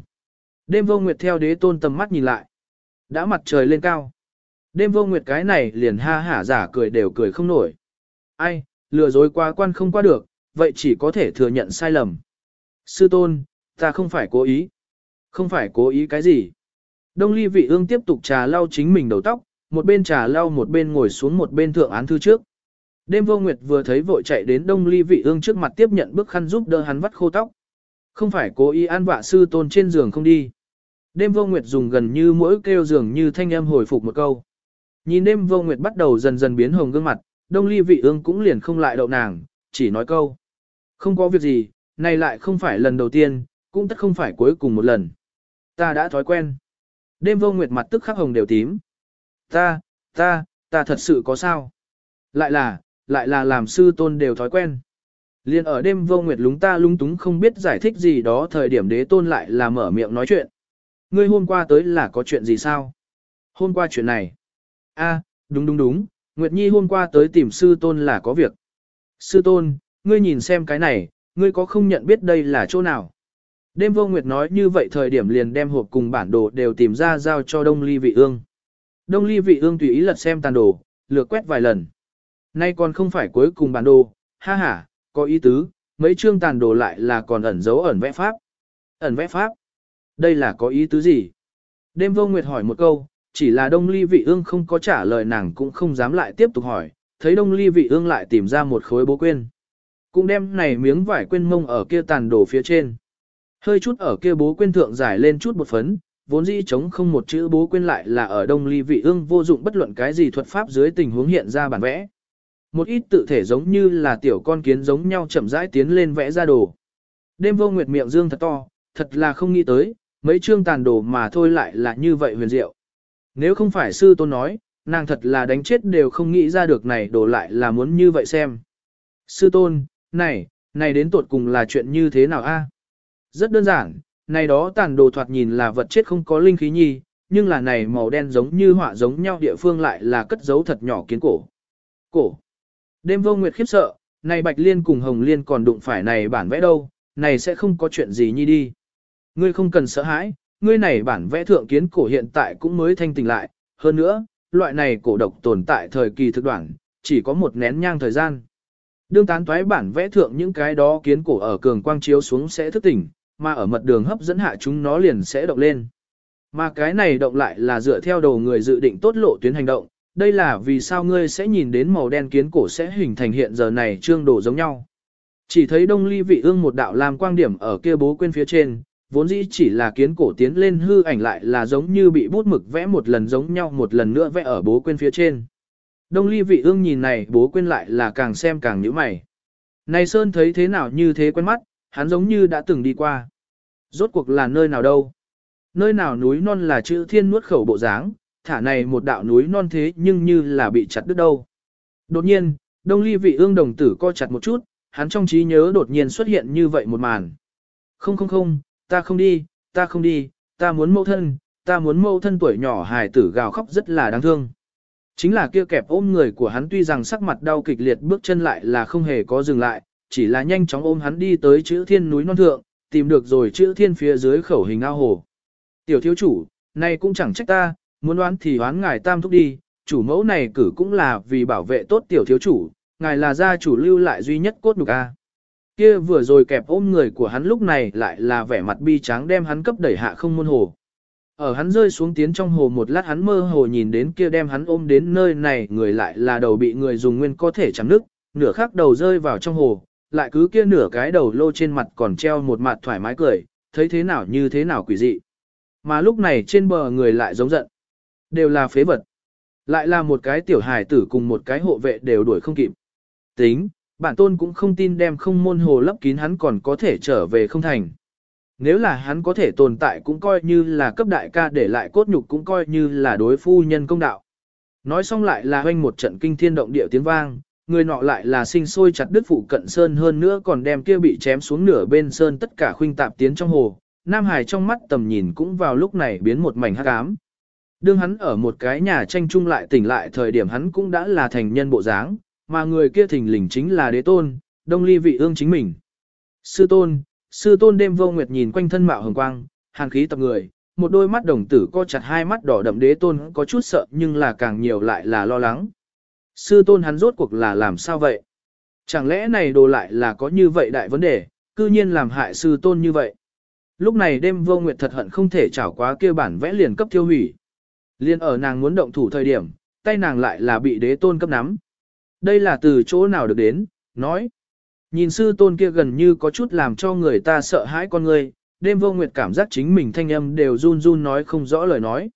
Đêm vô nguyệt theo đế tôn tầm mắt nhìn lại. Đã mặt trời lên cao. Đêm vô nguyệt cái này liền ha hả giả cười đều cười không nổi. Ai, lừa dối qua quan không qua được, vậy chỉ có thể thừa nhận sai lầm. Sư tôn, ta không phải cố ý. Không phải cố ý cái gì. Đông ly vị ương tiếp tục trà lau chính mình đầu tóc, một bên trà lau một bên ngồi xuống một bên thượng án thư trước. Đêm vô nguyệt vừa thấy vội chạy đến đông ly vị ương trước mặt tiếp nhận bước khăn giúp đỡ hắn vắt khô tóc. Không phải cố ý an vạ sư tôn trên giường không đi. Đêm vô nguyệt dùng gần như mỗi kêu giường như thanh âm hồi phục một câu. Nhìn đêm vô nguyệt bắt đầu dần dần biến hồng gương mặt, đông ly vị ương cũng liền không lại đậu nàng, chỉ nói câu. Không có việc gì, này lại không phải lần đầu tiên, cũng tất không phải cuối cùng một lần. Ta đã thói quen. Đêm vô nguyệt mặt tức khắc hồng đều tím. Ta, ta, ta thật sự có sao? Lại là, lại là làm sư tôn đều thói quen. Liên ở đêm vô nguyệt lúng ta lung túng không biết giải thích gì đó thời điểm đế tôn lại là mở miệng nói chuyện. Ngươi hôm qua tới là có chuyện gì sao? Hôm qua chuyện này a đúng đúng đúng, Nguyệt Nhi hôm qua tới tìm sư tôn là có việc. Sư tôn, ngươi nhìn xem cái này, ngươi có không nhận biết đây là chỗ nào? Đêm vô Nguyệt nói như vậy thời điểm liền đem hộp cùng bản đồ đều tìm ra giao cho Đông Ly Vị Ương. Đông Ly Vị Ương tùy ý lật xem tàn đồ, lược quét vài lần. Nay còn không phải cuối cùng bản đồ, ha ha, có ý tứ, mấy chương tàn đồ lại là còn ẩn dấu ẩn vẽ pháp. Ẩn vẽ pháp? Đây là có ý tứ gì? Đêm vô nguyệt hỏi một câu, chỉ là đông ly vị ương không có trả lời nàng cũng không dám lại tiếp tục hỏi, thấy đông ly vị ương lại tìm ra một khối bố quên. Cũng đem này miếng vải quên mông ở kia tàn đổ phía trên. Hơi chút ở kia bố quên thượng giải lên chút một phấn, vốn dĩ chống không một chữ bố quên lại là ở đông ly vị ương vô dụng bất luận cái gì thuật pháp dưới tình huống hiện ra bản vẽ. Một ít tự thể giống như là tiểu con kiến giống nhau chậm rãi tiến lên vẽ ra đồ. Đêm vô nguyệt miệng dương thật to, thật là không nghĩ tới, mấy chương tàn đồ mà thôi lại là như vậy huyền diệu. Nếu không phải sư tôn nói, nàng thật là đánh chết đều không nghĩ ra được này đổ lại là muốn như vậy xem. Sư tôn, này, này đến tột cùng là chuyện như thế nào a? Rất đơn giản, này đó tàn đồ thoạt nhìn là vật chết không có linh khí nhi, nhưng là này màu đen giống như họa giống nhau địa phương lại là cất giấu thật nhỏ kiến cổ. Cổ. Đêm vô nguyệt khiếp sợ, này bạch liên cùng hồng liên còn đụng phải này bản vẽ đâu, này sẽ không có chuyện gì nhi đi. Ngươi không cần sợ hãi, ngươi này bản vẽ thượng kiến cổ hiện tại cũng mới thanh tỉnh lại, hơn nữa, loại này cổ độc tồn tại thời kỳ thực đoạn, chỉ có một nén nhang thời gian. Đương tán toái bản vẽ thượng những cái đó kiến cổ ở cường quang chiếu xuống sẽ thức tỉnh, mà ở mật đường hấp dẫn hạ chúng nó liền sẽ động lên. Mà cái này động lại là dựa theo đầu người dự định tốt lộ tuyến hành động, đây là vì sao ngươi sẽ nhìn đến màu đen kiến cổ sẽ hình thành hiện giờ này trương đồ giống nhau. Chỉ thấy đông ly vị ương một đạo làm quang điểm ở kia bố quên phía trên, vốn dĩ chỉ là kiến cổ tiến lên hư ảnh lại là giống như bị bút mực vẽ một lần giống nhau một lần nữa vẽ ở bố quên phía trên. Đông ly vị ương nhìn này bố quên lại là càng xem càng nhíu mày. Này Sơn thấy thế nào như thế quen mắt, hắn giống như đã từng đi qua. Rốt cuộc là nơi nào đâu? Nơi nào núi non là chữ thiên nuốt khẩu bộ dáng, thả này một đạo núi non thế nhưng như là bị chặt đứt đâu. Đột nhiên, đông ly vị ương đồng tử co chặt một chút, hắn trong trí nhớ đột nhiên xuất hiện như vậy một màn. Không không không, ta không đi, ta không đi, ta muốn mâu thân, ta muốn mâu thân tuổi nhỏ hài tử gào khóc rất là đáng thương. Chính là kia kẹp ôm người của hắn tuy rằng sắc mặt đau kịch liệt bước chân lại là không hề có dừng lại, chỉ là nhanh chóng ôm hắn đi tới chữ thiên núi non thượng, tìm được rồi chữ thiên phía dưới khẩu hình ao hồ. Tiểu thiếu chủ, này cũng chẳng trách ta, muốn oán thì oán ngài tam thúc đi, chủ mẫu này cử cũng là vì bảo vệ tốt tiểu thiếu chủ, ngài là gia chủ lưu lại duy nhất cốt nhục a. Kia vừa rồi kẹp ôm người của hắn lúc này lại là vẻ mặt bi tráng đem hắn cấp đẩy hạ không môn hồ. Ở hắn rơi xuống tiến trong hồ một lát hắn mơ hồ nhìn đến kia đem hắn ôm đến nơi này người lại là đầu bị người dùng nguyên có thể chạm nước, nửa khác đầu rơi vào trong hồ, lại cứ kia nửa cái đầu lô trên mặt còn treo một mặt thoải mái cười, thấy thế nào như thế nào quỷ dị. Mà lúc này trên bờ người lại giống giận. Đều là phế vật. Lại là một cái tiểu hài tử cùng một cái hộ vệ đều đuổi không kịp. Tính, bản tôn cũng không tin đem không môn hồ lấp kín hắn còn có thể trở về không thành. Nếu là hắn có thể tồn tại cũng coi như là cấp đại ca để lại cốt nhục cũng coi như là đối phu nhân công đạo. Nói xong lại là hoanh một trận kinh thiên động địa tiếng vang, người nọ lại là sinh sôi chặt đứt phụ cận sơn hơn nữa còn đem kia bị chém xuống nửa bên sơn tất cả khuynh tạp tiến trong hồ. Nam Hải trong mắt tầm nhìn cũng vào lúc này biến một mảnh hắc ám. Đương hắn ở một cái nhà tranh chung lại tỉnh lại thời điểm hắn cũng đã là thành nhân bộ dáng, mà người kia thình lình chính là đế tôn, đông ly vị ương chính mình. Sư tôn, sư tôn đêm vô nguyệt nhìn quanh thân mạo hồng quang, hàn khí tập người, một đôi mắt đồng tử co chặt hai mắt đỏ đậm đế tôn có chút sợ nhưng là càng nhiều lại là lo lắng. Sư tôn hắn rốt cuộc là làm sao vậy? Chẳng lẽ này đồ lại là có như vậy đại vấn đề, cư nhiên làm hại sư tôn như vậy? Lúc này đêm vô nguyệt thật hận không thể trảo quá kia bản vẽ liền cấp tiêu hủy. Liên ở nàng muốn động thủ thời điểm, tay nàng lại là bị đế tôn cấp nắm. Đây là từ chỗ nào được đến, nói. Nhìn sư tôn kia gần như có chút làm cho người ta sợ hãi con người, đêm vô nguyệt cảm giác chính mình thanh âm đều run run nói không rõ lời nói.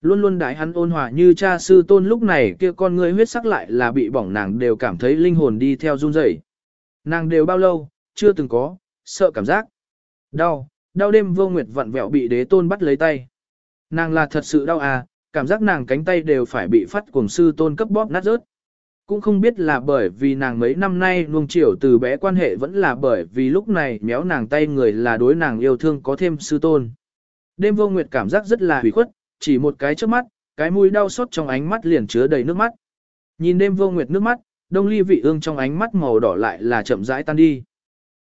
Luôn luôn đại hắn ôn hòa như cha sư tôn lúc này kia con người huyết sắc lại là bị bỏng nàng đều cảm thấy linh hồn đi theo run rẩy. Nàng đều bao lâu, chưa từng có, sợ cảm giác. Đau, đau đêm vô nguyệt vặn vẹo bị đế tôn bắt lấy tay. Nàng là thật sự đau à, cảm giác nàng cánh tay đều phải bị phát cuồng sư tôn cấp bóp nát rớt. Cũng không biết là bởi vì nàng mấy năm nay nuông chiều từ bé quan hệ vẫn là bởi vì lúc này méo nàng tay người là đối nàng yêu thương có thêm sư tôn. Đêm vô nguyệt cảm giác rất là hủy khuất, chỉ một cái trước mắt, cái mũi đau xót trong ánh mắt liền chứa đầy nước mắt. Nhìn đêm vô nguyệt nước mắt, đông ly vị ương trong ánh mắt màu đỏ lại là chậm rãi tan đi.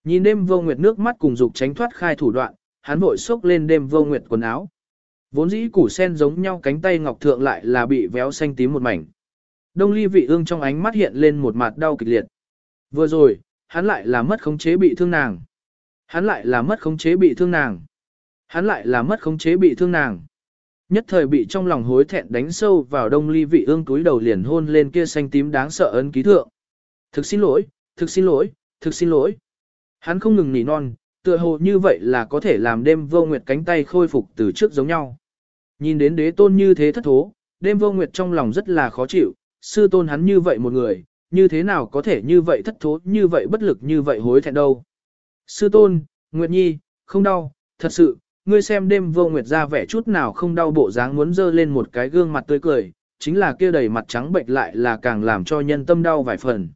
Nhìn đêm vô nguyệt nước mắt cùng dục tránh thoát khai thủ đoạn, hắn vội xốc lên đêm vô nguyệt quần áo. Vốn dĩ củ sen giống nhau cánh tay ngọc thượng lại là bị véo xanh tím một mảnh. Đông ly vị ương trong ánh mắt hiện lên một mặt đau kịch liệt. Vừa rồi, hắn lại là mất khống chế bị thương nàng. Hắn lại là mất khống chế bị thương nàng. Hắn lại là mất khống chế bị thương nàng. Nhất thời bị trong lòng hối thẹn đánh sâu vào đông ly vị ương túi đầu liền hôn lên kia xanh tím đáng sợ ấn ký thượng. Thực xin lỗi, thực xin lỗi, thực xin lỗi. Hắn không ngừng nỉ non, tựa hồ như vậy là có thể làm đêm vô nguyệt cánh tay khôi phục từ trước giống nhau. Nhìn đến đế tôn như thế thất thố, đêm vô nguyệt trong lòng rất là khó chịu, sư tôn hắn như vậy một người, như thế nào có thể như vậy thất thố, như vậy bất lực như vậy hối thẹn đâu. Sư tôn, Nguyệt Nhi, không đau, thật sự, ngươi xem đêm vô nguyệt ra vẻ chút nào không đau bộ dáng muốn dơ lên một cái gương mặt tươi cười, chính là kia đầy mặt trắng bệnh lại là càng làm cho nhân tâm đau vài phần.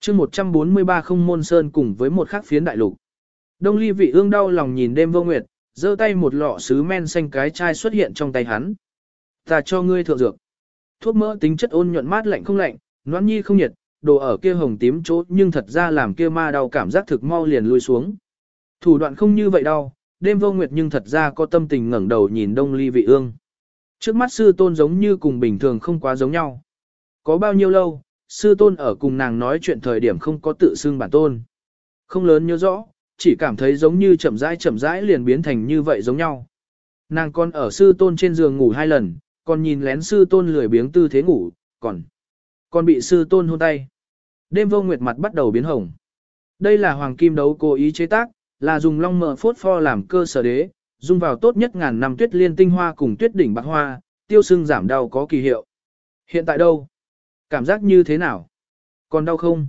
chương 143 không môn sơn cùng với một khắc phiến đại lục. Đông ly vị ương đau lòng nhìn đêm vô nguyệt, giơ tay một lọ sứ men xanh cái chai xuất hiện trong tay hắn. Ta cho ngươi thượng dược. Thuốc mỡ tính chất ôn nhuận mát lạnh không lạnh, noãn nhi không nhiệt, đồ ở kia hồng tím chỗ nhưng thật ra làm kia ma đau cảm giác thực mau liền lui xuống. Thủ đoạn không như vậy đâu, đêm vô nguyệt nhưng thật ra có tâm tình ngẩng đầu nhìn đông ly vị ương. Trước mắt sư tôn giống như cùng bình thường không quá giống nhau. Có bao nhiêu lâu, sư tôn ở cùng nàng nói chuyện thời điểm không có tự xưng bản tôn. Không lớn nhớ rõ, chỉ cảm thấy giống như chậm rãi chậm rãi liền biến thành như vậy giống nhau. Nàng còn ở sư tôn trên giường ngủ hai lần, còn nhìn lén sư tôn lười biếng tư thế ngủ, còn còn bị sư tôn hôn tay. Đêm vô nguyệt mặt bắt đầu biến hồng. Đây là hoàng kim đấu cố ý chế tác, là dùng long mờ phốt pho làm cơ sở đế, dùng vào tốt nhất ngàn năm tuyết liên tinh hoa cùng tuyết đỉnh bạc hoa, tiêu sưng giảm đau có kỳ hiệu. Hiện tại đâu? Cảm giác như thế nào? Còn đau không?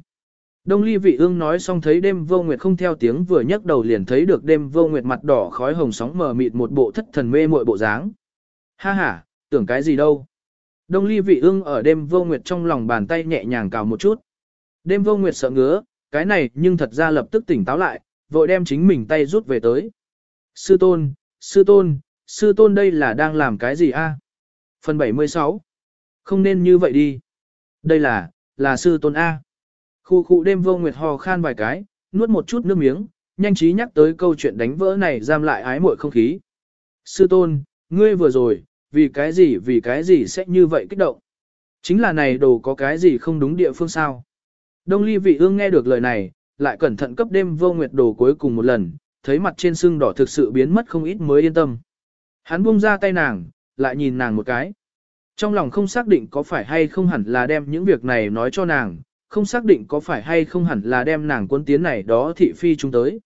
Đông ly vị ương nói xong thấy đêm vô nguyệt không theo tiếng vừa nhấc đầu liền thấy được đêm vô nguyệt mặt đỏ khói hồng sóng mờ mịt một bộ thất thần mê muội bộ dáng. Ha ha, tưởng cái gì đâu. Đông ly vị ương ở đêm vô nguyệt trong lòng bàn tay nhẹ nhàng cào một chút. Đêm vô nguyệt sợ ngứa, cái này nhưng thật ra lập tức tỉnh táo lại, vội đem chính mình tay rút về tới. Sư tôn, sư tôn, sư tôn đây là đang làm cái gì a? Phần 76. Không nên như vậy đi. Đây là, là sư tôn A. Khu khu đêm vô nguyệt hò khan vài cái, nuốt một chút nước miếng, nhanh trí nhắc tới câu chuyện đánh vỡ này giam lại ái muội không khí. Sư tôn, ngươi vừa rồi, vì cái gì vì cái gì sẽ như vậy kích động. Chính là này đồ có cái gì không đúng địa phương sao. Đông ly vị ương nghe được lời này, lại cẩn thận cấp đêm vô nguyệt đồ cuối cùng một lần, thấy mặt trên xương đỏ thực sự biến mất không ít mới yên tâm. Hắn buông ra tay nàng, lại nhìn nàng một cái. Trong lòng không xác định có phải hay không hẳn là đem những việc này nói cho nàng, không xác định có phải hay không hẳn là đem nàng quân tiến này đó thị phi chúng tới.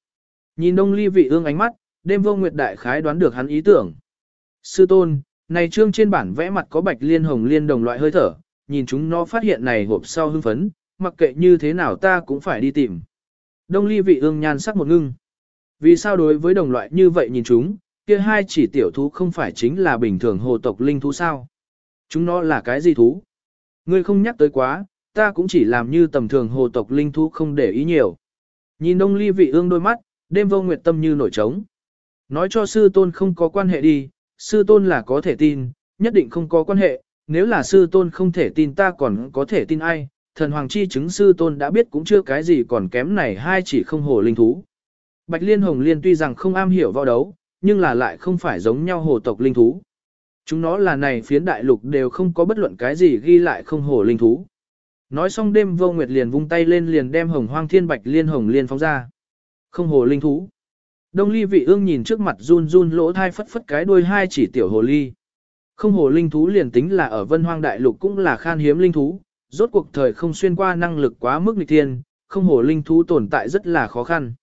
Nhìn đông ly vị ương ánh mắt, đêm vô nguyệt đại khái đoán được hắn ý tưởng. Sư tôn, này trương trên bản vẽ mặt có bạch liên hồng liên đồng loại hơi thở, nhìn chúng nó phát hiện này hộp sau hưng phấn, mặc kệ như thế nào ta cũng phải đi tìm. Đông ly vị ương nhan sắc một ngưng. Vì sao đối với đồng loại như vậy nhìn chúng, kia hai chỉ tiểu thú không phải chính là bình thường hồ tộc linh thú sao? Chúng nó là cái gì thú? Ngươi không nhắc tới quá, ta cũng chỉ làm như tầm thường hồ tộc linh thú không để ý nhiều. Nhìn đông ly vị ương đôi mắt, đêm vô nguyệt tâm như nổi trống. Nói cho sư tôn không có quan hệ đi, sư tôn là có thể tin, nhất định không có quan hệ, nếu là sư tôn không thể tin ta còn có thể tin ai, thần hoàng chi chứng sư tôn đã biết cũng chưa cái gì còn kém này hai chỉ không hồ linh thú. Bạch Liên Hồng Liên tuy rằng không am hiểu võ đấu, nhưng là lại không phải giống nhau hồ tộc linh thú. Chúng nó là này phiến đại lục đều không có bất luận cái gì ghi lại không hồ linh thú. Nói xong đêm vô nguyệt liền vung tay lên liền đem hồng hoang thiên bạch liên hồng liên phóng ra. Không hồ linh thú. Đông ly vị ương nhìn trước mặt run run lỗ thai phất phất cái đuôi hai chỉ tiểu hồ ly. Không hồ linh thú liền tính là ở vân hoang đại lục cũng là khan hiếm linh thú, rốt cuộc thời không xuyên qua năng lực quá mức nghịch thiên, không hồ linh thú tồn tại rất là khó khăn.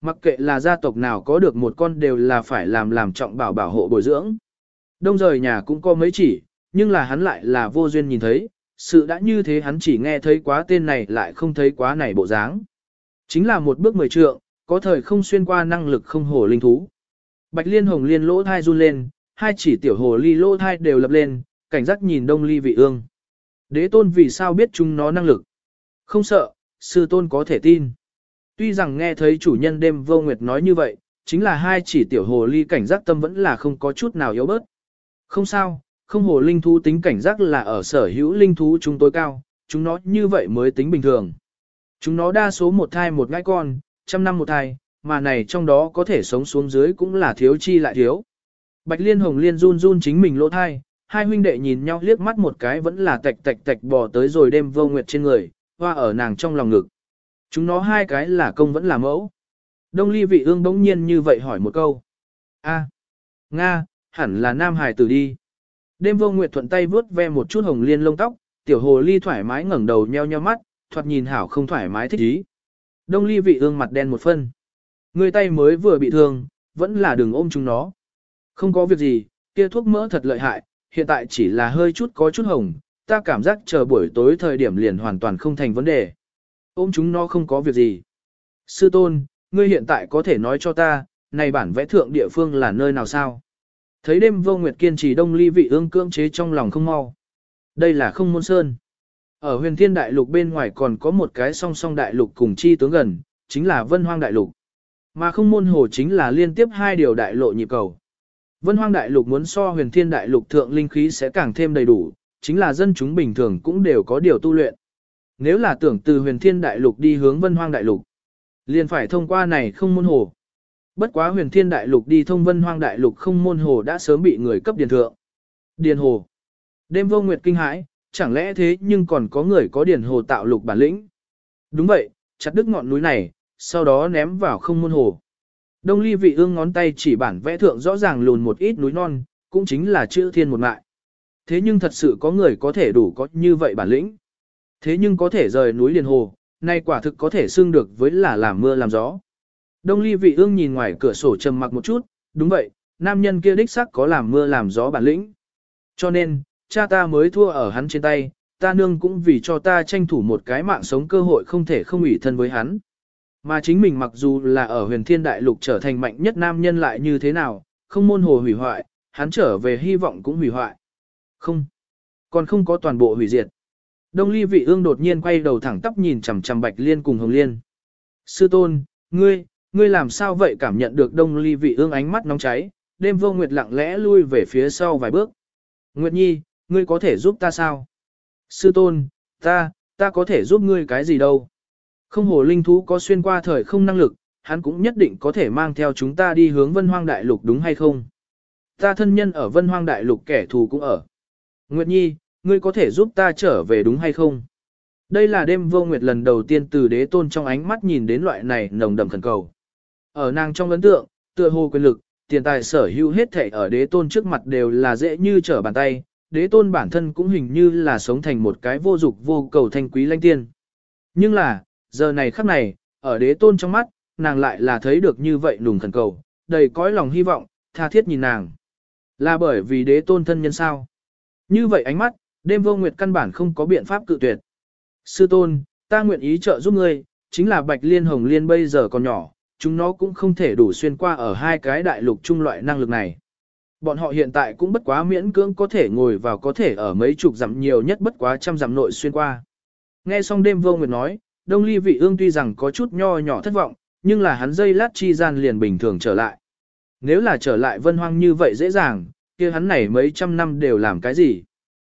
Mặc kệ là gia tộc nào có được một con đều là phải làm làm trọng bảo bảo hộ bồi dưỡng. Đông rời nhà cũng có mấy chỉ, nhưng là hắn lại là vô duyên nhìn thấy, sự đã như thế hắn chỉ nghe thấy quá tên này lại không thấy quá này bộ dáng. Chính là một bước mười trượng, có thời không xuyên qua năng lực không hồ linh thú. Bạch liên hồng liên lỗ thai run lên, hai chỉ tiểu hồ ly lỗ thai đều lập lên, cảnh giác nhìn đông ly vị ương. Đế tôn vì sao biết chúng nó năng lực? Không sợ, sư tôn có thể tin. Tuy rằng nghe thấy chủ nhân đêm vô nguyệt nói như vậy, chính là hai chỉ tiểu hồ ly cảnh giác tâm vẫn là không có chút nào yếu bớt. Không sao, không hồ linh thú tính cảnh giác là ở sở hữu linh thú chúng tôi cao, chúng nó như vậy mới tính bình thường. Chúng nó đa số một thai một ngai con, trăm năm một thai, mà này trong đó có thể sống xuống dưới cũng là thiếu chi lại thiếu. Bạch Liên Hồng Liên run run chính mình lỗ thai, hai huynh đệ nhìn nhau liếc mắt một cái vẫn là tạch tạch tạch bò tới rồi đêm vô nguyệt trên người, hoa ở nàng trong lòng ngực. Chúng nó hai cái là công vẫn là mẫu. Đông ly vị ương bỗng nhiên như vậy hỏi một câu. a Nga, hẳn là nam hải tử đi. Đêm vô nguyệt thuận tay vướt ve một chút hồng liên lông tóc, tiểu hồ ly thoải mái ngẩng đầu nheo nheo mắt, thoạt nhìn hảo không thoải mái thích ý. Đông ly vị ương mặt đen một phân. Người tay mới vừa bị thương, vẫn là đừng ôm chúng nó. Không có việc gì, kia thuốc mỡ thật lợi hại, hiện tại chỉ là hơi chút có chút hồng, ta cảm giác chờ buổi tối thời điểm liền hoàn toàn không thành vấn đề. Ôm chúng nó không có việc gì. Sư tôn, ngươi hiện tại có thể nói cho ta, này bản vẽ thượng địa phương là nơi nào sao? Thấy đêm vô nguyệt kiên trì đông ly vị ương cưỡng chế trong lòng không mau. Đây là không môn sơn. Ở huyền thiên đại lục bên ngoài còn có một cái song song đại lục cùng chi tướng gần, chính là vân hoang đại lục. Mà không môn hồ chính là liên tiếp hai điều đại lộ nhịp cầu. Vân hoang đại lục muốn so huyền thiên đại lục thượng linh khí sẽ càng thêm đầy đủ, chính là dân chúng bình thường cũng đều có điều tu luyện. Nếu là tưởng từ huyền thiên đại lục đi hướng vân hoang đại lục, liền phải thông qua này không môn hồ. Bất quá huyền thiên đại lục đi thông vân hoang đại lục không môn hồ đã sớm bị người cấp điền thượng. Điền hồ. Đêm vô nguyệt kinh hãi, chẳng lẽ thế nhưng còn có người có điển hồ tạo lục bản lĩnh. Đúng vậy, chặt đứt ngọn núi này, sau đó ném vào không môn hồ. Đông ly vị ương ngón tay chỉ bản vẽ thượng rõ ràng lùn một ít núi non, cũng chính là chữ thiên một mại Thế nhưng thật sự có người có thể đủ có như vậy bản lĩnh. Thế nhưng có thể rời núi liền hồ, nay quả thực có thể xưng được với là làm mưa làm gió. Đông ly vị ương nhìn ngoài cửa sổ trầm mặc một chút, đúng vậy, nam nhân kia đích sắc có làm mưa làm gió bản lĩnh. Cho nên, cha ta mới thua ở hắn trên tay, ta nương cũng vì cho ta tranh thủ một cái mạng sống cơ hội không thể không ủy thân với hắn. Mà chính mình mặc dù là ở huyền thiên đại lục trở thành mạnh nhất nam nhân lại như thế nào, không môn hồ hủy hoại, hắn trở về hy vọng cũng hủy hoại. Không, còn không có toàn bộ hủy diệt. Đông ly vị ương đột nhiên quay đầu thẳng tắp nhìn chằm chằm bạch liên cùng hồng liên. Sư tôn, ngươi, ngươi làm sao vậy cảm nhận được đông ly vị ương ánh mắt nóng cháy, đêm vô nguyệt lặng lẽ lui về phía sau vài bước. Nguyệt nhi, ngươi có thể giúp ta sao? Sư tôn, ta, ta có thể giúp ngươi cái gì đâu? Không hồ linh thú có xuyên qua thời không năng lực, hắn cũng nhất định có thể mang theo chúng ta đi hướng vân hoang đại lục đúng hay không? Ta thân nhân ở vân hoang đại lục kẻ thù cũng ở. Nguyệt nhi, ngươi có thể giúp ta trở về đúng hay không? Đây là đêm vô nguyệt lần đầu tiên từ đế tôn trong ánh mắt nhìn đến loại này nồng đậm khẩn cầu. Ở nàng trong ấn tượng, tựa hồ quyền lực, tiền tài sở hữu hết thảy ở đế tôn trước mặt đều là dễ như trở bàn tay, đế tôn bản thân cũng hình như là sống thành một cái vô dục vô cầu thanh quý lanh tiên. Nhưng là, giờ này khắc này, ở đế tôn trong mắt, nàng lại là thấy được như vậy nùng khẩn cầu, đầy cõi lòng hy vọng, tha thiết nhìn nàng. Là bởi vì đế tôn thân nhân sao? Như vậy ánh mắt, đêm vô nguyệt căn bản không có biện pháp cự tuyệt. Sư tôn, ta nguyện ý trợ giúp ngươi, chính là bạch liên hồng liên bây giờ còn nhỏ, chúng nó cũng không thể đủ xuyên qua ở hai cái đại lục trung loại năng lực này. Bọn họ hiện tại cũng bất quá miễn cưỡng có thể ngồi vào có thể ở mấy chục dặm nhiều nhất bất quá trăm dặm nội xuyên qua. Nghe xong đêm vô nguyệt nói, đông ly vị ương tuy rằng có chút nho nhỏ thất vọng, nhưng là hắn dây lát chi gian liền bình thường trở lại. Nếu là trở lại vân hoang như vậy dễ dàng, kia hắn này mấy trăm năm đều làm cái gì?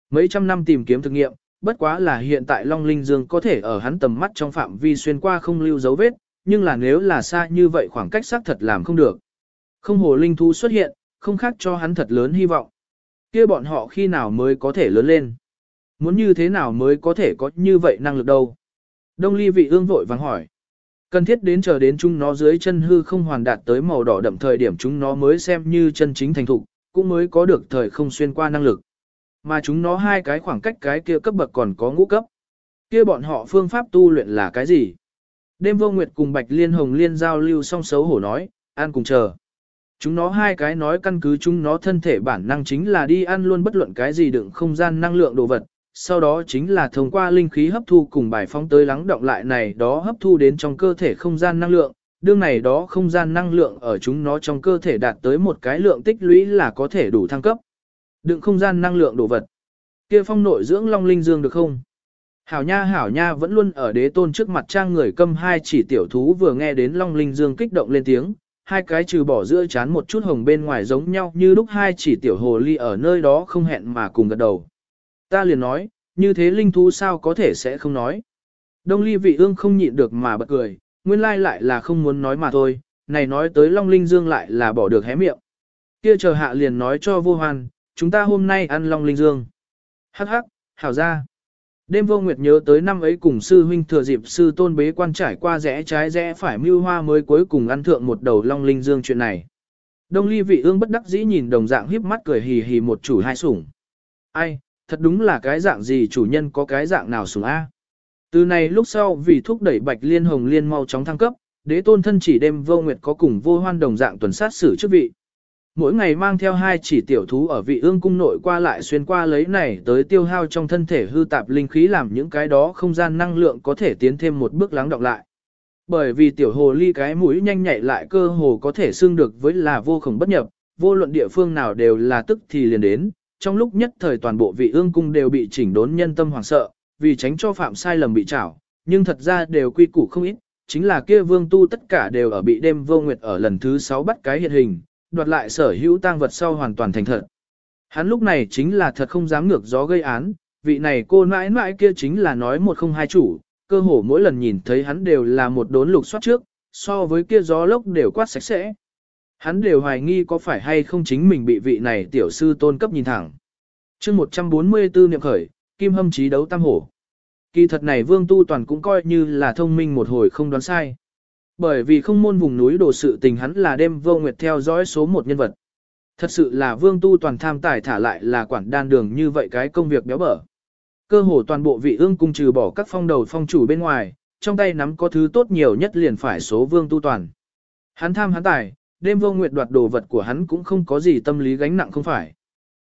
Mấy trăm năm tìm kiếm thực nghiệm, bất quá là hiện tại Long Linh Dương có thể ở hắn tầm mắt trong phạm vi xuyên qua không lưu dấu vết, nhưng là nếu là xa như vậy khoảng cách xác thật làm không được. Không hồ linh thú xuất hiện, không khác cho hắn thật lớn hy vọng. kia bọn họ khi nào mới có thể lớn lên? Muốn như thế nào mới có thể có như vậy năng lực đâu? Đông ly vị ương vội vàng hỏi. Cần thiết đến chờ đến chúng nó dưới chân hư không hoàn đạt tới màu đỏ đậm thời điểm chúng nó mới xem như chân chính thành thục, cũng mới có được thời không xuyên qua năng lực. Mà chúng nó hai cái khoảng cách cái kia cấp bậc còn có ngũ cấp. Kia bọn họ phương pháp tu luyện là cái gì? Đêm vô nguyệt cùng Bạch Liên Hồng Liên giao lưu song xấu hổ nói, an cùng chờ. Chúng nó hai cái nói căn cứ chúng nó thân thể bản năng chính là đi ăn luôn bất luận cái gì đựng không gian năng lượng đồ vật, sau đó chính là thông qua linh khí hấp thu cùng bài phóng tới lắng động lại này đó hấp thu đến trong cơ thể không gian năng lượng, đương này đó không gian năng lượng ở chúng nó trong cơ thể đạt tới một cái lượng tích lũy là có thể đủ thăng cấp. Đựng không gian năng lượng đồ vật. Kia phong nội dưỡng long linh dương được không? Hảo nha hảo nha vẫn luôn ở đế tôn trước mặt trang người câm hai chỉ tiểu thú vừa nghe đến long linh dương kích động lên tiếng, hai cái trừ bỏ giữa chán một chút hồng bên ngoài giống nhau như lúc hai chỉ tiểu hồ ly ở nơi đó không hẹn mà cùng gật đầu. Ta liền nói, như thế linh thú sao có thể sẽ không nói. Đông ly vị ương không nhịn được mà bật cười, nguyên lai lại là không muốn nói mà thôi, này nói tới Long Linh Dương lại là bỏ được hé miệng. Kia chờ hạ liền nói cho vô hoan, chúng ta hôm nay ăn Long Linh Dương. Hắc hắc, hảo ra. Đêm vô nguyệt nhớ tới năm ấy cùng sư huynh thừa dịp sư tôn bế quan trải qua rẽ trái rẽ phải mưu hoa mới cuối cùng ăn thượng một đầu Long Linh Dương chuyện này. Đông ly vị ương bất đắc dĩ nhìn đồng dạng hiếp mắt cười hì hì một chủ hai sủng. Ai, thật đúng là cái dạng gì chủ nhân có cái dạng nào sủng A. Từ này lúc sau vì thúc đẩy bạch liên hồng liên mau chóng thăng cấp, đế tôn thân chỉ đêm vô nguyệt có cùng vô hoan đồng dạng tuần sát xử chức vị. Mỗi ngày mang theo hai chỉ tiểu thú ở vị ương cung nội qua lại xuyên qua lấy này tới tiêu hao trong thân thể hư tạp linh khí làm những cái đó không gian năng lượng có thể tiến thêm một bước lắng đọng lại. Bởi vì tiểu hồ ly cái mũi nhanh nhạy lại cơ hồ có thể xương được với là vô khổng bất nhập, vô luận địa phương nào đều là tức thì liền đến, trong lúc nhất thời toàn bộ vị ương cung đều bị chỉnh đốn nhân tâm hoảng sợ, vì tránh cho phạm sai lầm bị trảo, nhưng thật ra đều quy củ không ít, chính là kia vương tu tất cả đều ở bị đêm vô nguyệt ở lần thứ 6 bắt cái hiện hình, đoạt lại sở hữu tang vật sau hoàn toàn thành thật. Hắn lúc này chính là thật không dám ngược gió gây án, vị này cô mãi mãi kia chính là nói một không hai chủ, cơ hồ mỗi lần nhìn thấy hắn đều là một đốn lục soát trước, so với kia gió lốc đều quát sạch sẽ. Hắn đều hoài nghi có phải hay không chính mình bị vị này tiểu sư tôn cấp nhìn thẳng. chương 144 niệm khởi, kim hâm trí đấu tam hổ. Kỳ thật này vương tu toàn cũng coi như là thông minh một hồi không đoán sai. Bởi vì không môn vùng núi đồ sự tình hắn là đêm vô nguyệt theo dõi số một nhân vật. Thật sự là vương tu toàn tham tài thả lại là quản đan đường như vậy cái công việc béo bở. Cơ hồ toàn bộ vị ương cung trừ bỏ các phong đầu phong chủ bên ngoài, trong tay nắm có thứ tốt nhiều nhất liền phải số vương tu toàn. Hắn tham hắn tài, đêm vô nguyệt đoạt đồ vật của hắn cũng không có gì tâm lý gánh nặng không phải.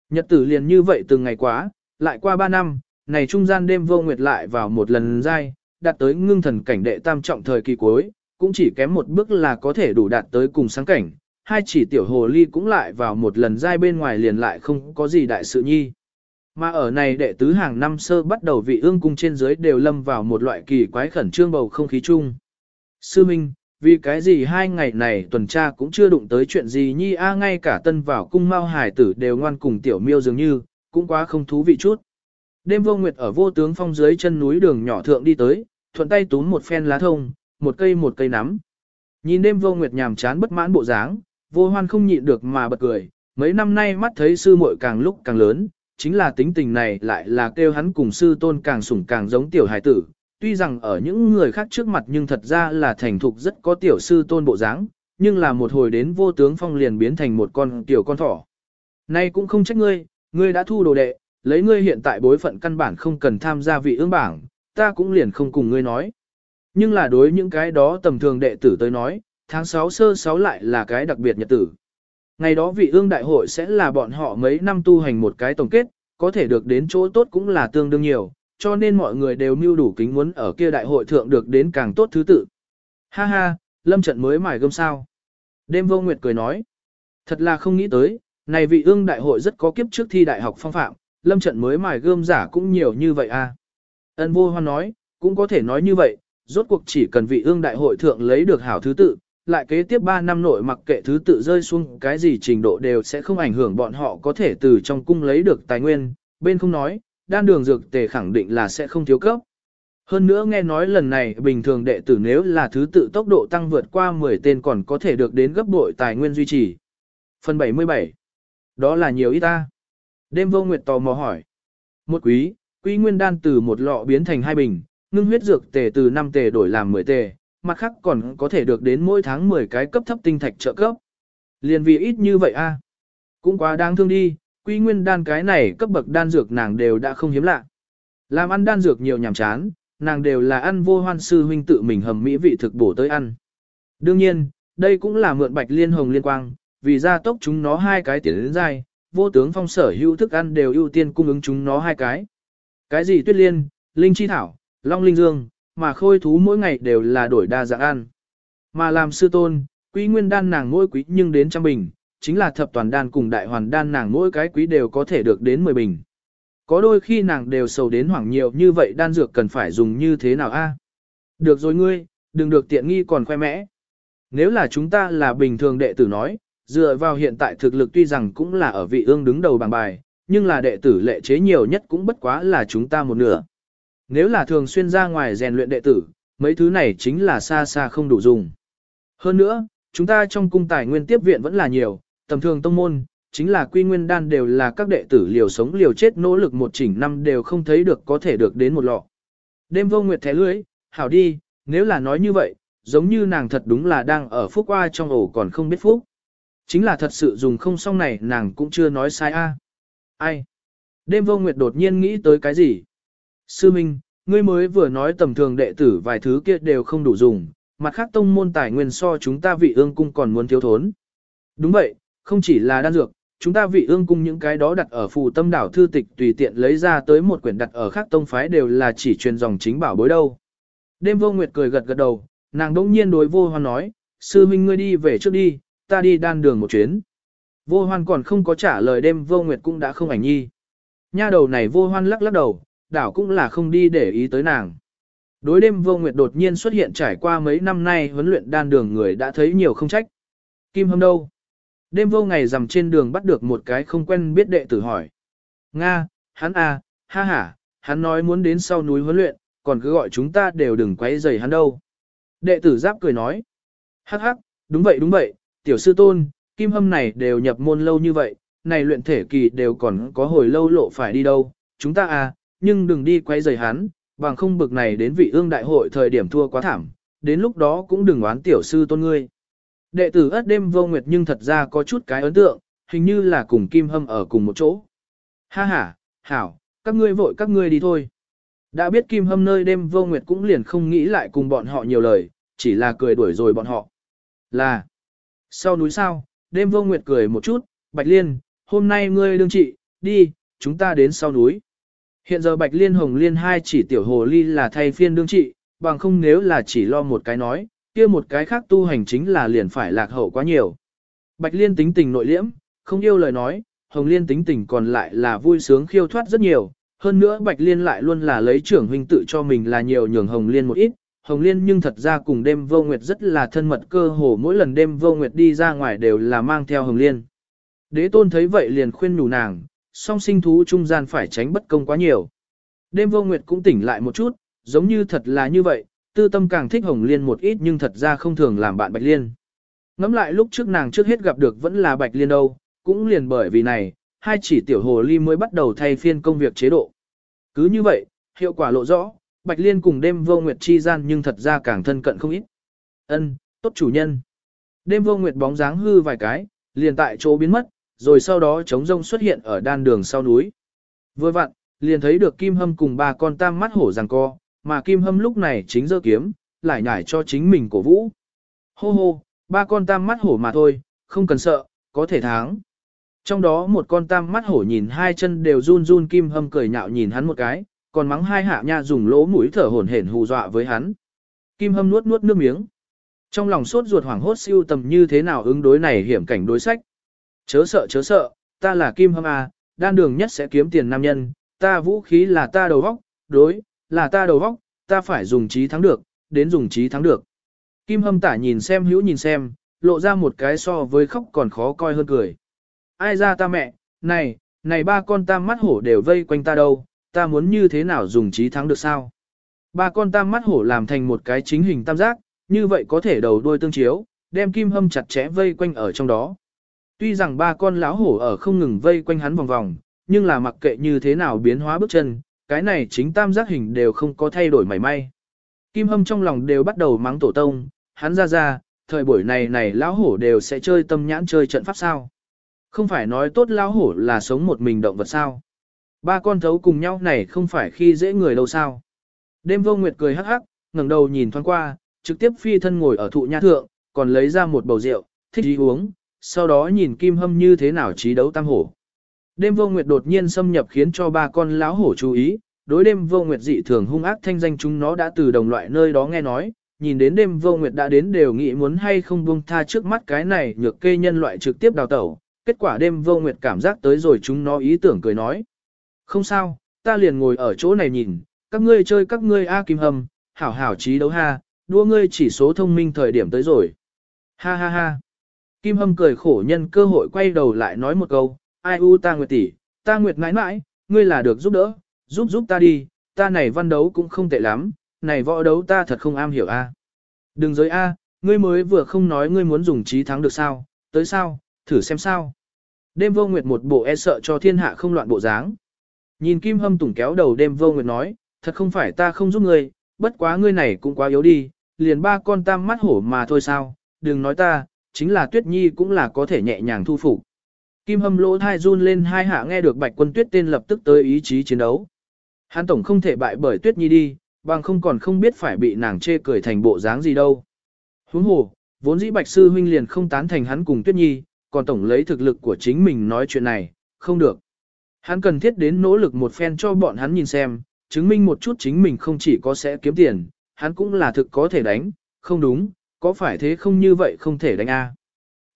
Nhật tử liền như vậy từng ngày quá, lại qua ba năm, này trung gian đêm vô nguyệt lại vào một lần dai, đạt tới ngưng thần cảnh đệ tam trọng thời kỳ cuối, cũng chỉ kém một bước là có thể đủ đạt tới cùng sáng cảnh. Hai chỉ tiểu hồ ly cũng lại vào một lần dai bên ngoài liền lại không có gì đại sự nhi. Mà ở này đệ tứ hàng năm sơ bắt đầu vị ương cung trên dưới đều lâm vào một loại kỳ quái khẩn trương bầu không khí chung. Sư Minh, vì cái gì hai ngày này tuần tra cũng chưa đụng tới chuyện gì nhi a ngay cả tân vào cung mau hải tử đều ngoan cùng tiểu miêu dường như, cũng quá không thú vị chút. Đêm vô nguyệt ở vô tướng phong dưới chân núi đường nhỏ thượng đi tới, thuận tay túm một phen lá thông, một cây một cây nắm. Nhìn đêm vô nguyệt nhàm chán bất mãn bộ dáng, vô hoan không nhịn được mà bật cười, mấy năm nay mắt thấy sư muội càng lúc càng lớn, chính là tính tình này lại là kêu hắn cùng sư tôn càng sủng càng giống tiểu hải tử. Tuy rằng ở những người khác trước mặt nhưng thật ra là thành thục rất có tiểu sư tôn bộ dáng, nhưng là một hồi đến vô tướng phong liền biến thành một con tiểu con thỏ. Nay cũng không trách ngươi, ngươi đã thu đồ đệ, lấy ngươi hiện tại bối phận căn bản không cần tham gia vị ương bảng, ta cũng liền không cùng ngươi nói. Nhưng là đối những cái đó tầm thường đệ tử tới nói, tháng 6 sơ 6 lại là cái đặc biệt nhật tử. Ngày đó vị ương đại hội sẽ là bọn họ mấy năm tu hành một cái tổng kết, có thể được đến chỗ tốt cũng là tương đương nhiều, cho nên mọi người đều mưu đủ kính muốn ở kia đại hội thượng được đến càng tốt thứ tự. Ha ha, lâm trận mới mải gâm sao. Đêm vô nguyệt cười nói. Thật là không nghĩ tới, này vị ương đại hội rất có kiếp trước thi đại học phong phạm, lâm trận mới mài gươm giả cũng nhiều như vậy à. Ân vô hoan nói, cũng có thể nói như vậy, rốt cuộc chỉ cần vị ương đại hội thượng lấy được hảo thứ tự, lại kế tiếp 3 năm nội mặc kệ thứ tự rơi xuống cái gì trình độ đều sẽ không ảnh hưởng bọn họ có thể từ trong cung lấy được tài nguyên, bên không nói, đan đường dược tề khẳng định là sẽ không thiếu cấp. Hơn nữa nghe nói lần này bình thường đệ tử nếu là thứ tự tốc độ tăng vượt qua 10 tên còn có thể được đến gấp bội tài nguyên duy trì. Phần 77 Đó là nhiều ít ta. Đêm vô nguyệt tò mò hỏi. Một quý, quý nguyên đan từ một lọ biến thành hai bình, ngưng huyết dược tề từ 5 tề đổi làm 10 tề, mặt khác còn có thể được đến mỗi tháng 10 cái cấp thấp tinh thạch trợ cấp. Liền vì ít như vậy a à? Cũng quá đáng thương đi, quý nguyên đan cái này cấp bậc đan dược nàng đều đã không hiếm lạ. Làm ăn đan dược nhiều nhảm chán, nàng đều là ăn vô hoan sư huynh tự mình hầm mỹ vị thực bổ tới ăn. Đương nhiên, đây cũng là mượn bạch liên hồng liên quang, vì gia tốc chúng nó hai cái tiền đến dai, vô tướng phong sở hữu thức ăn đều ưu tiên cung ứng chúng nó hai cái. Cái gì tuyết liên, linh chi thảo, long linh dương, mà khôi thú mỗi ngày đều là đổi đa dạng ăn. Mà làm sư tôn, quý nguyên đan nàng mỗi quý nhưng đến trăm bình, chính là thập toàn đan cùng đại hoàn đan nàng mỗi cái quý đều có thể được đến 10 bình. Có đôi khi nàng đều sầu đến hoảng nhiều như vậy đan dược cần phải dùng như thế nào a? Được rồi ngươi, đừng được tiện nghi còn khoe mẽ. Nếu là chúng ta là bình thường đệ tử nói, dựa vào hiện tại thực lực tuy rằng cũng là ở vị ương đứng đầu bảng bài, nhưng là đệ tử lệ chế nhiều nhất cũng bất quá là chúng ta một nửa. Nếu là thường xuyên ra ngoài rèn luyện đệ tử, mấy thứ này chính là xa xa không đủ dùng. Hơn nữa, chúng ta trong cung tài nguyên tiếp viện vẫn là nhiều, tầm thường tông môn, chính là quy nguyên đan đều là các đệ tử liều sống liều chết nỗ lực một chỉnh năm đều không thấy được có thể được đến một lọ. Đêm vô nguyệt thẻ lưới, hảo đi, nếu là nói như vậy, giống như nàng thật đúng là đang ở phúc oa trong ổ còn không biết phúc. Chính là thật sự dùng không xong này nàng cũng chưa nói sai a. Ai? Đêm vô nguyệt đột nhiên nghĩ tới cái gì? Sư Minh, ngươi mới vừa nói tầm thường đệ tử vài thứ kia đều không đủ dùng, mặt khác tông môn tài nguyên so chúng ta vị ương cung còn muốn thiếu thốn. Đúng vậy, không chỉ là đan dược, chúng ta vị ương cung những cái đó đặt ở phù tâm đảo thư tịch tùy tiện lấy ra tới một quyển đặt ở khác tông phái đều là chỉ truyền dòng chính bảo bối đâu. Đêm vô nguyệt cười gật gật đầu, Nàng đỗng nhiên đối vô hoan nói, sư Minh ngươi đi về trước đi, ta đi đan đường một chuyến. Vô hoan còn không có trả lời đêm vô nguyệt cũng đã không ảnh nhi. Nha đầu này vô hoan lắc lắc đầu, đảo cũng là không đi để ý tới nàng. Đối đêm vô nguyệt đột nhiên xuất hiện trải qua mấy năm nay huấn luyện đan đường người đã thấy nhiều không trách. Kim hâm đâu? Đêm vô ngày rằm trên đường bắt được một cái không quen biết đệ tử hỏi. Nga, hắn à, ha ha, hắn nói muốn đến sau núi huấn luyện, còn cứ gọi chúng ta đều đừng quấy rầy hắn đâu. Đệ tử giáp cười nói. Hắc hắc, đúng vậy đúng vậy, tiểu sư tôn, kim hâm này đều nhập môn lâu như vậy, này luyện thể kỳ đều còn có hồi lâu lộ phải đi đâu, chúng ta à, nhưng đừng đi quay rời hắn, bằng không bực này đến vị ương đại hội thời điểm thua quá thảm, đến lúc đó cũng đừng oán tiểu sư tôn ngươi. Đệ tử ất đêm vô nguyệt nhưng thật ra có chút cái ấn tượng, hình như là cùng Kim Hâm ở cùng một chỗ. Ha ha, hảo, các ngươi vội các ngươi đi thôi. Đã biết Kim Hâm nơi đêm vô nguyệt cũng liền không nghĩ lại cùng bọn họ nhiều lời, chỉ là cười đuổi rồi bọn họ. Là, sau núi sao, đêm vô nguyệt cười một chút, Bạch Liên, hôm nay ngươi đương trị, đi, chúng ta đến sau núi. Hiện giờ Bạch Liên Hồng Liên hai chỉ tiểu hồ ly là thay phiên đương trị, bằng không nếu là chỉ lo một cái nói, kia một cái khác tu hành chính là liền phải lạc hậu quá nhiều. Bạch Liên tính tình nội liễm, không yêu lời nói, Hồng Liên tính tình còn lại là vui sướng khiêu thoát rất nhiều, hơn nữa Bạch Liên lại luôn là lấy trưởng huynh tự cho mình là nhiều nhường Hồng Liên một ít. Hồng Liên nhưng thật ra cùng đêm vô nguyệt rất là thân mật cơ hồ mỗi lần đêm vô nguyệt đi ra ngoài đều là mang theo Hồng Liên. Đế tôn thấy vậy liền khuyên nhủ nàng, song sinh thú trung gian phải tránh bất công quá nhiều. Đêm vô nguyệt cũng tỉnh lại một chút, giống như thật là như vậy, tư tâm càng thích Hồng Liên một ít nhưng thật ra không thường làm bạn Bạch Liên. Ngắm lại lúc trước nàng trước hết gặp được vẫn là Bạch Liên đâu, cũng liền bởi vì này, hai chỉ tiểu hồ ly mới bắt đầu thay phiên công việc chế độ. Cứ như vậy, hiệu quả lộ rõ, Bạch Liên cùng đêm vô nguyệt chi gian nhưng thật ra càng thân cận không ít. Ân, tốt chủ nhân. Đêm vô nguyệt bóng dáng hư vài cái, liền tại chỗ biến mất, rồi sau đó trống rông xuất hiện ở đan đường sau núi. Vừa vặn, liền thấy được Kim Hâm cùng ba con tam mắt hổ giằng co, mà Kim Hâm lúc này chính giơ kiếm, lại nhảy cho chính mình cổ vũ. Hô hô, ba con tam mắt hổ mà thôi, không cần sợ, có thể thắng. Trong đó một con tam mắt hổ nhìn hai chân đều run run Kim Hâm cười nhạo nhìn hắn một cái, còn mắng hai hạ nha dùng lỗ mũi thở hổn hển hù dọa với hắn. Kim Hâm nuốt nuốt nước miếng. Trong lòng sốt ruột hoảng hốt siêu tầm như thế nào ứng đối này hiểm cảnh đối sách. Chớ sợ chớ sợ, ta là Kim Hâm à, đan đường nhất sẽ kiếm tiền nam nhân, ta vũ khí là ta đầu vóc, đối, là ta đầu vóc, ta phải dùng trí thắng được, đến dùng trí thắng được. Kim hâm tả nhìn xem hữu nhìn xem, lộ ra một cái so với khóc còn khó coi hơn cười. Ai ra ta mẹ, này, này ba con tam mắt hổ đều vây quanh ta đâu, ta muốn như thế nào dùng trí thắng được sao? Ba con tam mắt hổ làm thành một cái chính hình tam giác, như vậy có thể đầu đuôi tương chiếu, đem kim hâm chặt chẽ vây quanh ở trong đó. Tuy rằng ba con lão hổ ở không ngừng vây quanh hắn vòng vòng, nhưng là mặc kệ như thế nào biến hóa bước chân, cái này chính tam giác hình đều không có thay đổi mảy may. Kim hâm trong lòng đều bắt đầu mắng tổ tông, hắn ra ra, thời buổi này này lão hổ đều sẽ chơi tâm nhãn chơi trận pháp sao. Không phải nói tốt lão hổ là sống một mình động vật sao. Ba con thấu cùng nhau này không phải khi dễ người đâu sao. Đêm vô nguyệt cười hắc hắc, ngẩng đầu nhìn thoáng qua, trực tiếp phi thân ngồi ở thụ nha thượng, còn lấy ra một bầu rượu, thích đi uống, sau đó nhìn kim hâm như thế nào trí đấu tam hổ. Đêm vô nguyệt đột nhiên xâm nhập khiến cho ba con lão hổ chú ý, đối đêm vô nguyệt dị thường hung ác thanh danh chúng nó đã từ đồng loại nơi đó nghe nói, nhìn đến đêm vô nguyệt đã đến đều nghĩ muốn hay không buông tha trước mắt cái này nhược kê nhân loại trực tiếp đào tẩu, kết quả đêm vô nguyệt cảm giác tới rồi chúng nó ý tưởng cười nói. Không sao, ta liền ngồi ở chỗ này nhìn, các ngươi chơi các ngươi A Kim Hầm, hảo hảo trí đấu ha, đua ngươi chỉ số thông minh thời điểm tới rồi. Ha ha ha. Kim Hâm cười khổ nhân cơ hội quay đầu lại nói một câu, ai u ta nguyệt tỷ, ta nguyệt mãi mãi, ngươi là được giúp đỡ, giúp giúp ta đi, ta này văn đấu cũng không tệ lắm, này võ đấu ta thật không am hiểu a. Đừng giới a, ngươi mới vừa không nói ngươi muốn dùng trí thắng được sao, tới sao, thử xem sao. Đêm vô nguyệt một bộ e sợ cho thiên hạ không loạn bộ dáng. Nhìn Kim Hâm tủng kéo đầu đêm vô nguyệt nói, thật không phải ta không giúp ngươi, bất quá ngươi này cũng quá yếu đi, liền ba con tam mắt hổ mà thôi sao, đừng nói ta, chính là Tuyết Nhi cũng là có thể nhẹ nhàng thu phục. Kim hâm lỗ thai run lên hai hạ nghe được bạch quân tuyết tên lập tức tới ý chí chiến đấu. Hắn tổng không thể bại bởi tuyết nhi đi, bằng không còn không biết phải bị nàng chê cười thành bộ dáng gì đâu. Huống hồ, vốn dĩ bạch sư huynh liền không tán thành hắn cùng tuyết nhi, còn tổng lấy thực lực của chính mình nói chuyện này, không được. Hắn cần thiết đến nỗ lực một phen cho bọn hắn nhìn xem, chứng minh một chút chính mình không chỉ có sẽ kiếm tiền, hắn cũng là thực có thể đánh, Không đúng, có phải thế không như vậy không thể đánh A.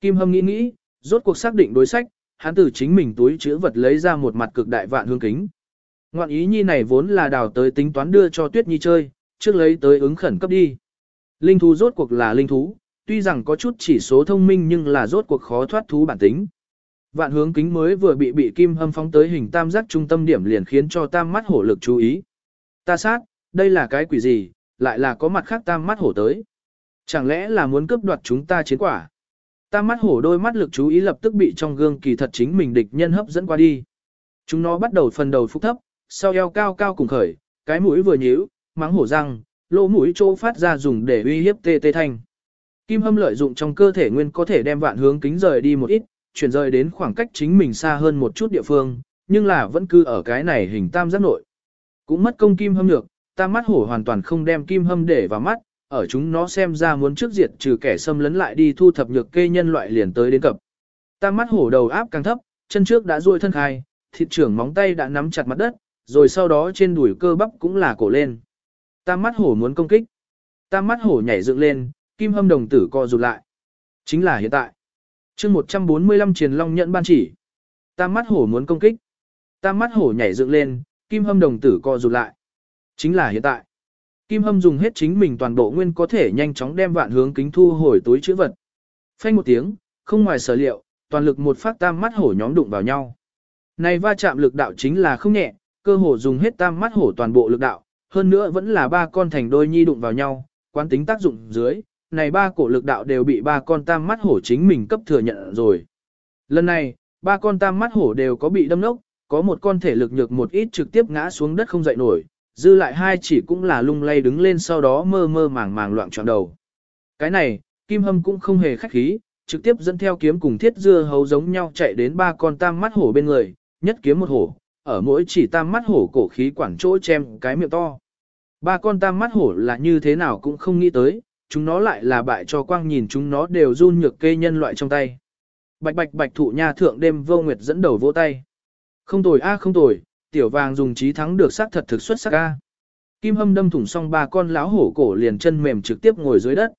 Kim Hâm nghĩ nghĩ, rốt cuộc xác định đối sách, hắn từ chính mình túi chữ vật lấy ra một mặt cực đại vạn hương kính. Ngoạn ý nhi này vốn là đào tới tính toán đưa cho Tuyết Nhi chơi, trước lấy tới ứng khẩn cấp đi. Linh thú rốt cuộc là linh thú, tuy rằng có chút chỉ số thông minh nhưng là rốt cuộc khó thoát thú bản tính. Vạn hướng kính mới vừa bị bị kim hâm phóng tới hình tam giác trung tâm điểm liền khiến cho tam mắt hổ lực chú ý. Ta sát, đây là cái quỷ gì, lại là có mặt khác tam mắt hổ tới. Chẳng lẽ là muốn cướp đoạt chúng ta chiến quả? Ta mắt hổ đôi mắt lực chú ý lập tức bị trong gương kỳ thật chính mình địch nhân hấp dẫn qua đi. Chúng nó bắt đầu phần đầu phúc thấp, sau eo cao cao cùng khởi, cái mũi vừa nhíu, mắng hổ răng, lỗ mũi chỗ phát ra dùng để uy hiếp tê tê thanh. Kim hâm lợi dụng trong cơ thể nguyên có thể đem vạn hướng kính rời đi một ít, chuyển rời đến khoảng cách chính mình xa hơn một chút địa phương, nhưng là vẫn cứ ở cái này hình tam giác nội. Cũng mất công kim hâm được, tam mắt hổ hoàn toàn không đem kim hâm để vào mắt, ở chúng nó xem ra muốn trước diệt trừ kẻ xâm lấn lại đi thu thập nhược kê nhân loại liền tới đến cập. Tam mắt hổ đầu áp càng thấp, chân trước đã duỗi thân khai, thịt trưởng móng tay đã nắm chặt mặt đất, rồi sau đó trên đùi cơ bắp cũng là cổ lên. Tam mắt hổ muốn công kích. Tam mắt hổ nhảy dựng lên, kim hâm đồng tử co rụt lại. Chính là hiện tại. chương 145 triền long nhận ban chỉ. Tam mắt hổ muốn công kích. Tam mắt hổ nhảy dựng lên, kim hâm đồng tử co rụt lại. Chính là hiện tại. Kim hâm dùng hết chính mình toàn bộ nguyên có thể nhanh chóng đem vạn hướng kính thu hồi túi chữ vật. Phanh một tiếng, không ngoài sở liệu, toàn lực một phát tam mắt hổ nhóm đụng vào nhau. Này va chạm lực đạo chính là không nhẹ, cơ hồ dùng hết tam mắt hổ toàn bộ lực đạo, hơn nữa vẫn là ba con thành đôi nhi đụng vào nhau, quán tính tác dụng dưới, này ba cổ lực đạo đều bị ba con tam mắt hổ chính mình cấp thừa nhận rồi. Lần này, ba con tam mắt hổ đều có bị đâm nốc, có một con thể lực nhược một ít trực tiếp ngã xuống đất không dậy nổi, dư lại hai chỉ cũng là lung lay đứng lên sau đó mơ mơ màng màng loạn trọn đầu. Cái này, Kim Hâm cũng không hề khách khí, trực tiếp dẫn theo kiếm cùng thiết dưa hấu giống nhau chạy đến ba con tam mắt hổ bên người, nhất kiếm một hổ, ở mỗi chỉ tam mắt hổ cổ khí quản chỗ chém cái miệng to. Ba con tam mắt hổ là như thế nào cũng không nghĩ tới, chúng nó lại là bại cho quang nhìn chúng nó đều run nhược kê nhân loại trong tay. Bạch bạch bạch thụ nha thượng đêm vô nguyệt dẫn đầu vỗ tay. Không tồi a không tồi, tiểu vàng dùng trí thắng được xác thật thực xuất sắc ca. Kim hâm đâm thủng xong ba con lão hổ cổ liền chân mềm trực tiếp ngồi dưới đất.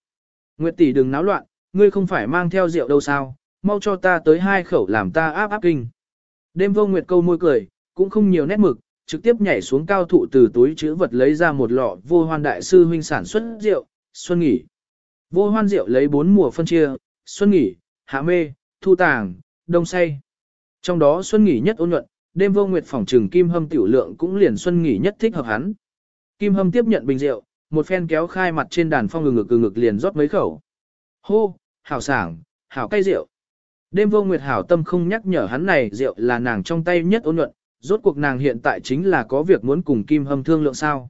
Nguyệt tỷ đừng náo loạn, ngươi không phải mang theo rượu đâu sao, mau cho ta tới hai khẩu làm ta áp áp kinh. Đêm vô nguyệt câu môi cười, cũng không nhiều nét mực, trực tiếp nhảy xuống cao thụ từ túi chữ vật lấy ra một lọ vô hoan đại sư huynh sản xuất rượu, xuân nghỉ. Vô hoan rượu lấy bốn mùa phân chia, xuân nghỉ, hạ mê, thu tàng, đông say. Trong đó xuân nghỉ nhất ôn nhuận, đêm vô nguyệt phòng trừng kim hâm tiểu lượng cũng liền xuân nghỉ nhất thích hợp hắn. Kim hâm tiếp nhận bình rượu, một phen kéo khai mặt trên đàn phong ngực ngực ngực liền rót mấy khẩu. Hô, hảo sảng, hảo cay rượu. Đêm vô nguyệt hảo tâm không nhắc nhở hắn này rượu là nàng trong tay nhất ôn nhuận, rốt cuộc nàng hiện tại chính là có việc muốn cùng kim hâm thương lượng sao.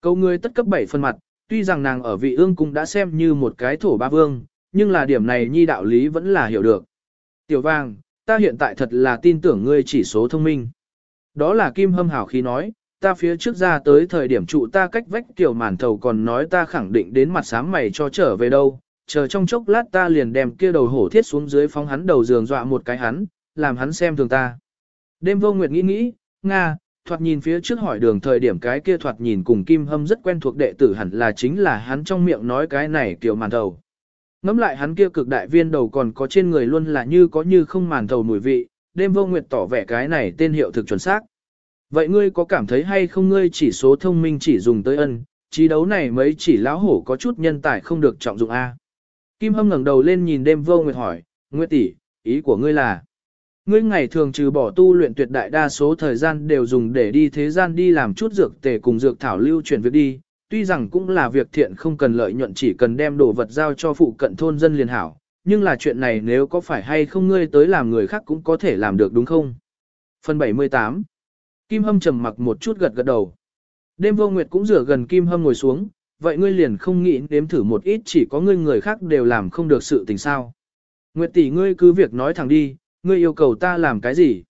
Câu người tất cấp bảy phân mặt, tuy rằng nàng ở vị ương cũng đã xem như một cái thổ ba vương, nhưng là điểm này nhi đạo lý vẫn là hiểu được. Tiểu vàng, ta hiện tại thật là tin tưởng ngươi chỉ số thông minh. Đó là kim hâm hảo khi nói, ta phía trước ra tới thời điểm trụ ta cách vách tiểu màn thầu còn nói ta khẳng định đến mặt sáng mày cho trở về đâu, chờ trong chốc lát ta liền đem kia đầu hổ thiết xuống dưới phóng hắn đầu giường dọa một cái hắn, làm hắn xem thường ta. Đêm vô nguyệt nghĩ nghĩ, Nga, thoạt nhìn phía trước hỏi đường thời điểm cái kia thoạt nhìn cùng Kim Hâm rất quen thuộc đệ tử hẳn là chính là hắn trong miệng nói cái này kiểu màn thầu. Ngắm lại hắn kia cực đại viên đầu còn có trên người luôn là như có như không màn thầu mùi vị, đêm vô nguyệt tỏ vẻ cái này tên hiệu thực chuẩn xác. Vậy ngươi có cảm thấy hay không ngươi chỉ số thông minh chỉ dùng tới ân, trí đấu này mấy chỉ lão hổ có chút nhân tài không được trọng dụng A. Kim Hâm ngẩng đầu lên nhìn đêm vô nguyệt hỏi, Nguyệt tỷ, ý của ngươi là, ngươi ngày thường trừ bỏ tu luyện tuyệt đại đa số thời gian đều dùng để đi thế gian đi làm chút dược tề cùng dược thảo lưu chuyển việc đi, tuy rằng cũng là việc thiện không cần lợi nhuận chỉ cần đem đồ vật giao cho phụ cận thôn dân liền hảo, nhưng là chuyện này nếu có phải hay không ngươi tới làm người khác cũng có thể làm được đúng không? Phần 78 Kim Hâm trầm mặc một chút gật gật đầu. Đêm vô nguyệt cũng rửa gần Kim Hâm ngồi xuống, vậy ngươi liền không nghĩ nếm thử một ít chỉ có ngươi người khác đều làm không được sự tình sao. Nguyệt tỷ ngươi cứ việc nói thẳng đi, ngươi yêu cầu ta làm cái gì?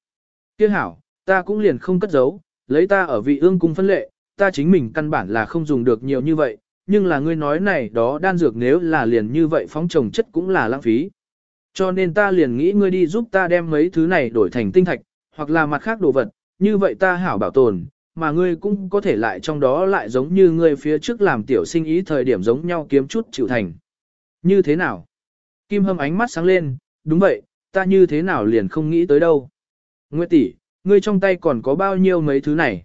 Kia hảo, ta cũng liền không cất giấu, lấy ta ở vị ương cung phân lệ, ta chính mình căn bản là không dùng được nhiều như vậy, nhưng là ngươi nói này đó đan dược nếu là liền như vậy phóng trồng chất cũng là lãng phí. Cho nên ta liền nghĩ ngươi đi giúp ta đem mấy thứ này đổi thành tinh thạch, hoặc là mặt khác đồ vật, như vậy ta hảo bảo tồn, mà ngươi cũng có thể lại trong đó lại giống như ngươi phía trước làm tiểu sinh ý thời điểm giống nhau kiếm chút chịu thành. Như thế nào? Kim Hâm ánh mắt sáng lên, đúng vậy, ta như thế nào liền không nghĩ tới đâu. Nguyệt tỷ, ngươi trong tay còn có bao nhiêu mấy thứ này?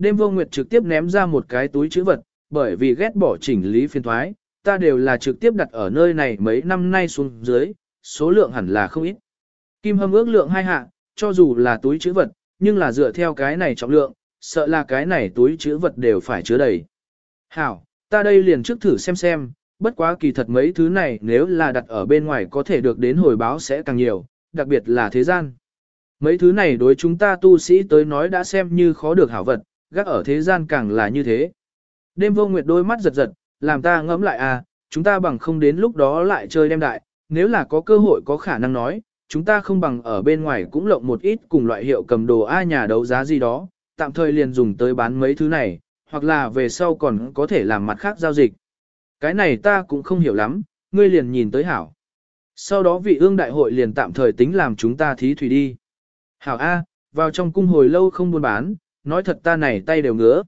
Đêm vô Nguyệt trực tiếp ném ra một cái túi chữ vật, bởi vì ghét bỏ chỉnh lý phiên thoái, ta đều là trực tiếp đặt ở nơi này mấy năm nay xuống dưới, số lượng hẳn là không ít. Kim Hâm ước lượng hai hạ, cho dù là túi chữ vật, nhưng là dựa theo cái này trọng lượng, sợ là cái này túi chữ vật đều phải chứa đầy. Hảo, ta đây liền trước thử xem xem, bất quá kỳ thật mấy thứ này nếu là đặt ở bên ngoài có thể được đến hồi báo sẽ càng nhiều, đặc biệt là thế gian. Mấy thứ này đối chúng ta tu sĩ tới nói đã xem như khó được hảo vật, gác ở thế gian càng là như thế. Đêm vô nguyệt đôi mắt giật giật, làm ta ngẫm lại à, chúng ta bằng không đến lúc đó lại chơi đem đại, nếu là có cơ hội có khả năng nói, chúng ta không bằng ở bên ngoài cũng lộng một ít cùng loại hiệu cầm đồ ai nhà đấu giá gì đó, tạm thời liền dùng tới bán mấy thứ này, hoặc là về sau còn có thể làm mặt khác giao dịch. Cái này ta cũng không hiểu lắm, ngươi liền nhìn tới hảo. Sau đó vị ương đại hội liền tạm thời tính làm chúng ta thí thủy đi. Hảo A, vào trong cung hồi lâu không buôn bán, nói thật ta này tay đều ngứa.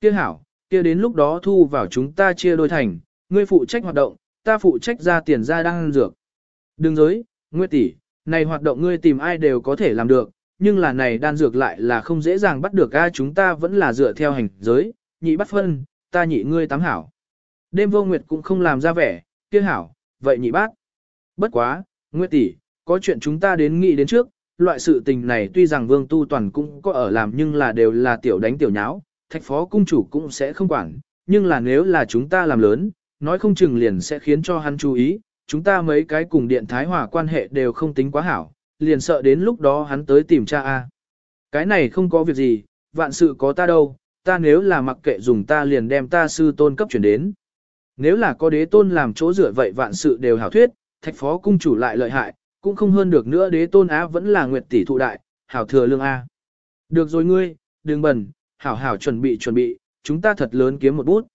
Kia hảo, kia đến lúc đó thu vào chúng ta chia đôi thành, ngươi phụ trách hoạt động, ta phụ trách ra tiền ra đang dược. Đừng dối, Nguyệt tỷ, này hoạt động ngươi tìm ai đều có thể làm được, nhưng là này đan dược lại là không dễ dàng bắt được a chúng ta vẫn là dựa theo hành giới, nhị bắt phân, ta nhị ngươi tám hảo. Đêm vô nguyệt cũng không làm ra vẻ, kia hảo, vậy nhị bác. Bất quá, Nguyệt tỷ, có chuyện chúng ta đến nghị đến trước, loại sự tình này tuy rằng vương tu toàn cũng có ở làm nhưng là đều là tiểu đánh tiểu nháo, thạch phó cung chủ cũng sẽ không quản, nhưng là nếu là chúng ta làm lớn, nói không chừng liền sẽ khiến cho hắn chú ý, chúng ta mấy cái cùng điện thái hòa quan hệ đều không tính quá hảo, liền sợ đến lúc đó hắn tới tìm cha A. Cái này không có việc gì, vạn sự có ta đâu, ta nếu là mặc kệ dùng ta liền đem ta sư tôn cấp chuyển đến. Nếu là có đế tôn làm chỗ rửa vậy vạn sự đều hảo thuyết, thạch phó cung chủ lại lợi hại, cũng không hơn được nữa đế tôn á vẫn là nguyệt tỷ thụ đại, hảo thừa lương A. Được rồi ngươi, đừng bẩn, hảo hảo chuẩn bị chuẩn bị, chúng ta thật lớn kiếm một bút.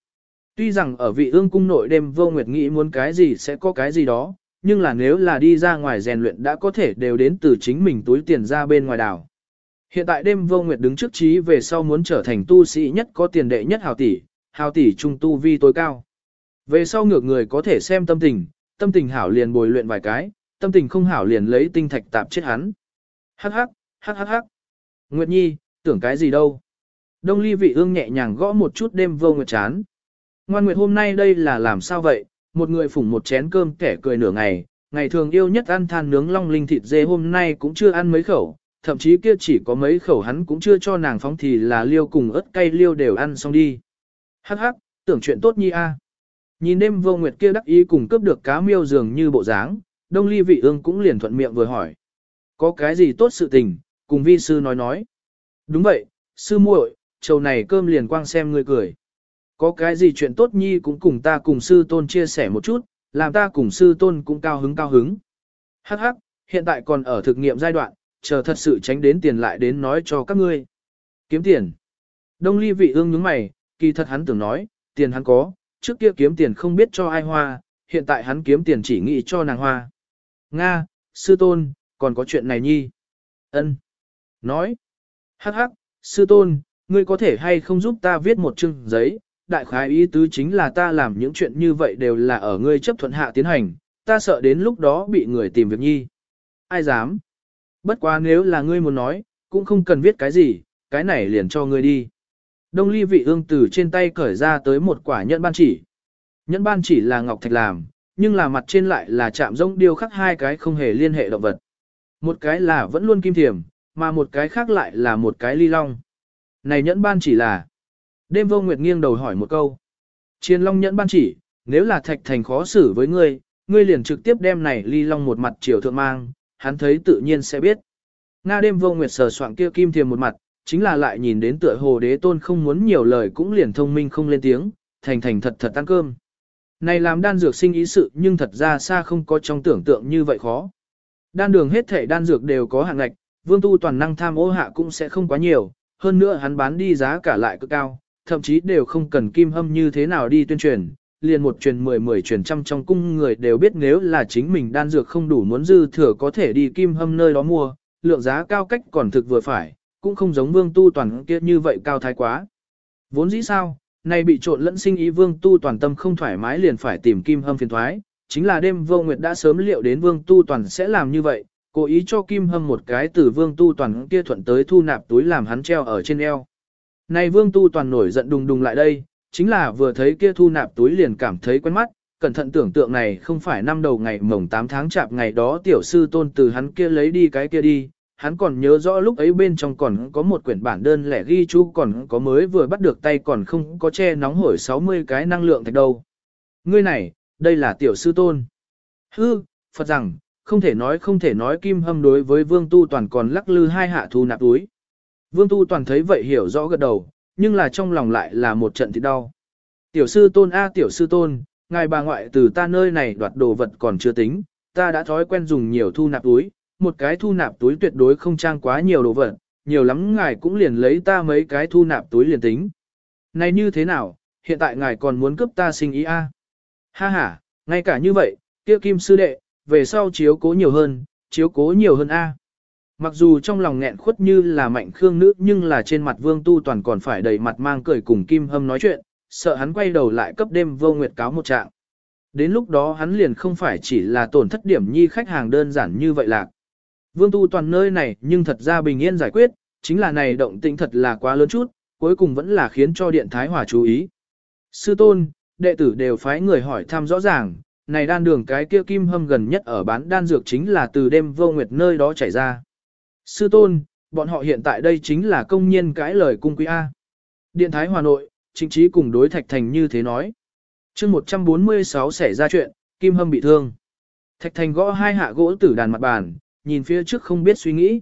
Tuy rằng ở vị ương cung nội đêm vô nguyệt nghĩ muốn cái gì sẽ có cái gì đó, nhưng là nếu là đi ra ngoài rèn luyện đã có thể đều đến từ chính mình túi tiền ra bên ngoài đảo. Hiện tại đêm vô nguyệt đứng trước trí về sau muốn trở thành tu sĩ nhất có tiền đệ nhất hào tỷ, hào tỷ trung tu vi tối cao. Về sau ngược người có thể xem tâm tình, tâm tình hảo liền bồi luyện vài cái, tâm tình không hảo liền lấy tinh thạch tạp chết hắn. Hắc hắc, hắc hắc hắc. Nguyệt Nhi, tưởng cái gì đâu. Đông ly vị ương nhẹ nhàng gõ một chút đêm vô nguyệt chán. Ngoan Nguyệt hôm nay đây là làm sao vậy, một người phủng một chén cơm kẻ cười nửa ngày, ngày thường yêu nhất ăn than nướng long linh thịt dê hôm nay cũng chưa ăn mấy khẩu, thậm chí kia chỉ có mấy khẩu hắn cũng chưa cho nàng phóng thì là liêu cùng ớt cay liêu đều ăn xong đi. Hắc hắc, tưởng chuyện tốt nhi a. Nhìn đêm vô nguyệt kia đắc ý cùng cướp được cá miêu dường như bộ dáng, đông ly vị ương cũng liền thuận miệng vừa hỏi. Có cái gì tốt sự tình, cùng vi sư nói nói. Đúng vậy, sư muội, trầu này cơm liền quang xem ngươi cười. Có cái gì chuyện tốt nhi cũng cùng ta cùng sư tôn chia sẻ một chút, làm ta cùng sư tôn cũng cao hứng cao hứng. Hắc hắc, hiện tại còn ở thực nghiệm giai đoạn, chờ thật sự tránh đến tiền lại đến nói cho các ngươi. Kiếm tiền. Đông ly vị ương nhướng mày, kỳ thật hắn tưởng nói, tiền hắn có, trước kia kiếm tiền không biết cho ai hoa, hiện tại hắn kiếm tiền chỉ nghĩ cho nàng hoa. Nga, sư tôn, còn có chuyện này nhi. Ân. Nói. Hắc hắc, sư tôn, ngươi có thể hay không giúp ta viết một chương giấy, đại khái ý tứ chính là ta làm những chuyện như vậy đều là ở ngươi chấp thuận hạ tiến hành, ta sợ đến lúc đó bị người tìm việc nhi. Ai dám? Bất quá nếu là ngươi muốn nói, cũng không cần viết cái gì, cái này liền cho ngươi đi. Đông ly vị ương từ trên tay cởi ra tới một quả nhẫn ban chỉ. Nhẫn ban chỉ là ngọc thạch làm, nhưng là mặt trên lại là chạm rông điêu khắc hai cái không hề liên hệ động vật. Một cái là vẫn luôn kim thiềm, mà một cái khác lại là một cái ly long. Này nhẫn ban chỉ là Đêm vô nguyệt nghiêng đầu hỏi một câu. Chiên long nhẫn ban chỉ, nếu là thạch thành khó xử với ngươi, ngươi liền trực tiếp đem này ly long một mặt chiều thượng mang, hắn thấy tự nhiên sẽ biết. Nga đêm vô nguyệt sờ soạn kia kim thiềm một mặt, chính là lại nhìn đến tựa hồ đế tôn không muốn nhiều lời cũng liền thông minh không lên tiếng, thành thành thật thật ăn cơm. Này làm đan dược sinh ý sự nhưng thật ra xa không có trong tưởng tượng như vậy khó. Đan đường hết thể đan dược đều có hạng ngạch, vương tu toàn năng tham ô hạ cũng sẽ không quá nhiều, hơn nữa hắn bán đi giá cả lại cực cao, thậm chí đều không cần kim hâm như thế nào đi tuyên truyền, liền một truyền mười mười truyền trăm trong cung người đều biết nếu là chính mình đan dược không đủ muốn dư thừa có thể đi kim hâm nơi đó mua, lượng giá cao cách còn thực vừa phải, cũng không giống vương tu toàn kia như vậy cao thái quá. Vốn dĩ sao, này bị trộn lẫn sinh ý vương tu toàn tâm không thoải mái liền phải tìm kim hâm phiền thoái, chính là đêm vô nguyệt đã sớm liệu đến vương tu toàn sẽ làm như vậy, cố ý cho kim hâm một cái từ vương tu toàn kia thuận tới thu nạp túi làm hắn treo ở trên eo. Này vương tu toàn nổi giận đùng đùng lại đây, chính là vừa thấy kia thu nạp túi liền cảm thấy quen mắt, cẩn thận tưởng tượng này không phải năm đầu ngày mồng 8 tháng chạp ngày đó tiểu sư tôn từ hắn kia lấy đi cái kia đi, hắn còn nhớ rõ lúc ấy bên trong còn có một quyển bản đơn lẻ ghi chú còn có mới vừa bắt được tay còn không có che nóng hổi 60 cái năng lượng thạch đâu. Ngươi này, đây là tiểu sư tôn. Hư, Phật rằng, không thể nói không thể nói kim hâm đối với vương tu toàn còn lắc lư hai hạ thu nạp túi. Vương tu toàn thấy vậy hiểu rõ gật đầu, nhưng là trong lòng lại là một trận thì đau. Tiểu sư tôn a tiểu sư tôn, ngài bà ngoại từ ta nơi này đoạt đồ vật còn chưa tính, ta đã thói quen dùng nhiều thu nạp túi, một cái thu nạp túi tuyệt đối không trang quá nhiều đồ vật, nhiều lắm ngài cũng liền lấy ta mấy cái thu nạp túi liền tính. Này như thế nào, hiện tại ngài còn muốn cướp ta sinh ý a? Ha ha, ngay cả như vậy, kia kim sư đệ, về sau chiếu cố nhiều hơn, chiếu cố nhiều hơn a. Mặc dù trong lòng nghẹn khuất như là mạnh khương nữ nhưng là trên mặt vương tu toàn còn phải đầy mặt mang cười cùng kim hâm nói chuyện, sợ hắn quay đầu lại cấp đêm vô nguyệt cáo một trạng. Đến lúc đó hắn liền không phải chỉ là tổn thất điểm nhi khách hàng đơn giản như vậy lạc. Vương tu toàn nơi này nhưng thật ra bình yên giải quyết, chính là này động tĩnh thật là quá lớn chút, cuối cùng vẫn là khiến cho điện thái hòa chú ý. Sư tôn, đệ tử đều phái người hỏi thăm rõ ràng, này đan đường cái kia kim hâm gần nhất ở bán đan dược chính là từ đêm vô nguyệt nơi đó chảy ra. Sư tôn, bọn họ hiện tại đây chính là công nhân cãi lời cung quý A. Điện thái hòa nội, chính trí cùng đối thạch thành như thế nói. chương 146 xảy ra chuyện, kim hâm bị thương. Thạch thành gõ hai hạ gỗ tử đàn mặt bàn, nhìn phía trước không biết suy nghĩ.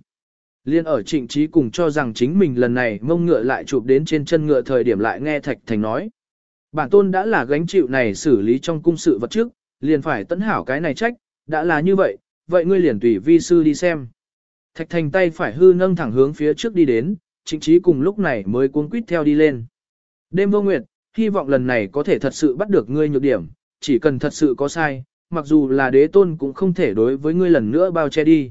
Liên ở trịnh trí cùng cho rằng chính mình lần này mông ngựa lại chụp đến trên chân ngựa thời điểm lại nghe Thạch Thành nói. Bản tôn đã là gánh chịu này xử lý trong cung sự vật trước, liền phải tấn hảo cái này trách, đã là như vậy, vậy ngươi liền tùy vi sư đi xem. Thạch Thành tay phải hư nâng thẳng hướng phía trước đi đến, trịnh trí cùng lúc này mới cuốn quýt theo đi lên. Đêm vô nguyệt, hy vọng lần này có thể thật sự bắt được ngươi nhược điểm, chỉ cần thật sự có sai, mặc dù là đế tôn cũng không thể đối với ngươi lần nữa bao che đi.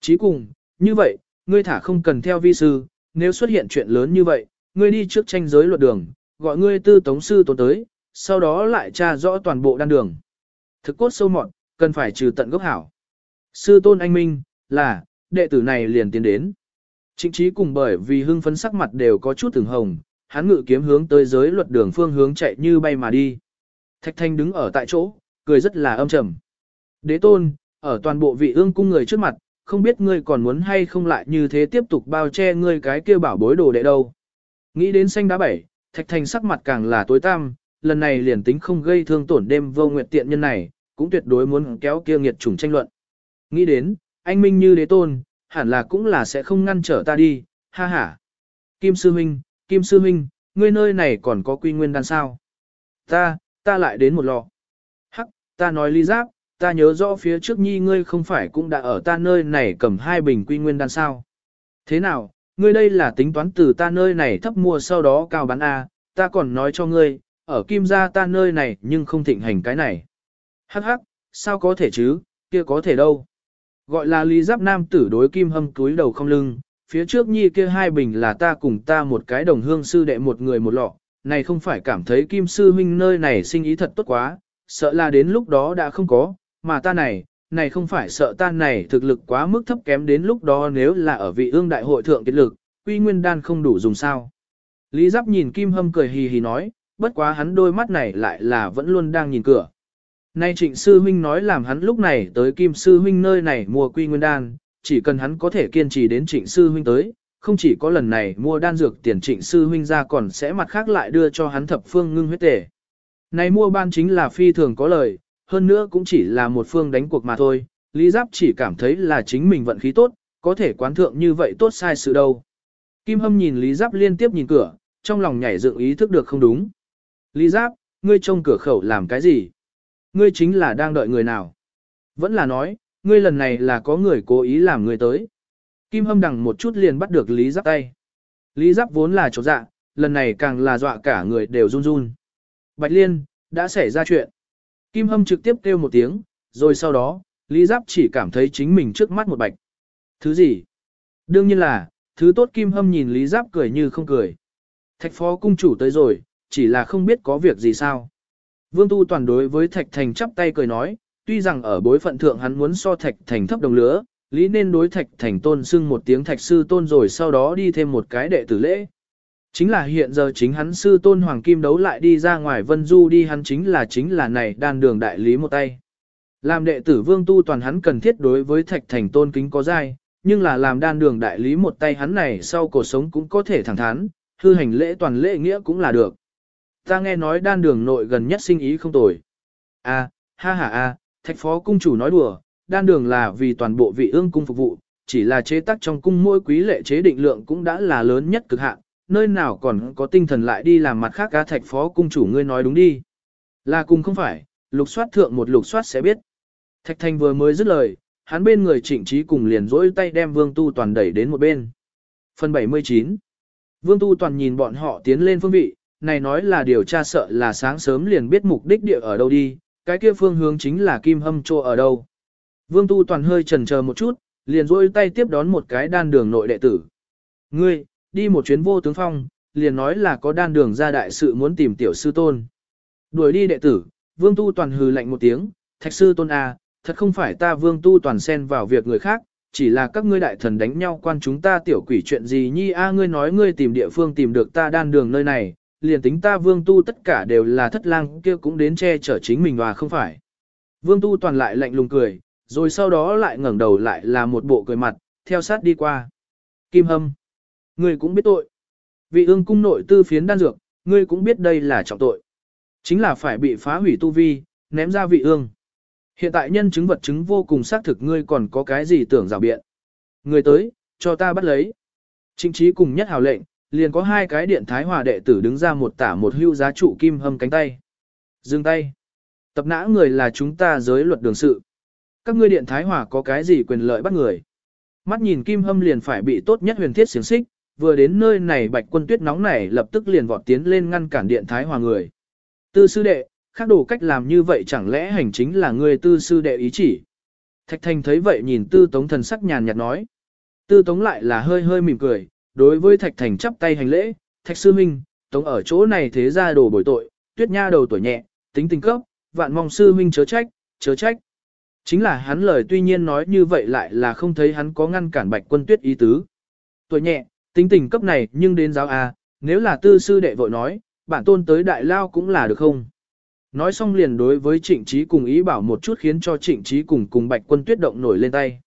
Chí cùng, như vậy, ngươi thả không cần theo vi sư, nếu xuất hiện chuyện lớn như vậy, ngươi đi trước tranh giới luật đường, gọi ngươi tư tống sư tốn tới, sau đó lại tra rõ toàn bộ đan đường. Thực cốt sâu mọn, cần phải trừ tận gốc hảo. Sư tôn anh minh, là, đệ tử này liền tiến đến. Chính trí cùng bởi vì hưng phấn sắc mặt đều có chút từng hồng, hắn ngự kiếm hướng tới giới luật đường phương hướng chạy như bay mà đi. Thạch thanh đứng ở tại chỗ, cười rất là âm trầm. Đế tôn, ở toàn bộ vị ương cung người trước mặt, không biết ngươi còn muốn hay không lại như thế tiếp tục bao che ngươi cái kia bảo bối đồ đệ đâu. Nghĩ đến xanh đá bảy, thạch thành sắc mặt càng là tối tăm, lần này liền tính không gây thương tổn đêm vô nguyệt tiện nhân này, cũng tuyệt đối muốn kéo kia nghiệt chủng tranh luận. Nghĩ đến, anh Minh như đế tôn, hẳn là cũng là sẽ không ngăn trở ta đi, ha ha. Kim Sư Minh, Kim Sư Minh, ngươi nơi này còn có quy nguyên đan sao? Ta, ta lại đến một lọ. Ta nói ly giáp, ta nhớ rõ phía trước nhi ngươi không phải cũng đã ở ta nơi này cầm hai bình quy nguyên đan sao. Thế nào, ngươi đây là tính toán từ ta nơi này thấp mua sau đó cao bán A, ta còn nói cho ngươi, ở kim gia ta nơi này nhưng không thịnh hành cái này. Hắc hắc, sao có thể chứ, kia có thể đâu. Gọi là lý giáp nam tử đối kim hâm túi đầu không lưng, phía trước nhi kia hai bình là ta cùng ta một cái đồng hương sư đệ một người một lọ, này không phải cảm thấy kim sư huynh nơi này sinh ý thật tốt quá, sợ là đến lúc đó đã không có, mà ta này, này không phải sợ ta này thực lực quá mức thấp kém đến lúc đó nếu là ở vị ương đại hội thượng kết lực, quy nguyên đan không đủ dùng sao. Lý Giáp nhìn Kim Hâm cười hì hì nói, bất quá hắn đôi mắt này lại là vẫn luôn đang nhìn cửa. Nay trịnh sư huynh nói làm hắn lúc này tới Kim sư huynh nơi này mua quy nguyên đan, chỉ cần hắn có thể kiên trì đến trịnh sư huynh tới, không chỉ có lần này mua đan dược tiền trịnh sư huynh ra còn sẽ mặt khác lại đưa cho hắn thập phương ngưng huyết tể. Này mua ban chính là phi thường có lời, hơn nữa cũng chỉ là một phương đánh cuộc mà thôi, Lý Giáp chỉ cảm thấy là chính mình vận khí tốt, có thể quán thượng như vậy tốt sai sự đâu. Kim Hâm nhìn Lý Giáp liên tiếp nhìn cửa, trong lòng nhảy dựng ý thức được không đúng. Lý Giáp, ngươi trông cửa khẩu làm cái gì? Ngươi chính là đang đợi người nào? Vẫn là nói, ngươi lần này là có người cố ý làm người tới. Kim Hâm đằng một chút liền bắt được Lý Giáp tay. Lý Giáp vốn là chỗ dạ, lần này càng là dọa cả người đều run run. Bạch Liên, đã xảy ra chuyện. Kim Hâm trực tiếp kêu một tiếng, rồi sau đó, Lý Giáp chỉ cảm thấy chính mình trước mắt một bạch. Thứ gì? Đương nhiên là, thứ tốt kim hâm nhìn Lý Giáp cười như không cười. Thạch phó cung chủ tới rồi, chỉ là không biết có việc gì sao. Vương Tu toàn đối với Thạch Thành chắp tay cười nói, tuy rằng ở bối phận thượng hắn muốn so Thạch Thành thấp đồng lứa, lý nên đối Thạch Thành tôn xưng một tiếng Thạch sư tôn rồi sau đó đi thêm một cái đệ tử lễ. Chính là hiện giờ chính hắn sư tôn Hoàng Kim đấu lại đi ra ngoài Vân Du đi hắn chính là chính là này đan đường đại lý một tay. Làm đệ tử vương tu toàn hắn cần thiết đối với thạch thành tôn kính có dai, nhưng là làm đan đường đại lý một tay hắn này sau cuộc sống cũng có thể thẳng thắn, hư hành lễ toàn lễ nghĩa cũng là được. Ta nghe nói đan đường nội gần nhất sinh ý không tồi. a à, ha ha a, thạch phó cung chủ nói đùa, đan đường là vì toàn bộ vị ương cung phục vụ, chỉ là chế tác trong cung mỗi quý lệ chế định lượng cũng đã là lớn nhất cực hạn, nơi nào còn có tinh thần lại đi làm mặt khác cá thạch phó cung chủ ngươi nói đúng đi. Là cùng không phải, lục soát thượng một lục soát sẽ biết. Thạch Thành vừa mới dứt lời, hắn bên người trịnh trí cùng liền rỗi tay đem Vương Tu Toàn đẩy đến một bên. Phần 79 Vương Tu Toàn nhìn bọn họ tiến lên phương vị, này nói là điều tra sợ là sáng sớm liền biết mục đích địa ở đâu đi, cái kia phương hướng chính là Kim Hâm Trô ở đâu. Vương Tu Toàn hơi chần chờ một chút, liền rỗi tay tiếp đón một cái đan đường nội đệ tử. Ngươi, đi một chuyến vô tướng phong, liền nói là có đan đường ra đại sự muốn tìm tiểu sư tôn. Đuổi đi đệ tử, Vương Tu Toàn hừ lạnh một tiếng, thạch sư tôn A, thật không phải ta vương tu toàn xen vào việc người khác, chỉ là các ngươi đại thần đánh nhau quan chúng ta tiểu quỷ chuyện gì nhi a ngươi nói ngươi tìm địa phương tìm được ta đan đường nơi này, liền tính ta vương tu tất cả đều là thất lang kia cũng đến che chở chính mình và không phải. Vương tu toàn lại lạnh lùng cười, rồi sau đó lại ngẩng đầu lại là một bộ cười mặt, theo sát đi qua. Kim hâm, ngươi cũng biết tội. Vị ương cung nội tư phiến đan dược, ngươi cũng biết đây là trọng tội. Chính là phải bị phá hủy tu vi, ném ra vị ương. Hiện tại nhân chứng vật chứng vô cùng xác thực ngươi còn có cái gì tưởng rào biện. Người tới, cho ta bắt lấy. Trịnh trí cùng nhất hào lệnh, liền có hai cái điện thái hòa đệ tử đứng ra một tả một hưu giá trụ kim hâm cánh tay. Dừng tay. Tập nã người là chúng ta giới luật đường sự. Các ngươi điện thái hòa có cái gì quyền lợi bắt người. Mắt nhìn kim hâm liền phải bị tốt nhất huyền thiết xiềng xích, vừa đến nơi này bạch quân tuyết nóng nảy lập tức liền vọt tiến lên ngăn cản điện thái hòa người. Tư sư đệ, khác đồ cách làm như vậy chẳng lẽ hành chính là người tư sư đệ ý chỉ. Thạch Thành thấy vậy nhìn tư tống thần sắc nhàn nhạt nói. Tư tống lại là hơi hơi mỉm cười, đối với Thạch Thành chắp tay hành lễ, Thạch sư huynh, tống ở chỗ này thế ra đồ bồi tội, tuyết nha đầu tuổi nhẹ, tính tình cấp, vạn mong sư huynh chớ trách, chớ trách. Chính là hắn lời tuy nhiên nói như vậy lại là không thấy hắn có ngăn cản bạch quân tuyết ý tứ. Tuổi nhẹ, tính tình cấp này nhưng đến giáo A, nếu là tư sư đệ vội nói, bản tôn tới đại lao cũng là được không? Nói xong liền đối với trịnh trí cùng ý bảo một chút khiến cho trịnh trí cùng cùng bạch quân tuyết động nổi lên tay.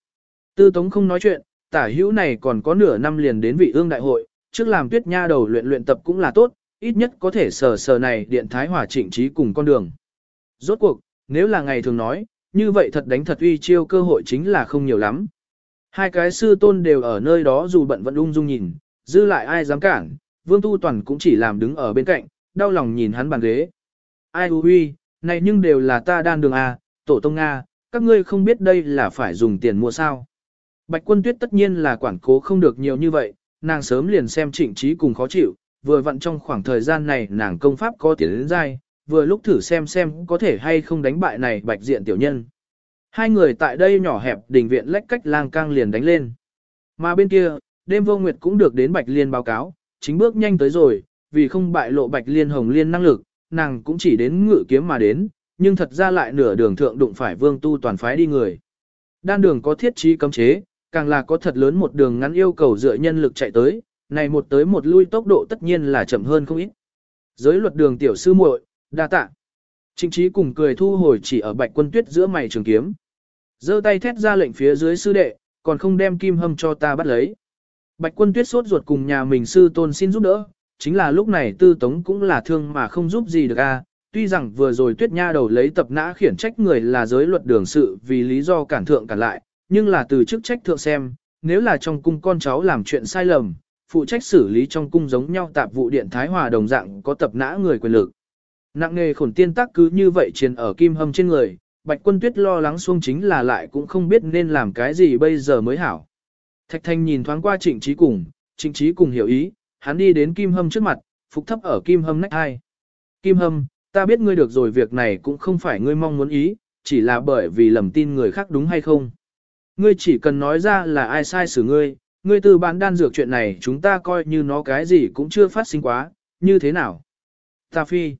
Tư tống không nói chuyện, tả hữu này còn có nửa năm liền đến vị ương đại hội, trước làm tuyết nha đầu luyện luyện tập cũng là tốt, ít nhất có thể sờ sờ này điện thái Hòa trịnh trí cùng con đường. Rốt cuộc, nếu là ngày thường nói, như vậy thật đánh thật uy chiêu cơ hội chính là không nhiều lắm. Hai cái sư tôn đều ở nơi đó dù bận vẫn ung dung nhìn, dư lại ai dám cản, vương tu toàn cũng chỉ làm đứng ở bên cạnh, đau lòng nhìn hắn bàn ghế. Ai hư huy, này nhưng đều là ta đan đường à, tổ tông Nga, các ngươi không biết đây là phải dùng tiền mua sao. Bạch quân tuyết tất nhiên là quản cố không được nhiều như vậy, nàng sớm liền xem trịnh trí cùng khó chịu, vừa vặn trong khoảng thời gian này nàng công pháp có tiền đến dai, vừa lúc thử xem xem có thể hay không đánh bại này bạch diện tiểu nhân. Hai người tại đây nhỏ hẹp đình viện lách cách lang cang liền đánh lên. Mà bên kia, đêm vô nguyệt cũng được đến bạch liên báo cáo, chính bước nhanh tới rồi, vì không bại lộ bạch liên hồng liên năng lực, nàng cũng chỉ đến ngự kiếm mà đến, nhưng thật ra lại nửa đường thượng đụng phải vương tu toàn phái đi người. Đan đường có thiết trí cấm chế, càng là có thật lớn một đường ngắn yêu cầu dựa nhân lực chạy tới, này một tới một lui tốc độ tất nhiên là chậm hơn không ít. Giới luật đường tiểu sư muội, đa tạ. Trịnh trí cùng cười thu hồi chỉ ở bạch quân tuyết giữa mày trường kiếm giơ tay thét ra lệnh phía dưới sư đệ, còn không đem kim hâm cho ta bắt lấy. Bạch quân tuyết sốt ruột cùng nhà mình sư tôn xin giúp đỡ, chính là lúc này tư tống cũng là thương mà không giúp gì được a. Tuy rằng vừa rồi tuyết nha đầu lấy tập nã khiển trách người là giới luật đường sự vì lý do cản thượng cản lại, nhưng là từ chức trách thượng xem, nếu là trong cung con cháu làm chuyện sai lầm, phụ trách xử lý trong cung giống nhau tạp vụ điện thái hòa đồng dạng có tập nã người quyền lực. Nặng nghề khổn tiên tác cứ như vậy chiến ở kim hâm trên người, bạch quân tuyết lo lắng xuống chính là lại cũng không biết nên làm cái gì bây giờ mới hảo. Thạch thanh nhìn thoáng qua trịnh trí cùng, trịnh trí cùng hiểu ý, hắn đi đến Kim Hâm trước mặt, phục thấp ở Kim Hâm nách hai. Kim Hâm, ta biết ngươi được rồi việc này cũng không phải ngươi mong muốn ý, chỉ là bởi vì lầm tin người khác đúng hay không. Ngươi chỉ cần nói ra là ai sai xử ngươi, ngươi từ bán đan dược chuyện này chúng ta coi như nó cái gì cũng chưa phát sinh quá, như thế nào? Ta phi.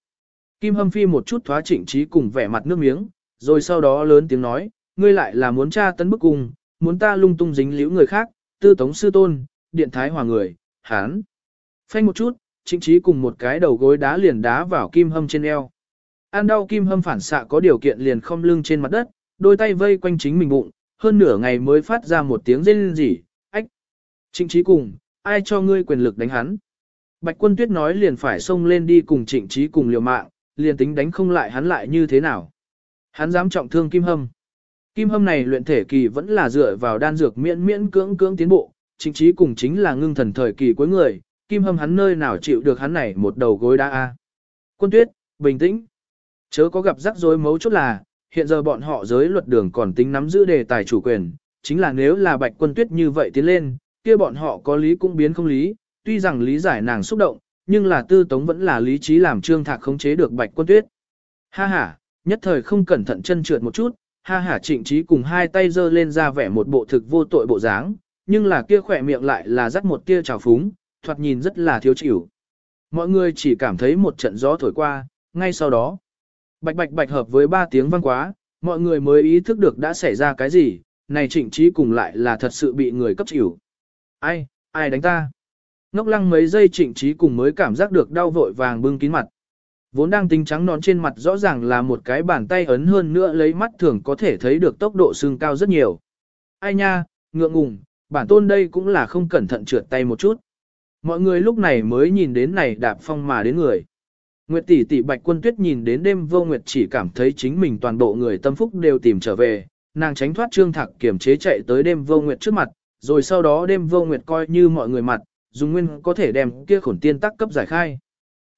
Kim Hâm phi một chút thoá trịnh trí cùng vẻ mặt nước miếng, rồi sau đó lớn tiếng nói, ngươi lại là muốn tra tấn bức cung, muốn ta lung tung dính liễu người khác, tư tống sư tôn, điện thái hòa người, hán. Phanh một chút, trịnh trí cùng một cái đầu gối đá liền đá vào Kim Hâm trên eo. An đau Kim Hâm phản xạ có điều kiện liền không lưng trên mặt đất, đôi tay vây quanh chính mình bụng, hơn nửa ngày mới phát ra một tiếng rên rỉ, ách. Trịnh trí cùng, ai cho ngươi quyền lực đánh hắn? Bạch quân tuyết nói liền phải xông lên đi cùng trịnh trí cùng liều mạng, liền tính đánh không lại hắn lại như thế nào. Hắn dám trọng thương Kim Hâm. Kim Hâm này luyện thể kỳ vẫn là dựa vào đan dược miễn miễn cưỡng cưỡng tiến bộ, chính trí cùng chính là ngưng thần thời kỳ cuối người, Kim Hâm hắn nơi nào chịu được hắn này một đầu gối đá a. Quân Tuyết, bình tĩnh. Chớ có gặp rắc rối mấu chốt là, hiện giờ bọn họ giới luật đường còn tính nắm giữ đề tài chủ quyền, chính là nếu là Bạch Quân Tuyết như vậy tiến lên, kia bọn họ có lý cũng biến không lý, tuy rằng lý giải nàng xúc động, nhưng là tư tống vẫn là lý trí làm trương thạc khống chế được Bạch Quân Tuyết. Ha ha, nhất thời không cẩn thận chân trượt một chút, ha ha trịnh trí cùng hai tay giơ lên ra vẻ một bộ thực vô tội bộ dáng, nhưng là kia khỏe miệng lại là dắt một tia trào phúng, thoạt nhìn rất là thiếu chịu. Mọi người chỉ cảm thấy một trận gió thổi qua, ngay sau đó. Bạch bạch bạch hợp với ba tiếng vang quá, mọi người mới ý thức được đã xảy ra cái gì, này trịnh trí cùng lại là thật sự bị người cấp chịu. Ai, ai đánh ta? Ngốc lăng mấy giây trịnh trí cùng mới cảm giác được đau vội vàng bưng kín mặt. Vốn đang tính trắng nón trên mặt rõ ràng là một cái bàn tay ấn hơn nữa lấy mắt thường có thể thấy được tốc độ xương cao rất nhiều. Ai nha, ngượng ngùng, bản tôn đây cũng là không cẩn thận trượt tay một chút. Mọi người lúc này mới nhìn đến này đạp phong mà đến người. Nguyệt tỷ tỷ Bạch Quân Tuyết nhìn đến đêm vô nguyệt chỉ cảm thấy chính mình toàn bộ người tâm phúc đều tìm trở về, nàng tránh thoát Trương Thạc kiểm chế chạy tới đêm vô nguyệt trước mặt, rồi sau đó đêm vô nguyệt coi như mọi người mặt, dùng nguyên có thể đem kia khổn tiên tắc cấp giải khai.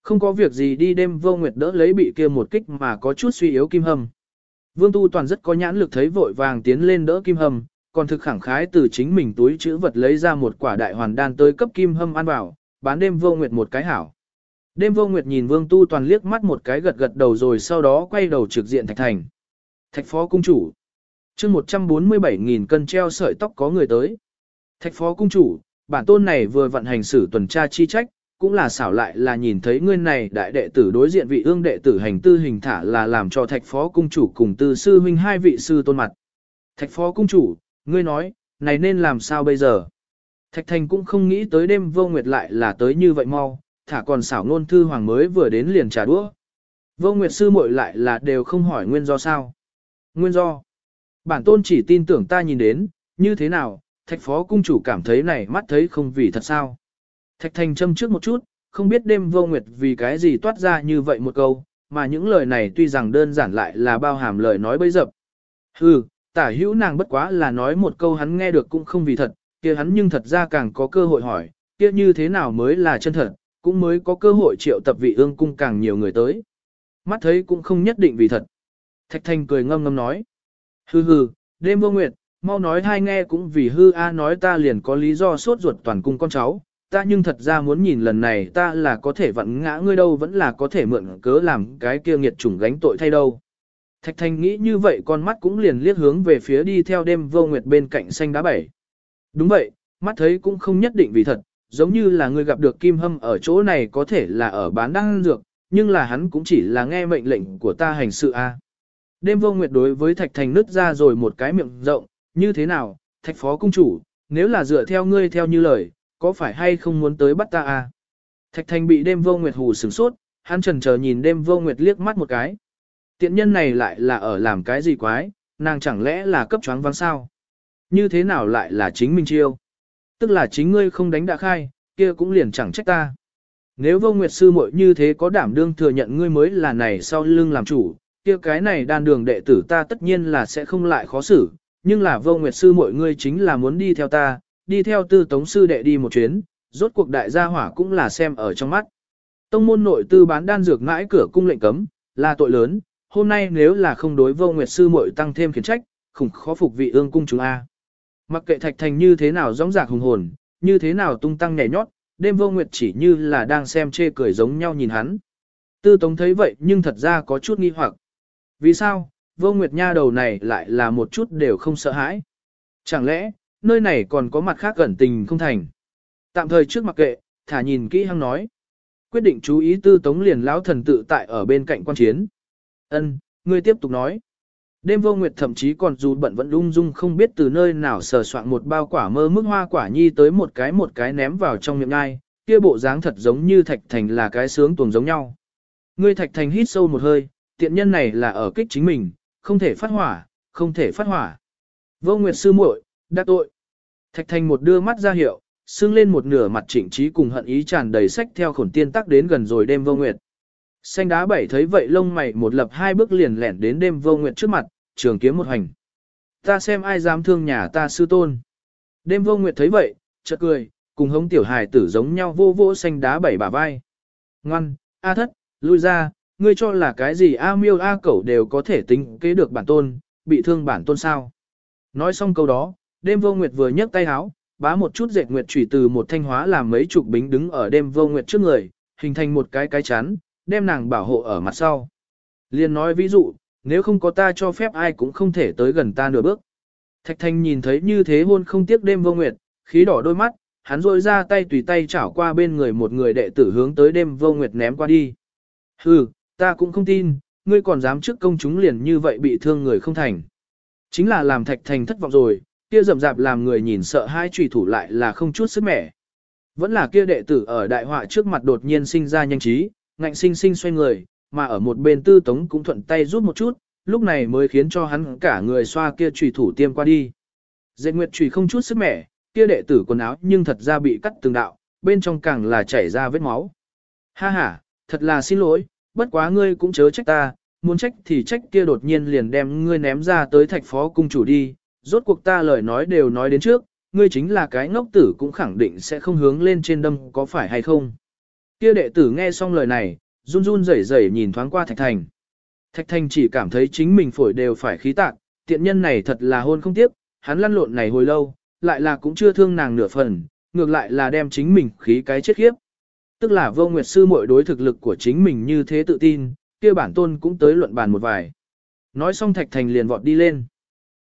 Không có việc gì đi đêm vô nguyệt đỡ lấy bị kia một kích mà có chút suy yếu kim hâm. Vương Tu Toàn rất có nhãn lực thấy vội vàng tiến lên đỡ kim hâm, còn thực khẳng khái từ chính mình túi chữ vật lấy ra một quả đại hoàn đan tới cấp kim hâm ăn vào, bán đêm vô nguyệt một cái hảo. Đêm vô nguyệt nhìn Vương Tu Toàn liếc mắt một cái gật gật đầu rồi sau đó quay đầu trực diện Thạch Thành. Thạch Phó Cung Chủ chương 147.000 cân treo sợi tóc có người tới. Thạch Phó Cung Chủ, bản tôn này vừa vận hành xử tuần tra chi trách, cũng là xảo lại là nhìn thấy ngươi này đại đệ tử đối diện vị ương đệ tử hành tư hình thả là làm cho Thạch Phó Cung Chủ cùng tư sư huynh hai vị sư tôn mặt. Thạch Phó Cung Chủ, ngươi nói, này nên làm sao bây giờ? Thạch Thành cũng không nghĩ tới đêm vô nguyệt lại là tới như vậy mau, thả còn xảo ngôn thư hoàng mới vừa đến liền trả đũa. Vô nguyệt sư muội lại là đều không hỏi nguyên do sao. Nguyên do. Bản tôn chỉ tin tưởng ta nhìn đến, như thế nào, thạch phó cung chủ cảm thấy này mắt thấy không vì thật sao. Thạch thành châm trước một chút, không biết đêm vô nguyệt vì cái gì toát ra như vậy một câu, mà những lời này tuy rằng đơn giản lại là bao hàm lời nói bấy dập. Hừ, tả hữu nàng bất quá là nói một câu hắn nghe được cũng không vì thật, kia hắn nhưng thật ra càng có cơ hội hỏi, kia như thế nào mới là chân thật, cũng mới có cơ hội triệu tập vị ương cung càng nhiều người tới. Mắt thấy cũng không nhất định vì thật. Thạch Thanh cười ngâm ngâm nói. Hừ hừ, đêm vô nguyệt, mau nói hai nghe cũng vì hư a nói ta liền có lý do sốt ruột toàn cung con cháu. Ta nhưng thật ra muốn nhìn lần này ta là có thể vặn ngã ngươi đâu vẫn là có thể mượn cớ làm cái kia nghiệt chủng gánh tội thay đâu. Thạch Thanh nghĩ như vậy con mắt cũng liền liếc hướng về phía đi theo đêm vô nguyệt bên cạnh xanh đá bảy. Đúng vậy, mắt thấy cũng không nhất định vì thật, giống như là người gặp được Kim Hâm ở chỗ này có thể là ở bán đăng dược, nhưng là hắn cũng chỉ là nghe mệnh lệnh của ta hành sự a. Đêm vô nguyệt đối với Thạch Thành nứt ra rồi một cái miệng rộng, như thế nào, Thạch Phó Cung Chủ, nếu là dựa theo ngươi theo như lời, có phải hay không muốn tới bắt ta à? Thạch Thành bị đêm vô nguyệt hù sửng sốt, hắn chần chờ nhìn đêm vô nguyệt liếc mắt một cái. Tiện nhân này lại là ở làm cái gì quái, nàng chẳng lẽ là cấp choáng vắng sao? Như thế nào lại là chính mình chiêu? Tức là chính ngươi không đánh đã khai, kia cũng liền chẳng trách ta. Nếu vô nguyệt sư muội như thế có đảm đương thừa nhận ngươi mới là này sau lưng làm chủ, kia cái này đan đường đệ tử ta tất nhiên là sẽ không lại khó xử, nhưng là vô nguyệt sư muội ngươi chính là muốn đi theo ta, đi theo tư tống sư đệ đi một chuyến, rốt cuộc đại gia hỏa cũng là xem ở trong mắt. Tông môn nội tư bán đan dược ngãi cửa cung lệnh cấm, là tội lớn, hôm nay nếu là không đối vô nguyệt sư muội tăng thêm khiển trách, khủng khó phục vị ương cung chúng A. Mặc kệ thạch thành như thế nào rõng rạc hùng hồn, như thế nào tung tăng nhảy nhót, đêm vô nguyệt chỉ như là đang xem chê cười giống nhau nhìn hắn. Tư tống thấy vậy nhưng thật ra có chút nghi hoặc. Vì sao, vô nguyệt nha đầu này lại là một chút đều không sợ hãi? Chẳng lẽ, nơi này còn có mặt khác gần tình không thành. Tạm thời trước mặc kệ, thả nhìn kỹ hăng nói. Quyết định chú ý tư tống liền lão thần tự tại ở bên cạnh quan chiến. Ân, ngươi tiếp tục nói. Đêm vô nguyệt thậm chí còn dù bận vẫn lung dung không biết từ nơi nào sờ soạn một bao quả mơ mức hoa quả nhi tới một cái một cái ném vào trong miệng ngai, kia bộ dáng thật giống như thạch thành là cái sướng tuồng giống nhau. Ngươi thạch thành hít sâu một hơi, tiện nhân này là ở kích chính mình, không thể phát hỏa, không thể phát hỏa. Vô nguyệt sư muội, đắc tội. Thạch thành một đưa mắt ra hiệu, xưng lên một nửa mặt trịnh trí cùng hận ý tràn đầy sách theo khổn tiên tắc đến gần rồi đêm vô nguyệt. Xanh đá bảy thấy vậy lông mày một lập hai bước liền lẻn đến đêm vô nguyệt trước mặt, trường kiếm một hành. Ta xem ai dám thương nhà ta sư tôn. Đêm vô nguyệt thấy vậy, chợt cười, cùng hống tiểu hài tử giống nhau vô vô xanh đá bảy bả vai. Ngoan, A thất, lui ra, ngươi cho là cái gì A miêu A cẩu đều có thể tính kế được bản tôn, bị thương bản tôn sao. Nói xong câu đó, đêm vô nguyệt vừa nhấc tay háo, bá một chút dệt nguyệt chủy từ một thanh hóa làm mấy chục bính đứng ở đêm vô nguyệt trước người, hình thành một cái cái chắn, đem nàng bảo hộ ở mặt sau. Liên nói ví dụ, nếu không có ta cho phép ai cũng không thể tới gần ta nửa bước. Thạch thanh nhìn thấy như thế hôn không tiếc đêm vô nguyệt, khí đỏ đôi mắt, hắn rôi ra tay tùy tay chảo qua bên người một người đệ tử hướng tới đêm vô nguyệt ném qua đi. Hừ, ta cũng không tin, ngươi còn dám trước công chúng liền như vậy bị thương người không thành. Chính là làm thạch thành thất vọng rồi, kia rậm rạp làm người nhìn sợ hai trùy thủ lại là không chút sức mẻ. Vẫn là kia đệ tử ở đại họa trước mặt đột nhiên sinh ra nhanh trí, ngạnh sinh sinh xoay người, mà ở một bên tư tống cũng thuận tay rút một chút, lúc này mới khiến cho hắn cả người xoa kia trùy thủ tiêm qua đi. Dệ nguyệt trùy không chút sức mẻ, kia đệ tử quần áo nhưng thật ra bị cắt từng đạo, bên trong càng là chảy ra vết máu. Ha ha, thật là xin lỗi, bất quá ngươi cũng chớ trách ta, muốn trách thì trách kia đột nhiên liền đem ngươi ném ra tới thạch phó cung chủ đi, rốt cuộc ta lời nói đều nói đến trước, ngươi chính là cái ngốc tử cũng khẳng định sẽ không hướng lên trên đâm có phải hay không. Kia đệ tử nghe xong lời này, run run rẩy rẩy nhìn thoáng qua Thạch Thành. Thạch Thành chỉ cảm thấy chính mình phổi đều phải khí tạc, tiện nhân này thật là hôn không tiếp, hắn lăn lộn này hồi lâu, lại là cũng chưa thương nàng nửa phần, ngược lại là đem chính mình khí cái chết khiếp. Tức là vô nguyệt sư muội đối thực lực của chính mình như thế tự tin, kia bản tôn cũng tới luận bàn một vài. Nói xong Thạch Thành liền vọt đi lên.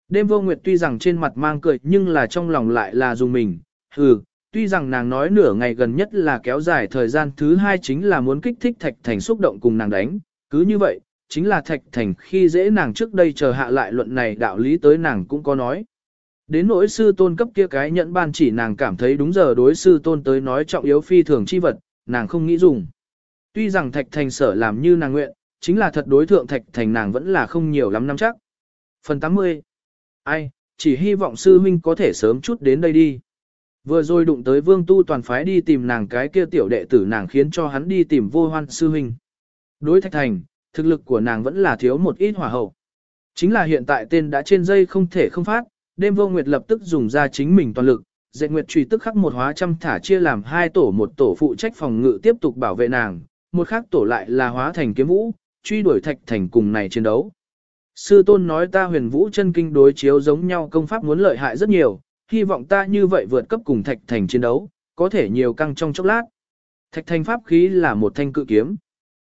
Đêm vô nguyệt tuy rằng trên mặt mang cười nhưng là trong lòng lại là dùng mình, hừ, tuy rằng nàng nói nửa ngày gần nhất là kéo dài thời gian thứ hai chính là muốn kích thích Thạch Thành xúc động cùng nàng đánh, cứ như vậy, chính là Thạch Thành khi dễ nàng trước đây chờ hạ lại luận này đạo lý tới nàng cũng có nói. Đến nỗi sư tôn cấp kia cái nhận ban chỉ nàng cảm thấy đúng giờ đối sư tôn tới nói trọng yếu phi thường chi vật, nàng không nghĩ dùng. Tuy rằng Thạch Thành sở làm như nàng nguyện, chính là thật đối thượng Thạch Thành nàng vẫn là không nhiều lắm năm chắc. Phần 80 Ai, chỉ hy vọng sư huynh có thể sớm chút đến đây đi. Vừa rồi đụng tới vương tu toàn phái đi tìm nàng cái kia tiểu đệ tử nàng khiến cho hắn đi tìm vô hoan sư huynh. Đối thạch thành, thực lực của nàng vẫn là thiếu một ít hỏa hậu. Chính là hiện tại tên đã trên dây không thể không phát, đêm vô nguyệt lập tức dùng ra chính mình toàn lực, dệt nguyệt truy tức khắc một hóa trăm thả chia làm hai tổ một tổ phụ trách phòng ngự tiếp tục bảo vệ nàng, một khác tổ lại là hóa thành kiếm vũ, truy đuổi thạch thành cùng này chiến đấu. Sư tôn nói ta huyền vũ chân kinh đối chiếu giống nhau công pháp muốn lợi hại rất nhiều, hy vọng ta như vậy vượt cấp cùng thạch thành chiến đấu, có thể nhiều căng trong chốc lát. Thạch thành pháp khí là một thanh cự kiếm.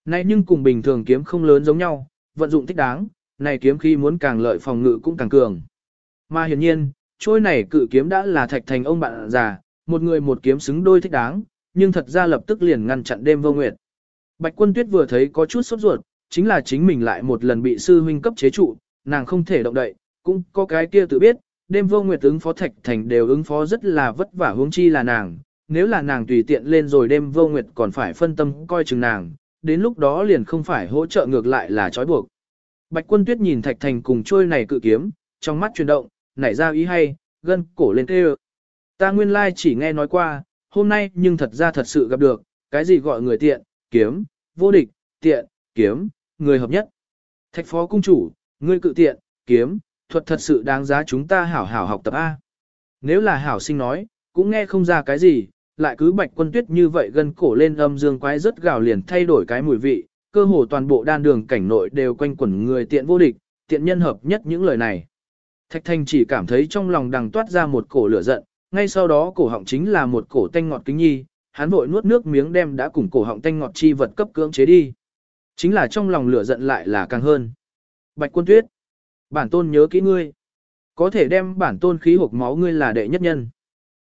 Này nhưng cùng bình thường kiếm không lớn giống nhau, vận dụng thích đáng, này kiếm khí muốn càng lợi phòng ngự cũng càng cường. Mà hiển nhiên, trôi này cự kiếm đã là thạch thành ông bạn già, một người một kiếm xứng đôi thích đáng, nhưng thật ra lập tức liền ngăn chặn đêm vô nguyệt. Bạch quân tuyết vừa thấy có chút sốt ruột, chính là chính mình lại một lần bị sư huynh cấp chế trụ, nàng không thể động đậy, cũng có cái kia tự biết, đêm vô nguyệt ứng phó thạch thành đều ứng phó rất là vất vả huống chi là nàng, nếu là nàng tùy tiện lên rồi đêm vô nguyệt còn phải phân tâm coi chừng nàng, đến lúc đó liền không phải hỗ trợ ngược lại là trói buộc. Bạch quân tuyết nhìn thạch thành cùng trôi này cự kiếm, trong mắt chuyển động, nảy ra ý hay, gân cổ lên tê Ta nguyên lai chỉ nghe nói qua, hôm nay nhưng thật ra thật sự gặp được, cái gì gọi người tiện, kiếm, vô địch, tiện, kiếm, người hợp nhất. Thạch phó cung chủ, ngươi cự tiện, kiếm, thuật thật sự đáng giá chúng ta hảo hảo học tập A. Nếu là hảo sinh nói, cũng nghe không ra cái gì, lại cứ bạch quân tuyết như vậy gần cổ lên âm dương quái rất gào liền thay đổi cái mùi vị, cơ hồ toàn bộ đan đường cảnh nội đều quanh quẩn người tiện vô địch, tiện nhân hợp nhất những lời này. Thạch thanh chỉ cảm thấy trong lòng đằng toát ra một cổ lửa giận, ngay sau đó cổ họng chính là một cổ tanh ngọt kính nhi, hắn vội nuốt nước miếng đem đã cùng cổ họng tanh ngọt chi vật cấp cưỡng chế đi. Chính là trong lòng lửa giận lại là càng hơn. Bạch quân tuyết. Bản tôn nhớ kỹ ngươi. có thể đem bản tôn khí hộp máu ngươi là đệ nhất nhân.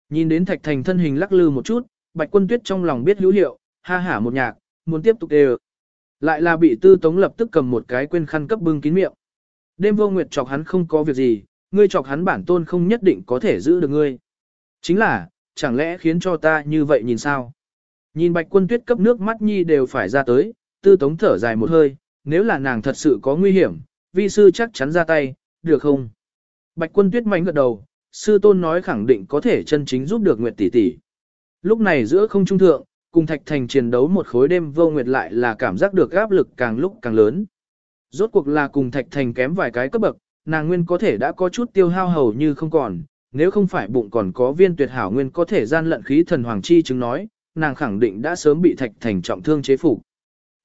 Nhìn đến thạch thành thân hình lắc lư một chút, bạch quân tuyết trong lòng biết hữu hiệu, ha hả một nhạc, muốn tiếp tục đều. Lại là bị tư tống lập tức cầm một cái quên khăn cấp bưng kín miệng. Đêm vô nguyệt chọc hắn không có việc gì, ngươi chọc hắn bản tôn không nhất định có thể giữ được ngươi. Chính là, chẳng lẽ khiến cho ta như vậy nhìn sao? Nhìn bạch quân tuyết cấp nước mắt nhi đều phải ra tới, tư tống thở dài một hơi, nếu là nàng thật sự có nguy hiểm, vi sư chắc chắn ra tay, được không? Bạch quân tuyết mạnh gật đầu, sư tôn nói khẳng định có thể chân chính giúp được Nguyệt tỷ tỷ. Lúc này giữa không trung thượng, cùng Thạch Thành chiến đấu một khối đêm vô Nguyệt lại là cảm giác được áp lực càng lúc càng lớn. Rốt cuộc là cùng Thạch Thành kém vài cái cấp bậc, nàng nguyên có thể đã có chút tiêu hao hầu như không còn, nếu không phải bụng còn có viên tuyệt hảo nguyên có thể gian lận khí thần hoàng chi chứng nói, nàng khẳng định đã sớm bị Thạch Thành trọng thương chế phục.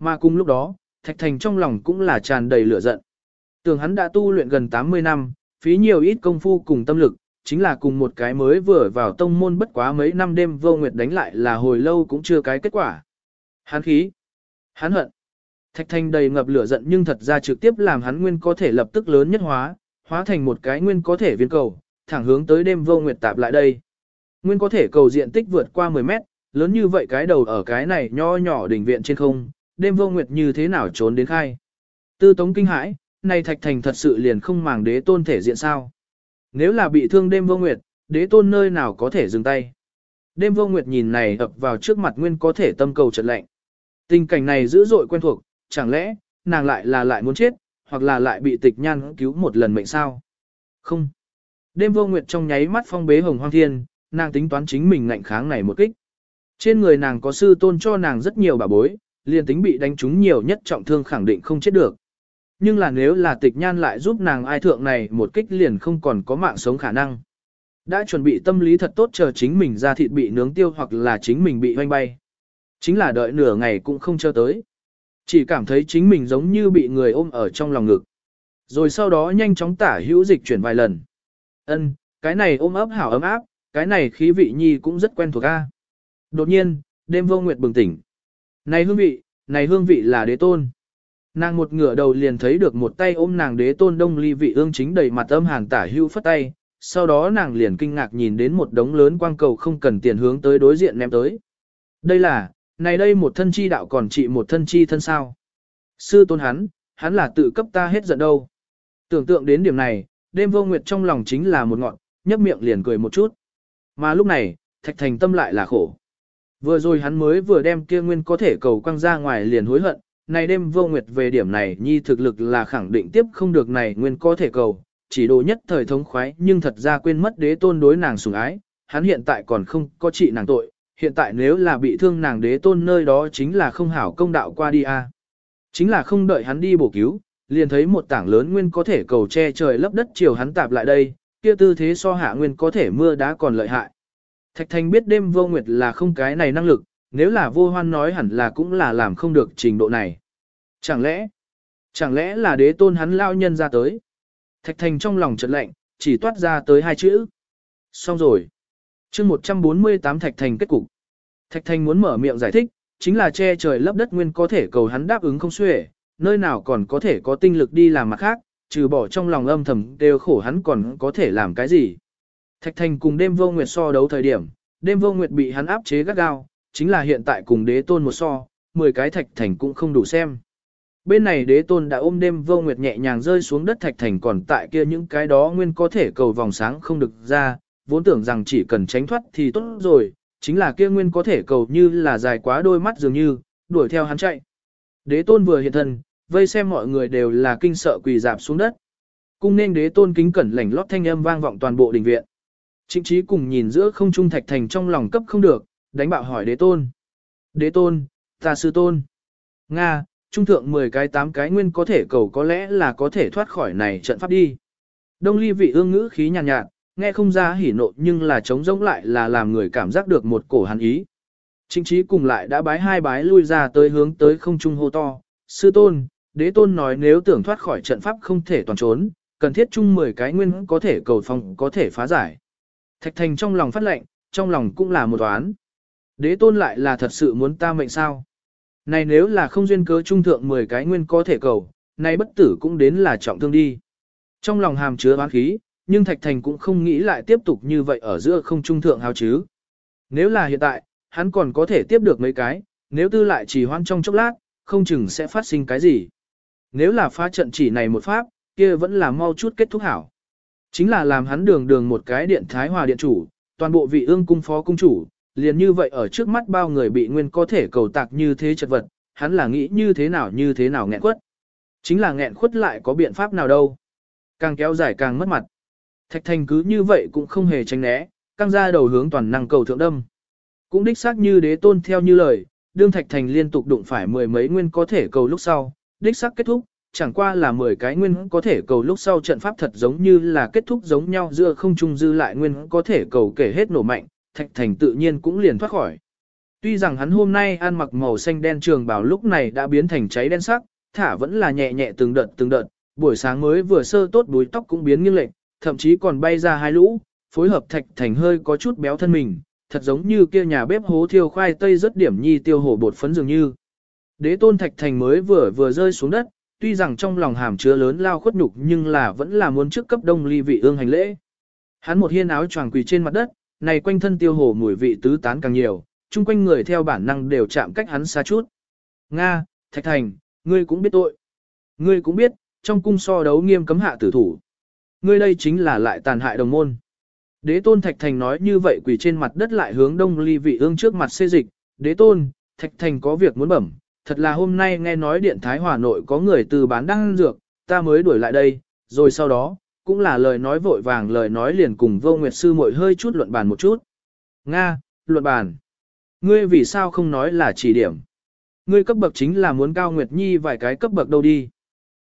Mà cùng lúc đó, Thạch Thành trong lòng cũng là tràn đầy lửa giận. Tưởng hắn đã tu luyện gần 80 năm, phí nhiều ít công phu cùng tâm lực, chính là cùng một cái mới vừa vào tông môn bất quá mấy năm đêm vô nguyệt đánh lại là hồi lâu cũng chưa cái kết quả. Hắn khí, hắn hận. Thạch Thành đầy ngập lửa giận nhưng thật ra trực tiếp làm hắn nguyên có thể lập tức lớn nhất hóa, hóa thành một cái nguyên có thể viên cầu, thẳng hướng tới đêm vô nguyệt tạp lại đây. Nguyên có thể cầu diện tích vượt qua 10 mét, lớn như vậy cái đầu ở cái này nho nhỏ đỉnh viện trên không, đêm vô nguyệt như thế nào trốn đến khai. Tư tống kinh hãi, này thạch thành thật sự liền không màng đế tôn thể diện sao. Nếu là bị thương đêm vô nguyệt, đế tôn nơi nào có thể dừng tay. Đêm vô nguyệt nhìn này ập vào trước mặt nguyên có thể tâm cầu trật lạnh. Tình cảnh này dữ dội quen thuộc, chẳng lẽ, nàng lại là lại muốn chết, hoặc là lại bị tịch nhan cứu một lần mệnh sao? Không. Đêm vô nguyệt trong nháy mắt phong bế hồng hoang thiên, nàng tính toán chính mình ngạnh kháng này một kích. Trên người nàng có sư tôn cho nàng rất nhiều bà bối, liền tính bị đánh trúng nhiều nhất trọng thương khẳng định không chết được. Nhưng là nếu là tịch nhan lại giúp nàng ai thượng này một kích liền không còn có mạng sống khả năng. Đã chuẩn bị tâm lý thật tốt chờ chính mình ra thịt bị nướng tiêu hoặc là chính mình bị hoanh bay. Chính là đợi nửa ngày cũng không chờ tới. Chỉ cảm thấy chính mình giống như bị người ôm ở trong lòng ngực. Rồi sau đó nhanh chóng tả hữu dịch chuyển vài lần. Ân, cái này ôm ấp hảo ấm áp, cái này khí vị nhi cũng rất quen thuộc a. Đột nhiên, đêm vô nguyệt bừng tỉnh. Này hương vị, này hương vị là đế tôn. Nàng một ngửa đầu liền thấy được một tay ôm nàng đế tôn đông ly vị ương chính đầy mặt âm hàn tả hưu phất tay, sau đó nàng liền kinh ngạc nhìn đến một đống lớn quang cầu không cần tiền hướng tới đối diện ném tới. Đây là, này đây một thân chi đạo còn trị một thân chi thân sao. Sư tôn hắn, hắn là tự cấp ta hết giận đâu. Tưởng tượng đến điểm này, đêm vô nguyệt trong lòng chính là một ngọn, nhấp miệng liền cười một chút. Mà lúc này, thạch thành tâm lại là khổ. Vừa rồi hắn mới vừa đem kia nguyên có thể cầu quăng ra ngoài liền hối hận, này đêm vô nguyệt về điểm này nhi thực lực là khẳng định tiếp không được này nguyên có thể cầu, chỉ đồ nhất thời thống khoái nhưng thật ra quên mất đế tôn đối nàng sủng ái, hắn hiện tại còn không có trị nàng tội, hiện tại nếu là bị thương nàng đế tôn nơi đó chính là không hảo công đạo qua đi a. Chính là không đợi hắn đi bổ cứu, liền thấy một tảng lớn nguyên có thể cầu che trời lấp đất chiều hắn tạp lại đây, kia tư thế so hạ nguyên có thể mưa đá còn lợi hại. Thạch Thành biết đêm vô nguyệt là không cái này năng lực, nếu là vô hoan nói hẳn là cũng là làm không được trình độ này. Chẳng lẽ, chẳng lẽ là đế tôn hắn lao nhân ra tới? Thạch Thành trong lòng chợt lạnh, chỉ toát ra tới hai chữ. Xong rồi. chương 148 Thạch Thành kết cục. Thạch Thành muốn mở miệng giải thích, chính là che trời lấp đất nguyên có thể cầu hắn đáp ứng không xuể, nơi nào còn có thể có tinh lực đi làm mặt khác, trừ bỏ trong lòng âm thầm đều khổ hắn còn có thể làm cái gì. Thạch Thành cùng đêm vô nguyệt so đấu thời điểm, đêm vô nguyệt bị hắn áp chế gắt gao, chính là hiện tại cùng đế tôn một so, 10 cái Thạch Thành cũng không đủ xem. Bên này đế tôn đã ôm đêm vô nguyệt nhẹ nhàng rơi xuống đất Thạch Thành còn tại kia những cái đó nguyên có thể cầu vòng sáng không được ra, vốn tưởng rằng chỉ cần tránh thoát thì tốt rồi, chính là kia nguyên có thể cầu như là dài quá đôi mắt dường như, đuổi theo hắn chạy. Đế tôn vừa hiện thân, vây xem mọi người đều là kinh sợ quỳ dạp xuống đất. Cung nên đế tôn kính cẩn lảnh lót thanh âm vang vọng toàn bộ đình viện. Trịnh trí cùng nhìn giữa không trung thạch thành trong lòng cấp không được, đánh bạo hỏi đế tôn. Đế tôn, ta sư tôn. Nga, trung thượng 10 cái 8 cái nguyên có thể cầu có lẽ là có thể thoát khỏi này trận pháp đi. Đông ly vị ương ngữ khí nhàn nhạt, nhạt, nghe không ra hỉ nộ nhưng là trống rỗng lại là làm người cảm giác được một cổ hàn ý. Trịnh trí cùng lại đã bái hai bái lui ra tới hướng tới không trung hô to. Sư tôn, đế tôn nói nếu tưởng thoát khỏi trận pháp không thể toàn trốn, cần thiết chung 10 cái nguyên có thể cầu phòng có thể phá giải. Thạch thành trong lòng phát lệnh, trong lòng cũng là một toán. Đế tôn lại là thật sự muốn ta mệnh sao. Này nếu là không duyên cớ trung thượng 10 cái nguyên có thể cầu, nay bất tử cũng đến là trọng thương đi. Trong lòng hàm chứa oán khí, nhưng Thạch Thành cũng không nghĩ lại tiếp tục như vậy ở giữa không trung thượng hào chứ. Nếu là hiện tại, hắn còn có thể tiếp được mấy cái, nếu tư lại chỉ hoan trong chốc lát, không chừng sẽ phát sinh cái gì. Nếu là phá trận chỉ này một pháp, kia vẫn là mau chút kết thúc hảo. Chính là làm hắn đường đường một cái điện thái hòa điện chủ, toàn bộ vị ương cung phó cung chủ, liền như vậy ở trước mắt bao người bị nguyên có thể cầu tạc như thế chật vật, hắn là nghĩ như thế nào như thế nào nghẹn quất. Chính là nghẹn khuất lại có biện pháp nào đâu. Càng kéo dài càng mất mặt. Thạch thành cứ như vậy cũng không hề tránh né, căng ra đầu hướng toàn năng cầu thượng đâm. Cũng đích xác như đế tôn theo như lời, đương thạch thành liên tục đụng phải mười mấy nguyên có thể cầu lúc sau, đích xác kết thúc, chẳng qua là 10 cái nguyên có thể cầu lúc sau trận pháp thật giống như là kết thúc giống nhau giữa không trung dư lại nguyên có thể cầu kể hết nổ mạnh, thạch thành tự nhiên cũng liền thoát khỏi. Tuy rằng hắn hôm nay ăn mặc màu xanh đen trường bào lúc này đã biến thành cháy đen sắc, thả vẫn là nhẹ nhẹ từng đợt từng đợt, buổi sáng mới vừa sơ tốt đuôi tóc cũng biến nghiêng lệch, thậm chí còn bay ra hai lũ, phối hợp thạch thành hơi có chút béo thân mình, thật giống như kia nhà bếp hố thiêu khoai tây rất điểm nhi tiêu hổ bột phấn dường như. Đế tôn thạch thành mới vừa vừa rơi xuống đất, tuy rằng trong lòng hàm chứa lớn lao khuất nhục nhưng là vẫn là muốn trước cấp đông ly vị ương hành lễ. Hắn một hiên áo choàng quỳ trên mặt đất, này quanh thân tiêu hổ mùi vị tứ tán càng nhiều, chung quanh người theo bản năng đều chạm cách hắn xa chút. Nga, Thạch Thành, ngươi cũng biết tội. Ngươi cũng biết, trong cung so đấu nghiêm cấm hạ tử thủ. Ngươi đây chính là lại tàn hại đồng môn. Đế tôn Thạch Thành nói như vậy quỳ trên mặt đất lại hướng đông ly vị ương trước mặt xê dịch. Đế tôn, Thạch Thành có việc muốn bẩm, thật là hôm nay nghe nói điện thái hòa nội có người từ bán đăng dược, ta mới đuổi lại đây, rồi sau đó, cũng là lời nói vội vàng lời nói liền cùng vô nguyệt sư muội hơi chút luận bàn một chút. Nga, luận bàn. Ngươi vì sao không nói là chỉ điểm? Ngươi cấp bậc chính là muốn cao nguyệt nhi vài cái cấp bậc đâu đi.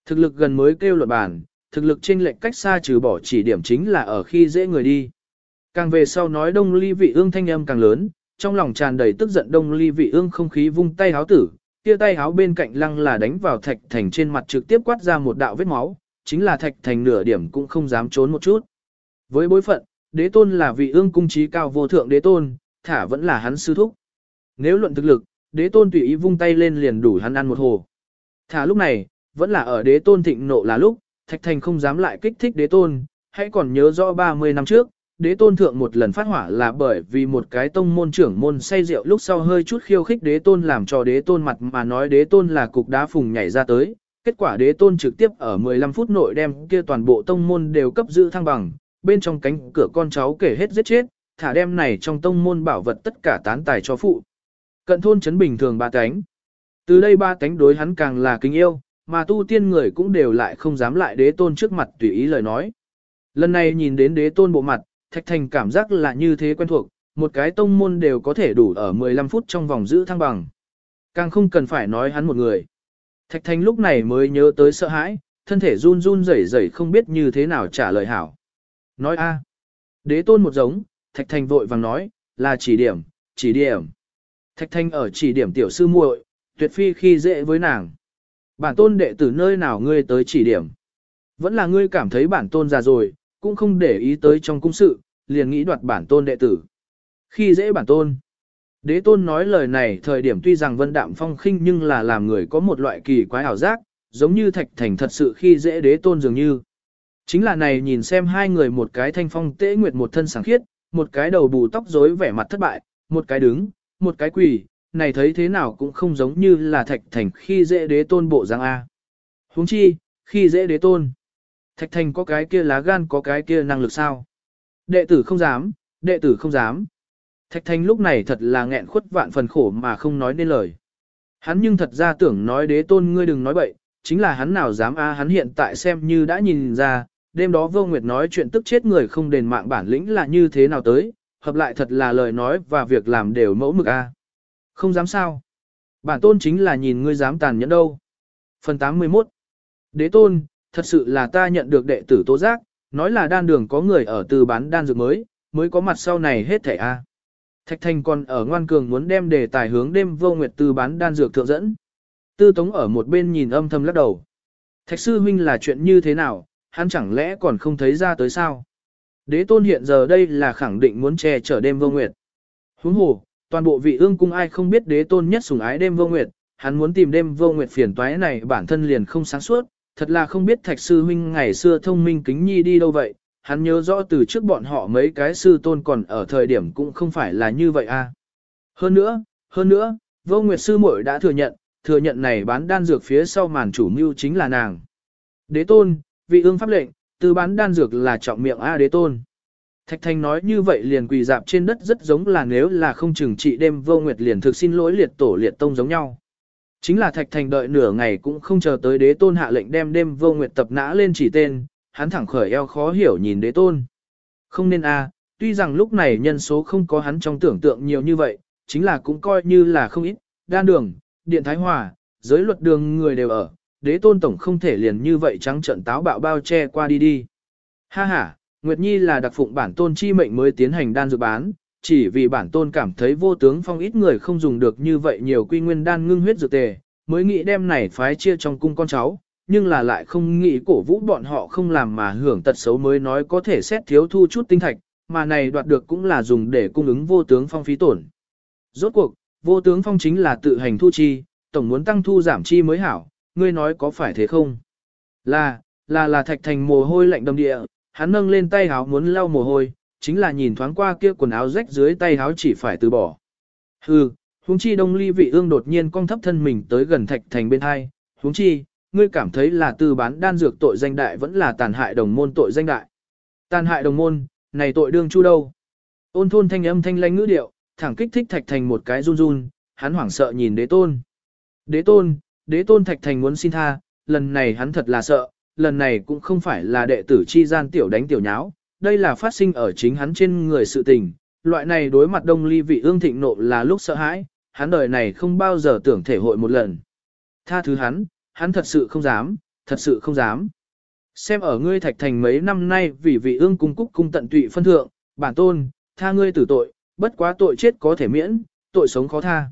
Thực lực gần mới kêu luận bàn, thực lực trên lệnh cách xa trừ bỏ chỉ điểm chính là ở khi dễ người đi. Càng về sau nói đông ly vị ương thanh âm càng lớn, trong lòng tràn đầy tức giận đông ly vị ương không khí vung tay háo tử, kia tay háo bên cạnh lăng là đánh vào thạch thành trên mặt trực tiếp quát ra một đạo vết máu, chính là thạch thành nửa điểm cũng không dám trốn một chút. Với bối phận, đế tôn là vị ương cung trí cao vô thượng đế tôn, thả vẫn là hắn sư thúc. Nếu luận thực lực, đế tôn tùy ý vung tay lên liền đủ hắn ăn một hồ. Thả lúc này, vẫn là ở đế tôn thịnh nộ là lúc, thạch thành không dám lại kích thích đế tôn, hãy còn nhớ rõ 30 năm trước, đế tôn thượng một lần phát hỏa là bởi vì một cái tông môn trưởng môn say rượu lúc sau hơi chút khiêu khích đế tôn làm cho đế tôn mặt mà nói đế tôn là cục đá phùng nhảy ra tới. Kết quả đế tôn trực tiếp ở 15 phút nội đem kia toàn bộ tông môn đều cấp giữ thăng bằng, bên trong cánh cửa con cháu kể hết giết chết, thả đem này trong tông môn bảo vật tất cả tán tài cho phụ. Cận thôn chấn bình thường ba cánh. Từ đây ba cánh đối hắn càng là kính yêu, mà tu tiên người cũng đều lại không dám lại đế tôn trước mặt tùy ý lời nói. Lần này nhìn đến đế tôn bộ mặt, Thạch Thành cảm giác là như thế quen thuộc, một cái tông môn đều có thể đủ ở 15 phút trong vòng giữ thăng bằng. Càng không cần phải nói hắn một người. Thạch Thành lúc này mới nhớ tới sợ hãi, thân thể run run rẩy rẩy không biết như thế nào trả lời hảo. Nói a, Đế tôn một giống, Thạch Thành vội vàng nói, là chỉ điểm, chỉ điểm. Thạch Thành ở chỉ điểm tiểu sư muội, tuyệt phi khi dễ với nàng. Bản tôn đệ tử nơi nào ngươi tới chỉ điểm. Vẫn là ngươi cảm thấy bản tôn già rồi, cũng không để ý tới trong cung sự, liền nghĩ đoạt bản tôn đệ tử. Khi dễ bản tôn. Đế tôn nói lời này thời điểm tuy rằng vân đạm phong khinh nhưng là làm người có một loại kỳ quái ảo giác, giống như thạch thành thật sự khi dễ đế tôn dường như. Chính là này nhìn xem hai người một cái thanh phong tế nguyệt một thân sáng khiết, một cái đầu bù tóc rối vẻ mặt thất bại, một cái đứng, một cái quỳ, này thấy thế nào cũng không giống như là thạch thành khi dễ đế tôn bộ dáng A. huống chi, khi dễ đế tôn. Thạch thành có cái kia lá gan có cái kia năng lực sao? Đệ tử không dám, đệ tử không dám. Thạch thành lúc này thật là nghẹn khuất vạn phần khổ mà không nói nên lời. Hắn nhưng thật ra tưởng nói đế tôn ngươi đừng nói bậy, chính là hắn nào dám a hắn hiện tại xem như đã nhìn ra, đêm đó vô nguyệt nói chuyện tức chết người không đền mạng bản lĩnh là như thế nào tới, hợp lại thật là lời nói và việc làm đều mẫu mực a. Không dám sao. Bản tôn chính là nhìn ngươi dám tàn nhẫn đâu. Phần 81 Đế tôn, thật sự là ta nhận được đệ tử tố giác, nói là đan đường có người ở từ bán đan dược mới, mới có mặt sau này hết thẻ a. Thạch Thành còn ở ngoan cường muốn đem đề tài hướng đêm vô nguyệt từ bán đan dược thượng dẫn. Tư Tống ở một bên nhìn âm thầm lắc đầu. Thạch sư huynh là chuyện như thế nào, hắn chẳng lẽ còn không thấy ra tới sao? Đế tôn hiện giờ đây là khẳng định muốn che chở đêm vô nguyệt. Huống hồ, toàn bộ vị ương cung ai không biết đế tôn nhất sủng ái đêm vô nguyệt, hắn muốn tìm đêm vô nguyệt phiền toái này bản thân liền không sáng suốt, thật là không biết thạch sư huynh ngày xưa thông minh kính nhi đi đâu vậy, hắn nhớ rõ từ trước bọn họ mấy cái sư tôn còn ở thời điểm cũng không phải là như vậy a. Hơn nữa, hơn nữa, vô nguyệt sư muội đã thừa nhận, thừa nhận này bán đan dược phía sau màn chủ mưu chính là nàng. Đế tôn, vị ương pháp lệnh, từ bán đan dược là trọng miệng A đế tôn. Thạch thanh nói như vậy liền quỳ dạp trên đất rất giống là nếu là không chừng trị đêm vô nguyệt liền thực xin lỗi liệt tổ liệt tông giống nhau. Chính là Thạch Thành đợi nửa ngày cũng không chờ tới đế tôn hạ lệnh đem đêm vô nguyệt tập nã lên chỉ tên, hắn thẳng khởi eo khó hiểu nhìn đế tôn. Không nên a, tuy rằng lúc này nhân số không có hắn trong tưởng tượng nhiều như vậy, chính là cũng coi như là không ít, đan đường, điện thái hòa, giới luật đường người đều ở, đế tôn tổng không thể liền như vậy trắng trận táo bạo bao che qua đi đi. Ha ha, Nguyệt Nhi là đặc phụng bản tôn chi mệnh mới tiến hành đan dự bán, chỉ vì bản tôn cảm thấy vô tướng phong ít người không dùng được như vậy nhiều quy nguyên đan ngưng huyết dược tề, mới nghĩ đem này phái chia trong cung con cháu, nhưng là lại không nghĩ cổ vũ bọn họ không làm mà hưởng tật xấu mới nói có thể xét thiếu thu chút tinh thạch, mà này đoạt được cũng là dùng để cung ứng vô tướng phong phí tổn. Rốt cuộc, vô tướng phong chính là tự hành thu chi, tổng muốn tăng thu giảm chi mới hảo, ngươi nói có phải thế không? Là, là là thạch thành mồ hôi lạnh đầm địa, hắn nâng lên tay háo muốn lau mồ hôi, chính là nhìn thoáng qua kia quần áo rách dưới tay háo chỉ phải từ bỏ. Hừ, huống chi đông ly vị ương đột nhiên cong thấp thân mình tới gần thạch thành bên hai, huống chi, ngươi cảm thấy là tư bán đan dược tội danh đại vẫn là tàn hại đồng môn tội danh đại. Tàn hại đồng môn, này tội đương chu đâu. Ôn thôn thanh âm thanh lanh ngữ điệu, thẳng kích thích thạch thành một cái run run, hắn hoảng sợ nhìn đế tôn. Đế tôn, đế tôn thạch thành muốn xin tha, lần này hắn thật là sợ, lần này cũng không phải là đệ tử chi gian tiểu đánh tiểu nháo, đây là phát sinh ở chính hắn trên người sự tình. Loại này đối mặt đông ly vị ương thịnh nộ là lúc sợ hãi, hắn đời này không bao giờ tưởng thể hội một lần. Tha thứ hắn, hắn thật sự không dám, thật sự không dám. Xem ở ngươi thạch thành mấy năm nay vì vị ương cung cúc cung tận tụy phân thượng, bản tôn, tha ngươi tử tội, bất quá tội chết có thể miễn, tội sống khó tha.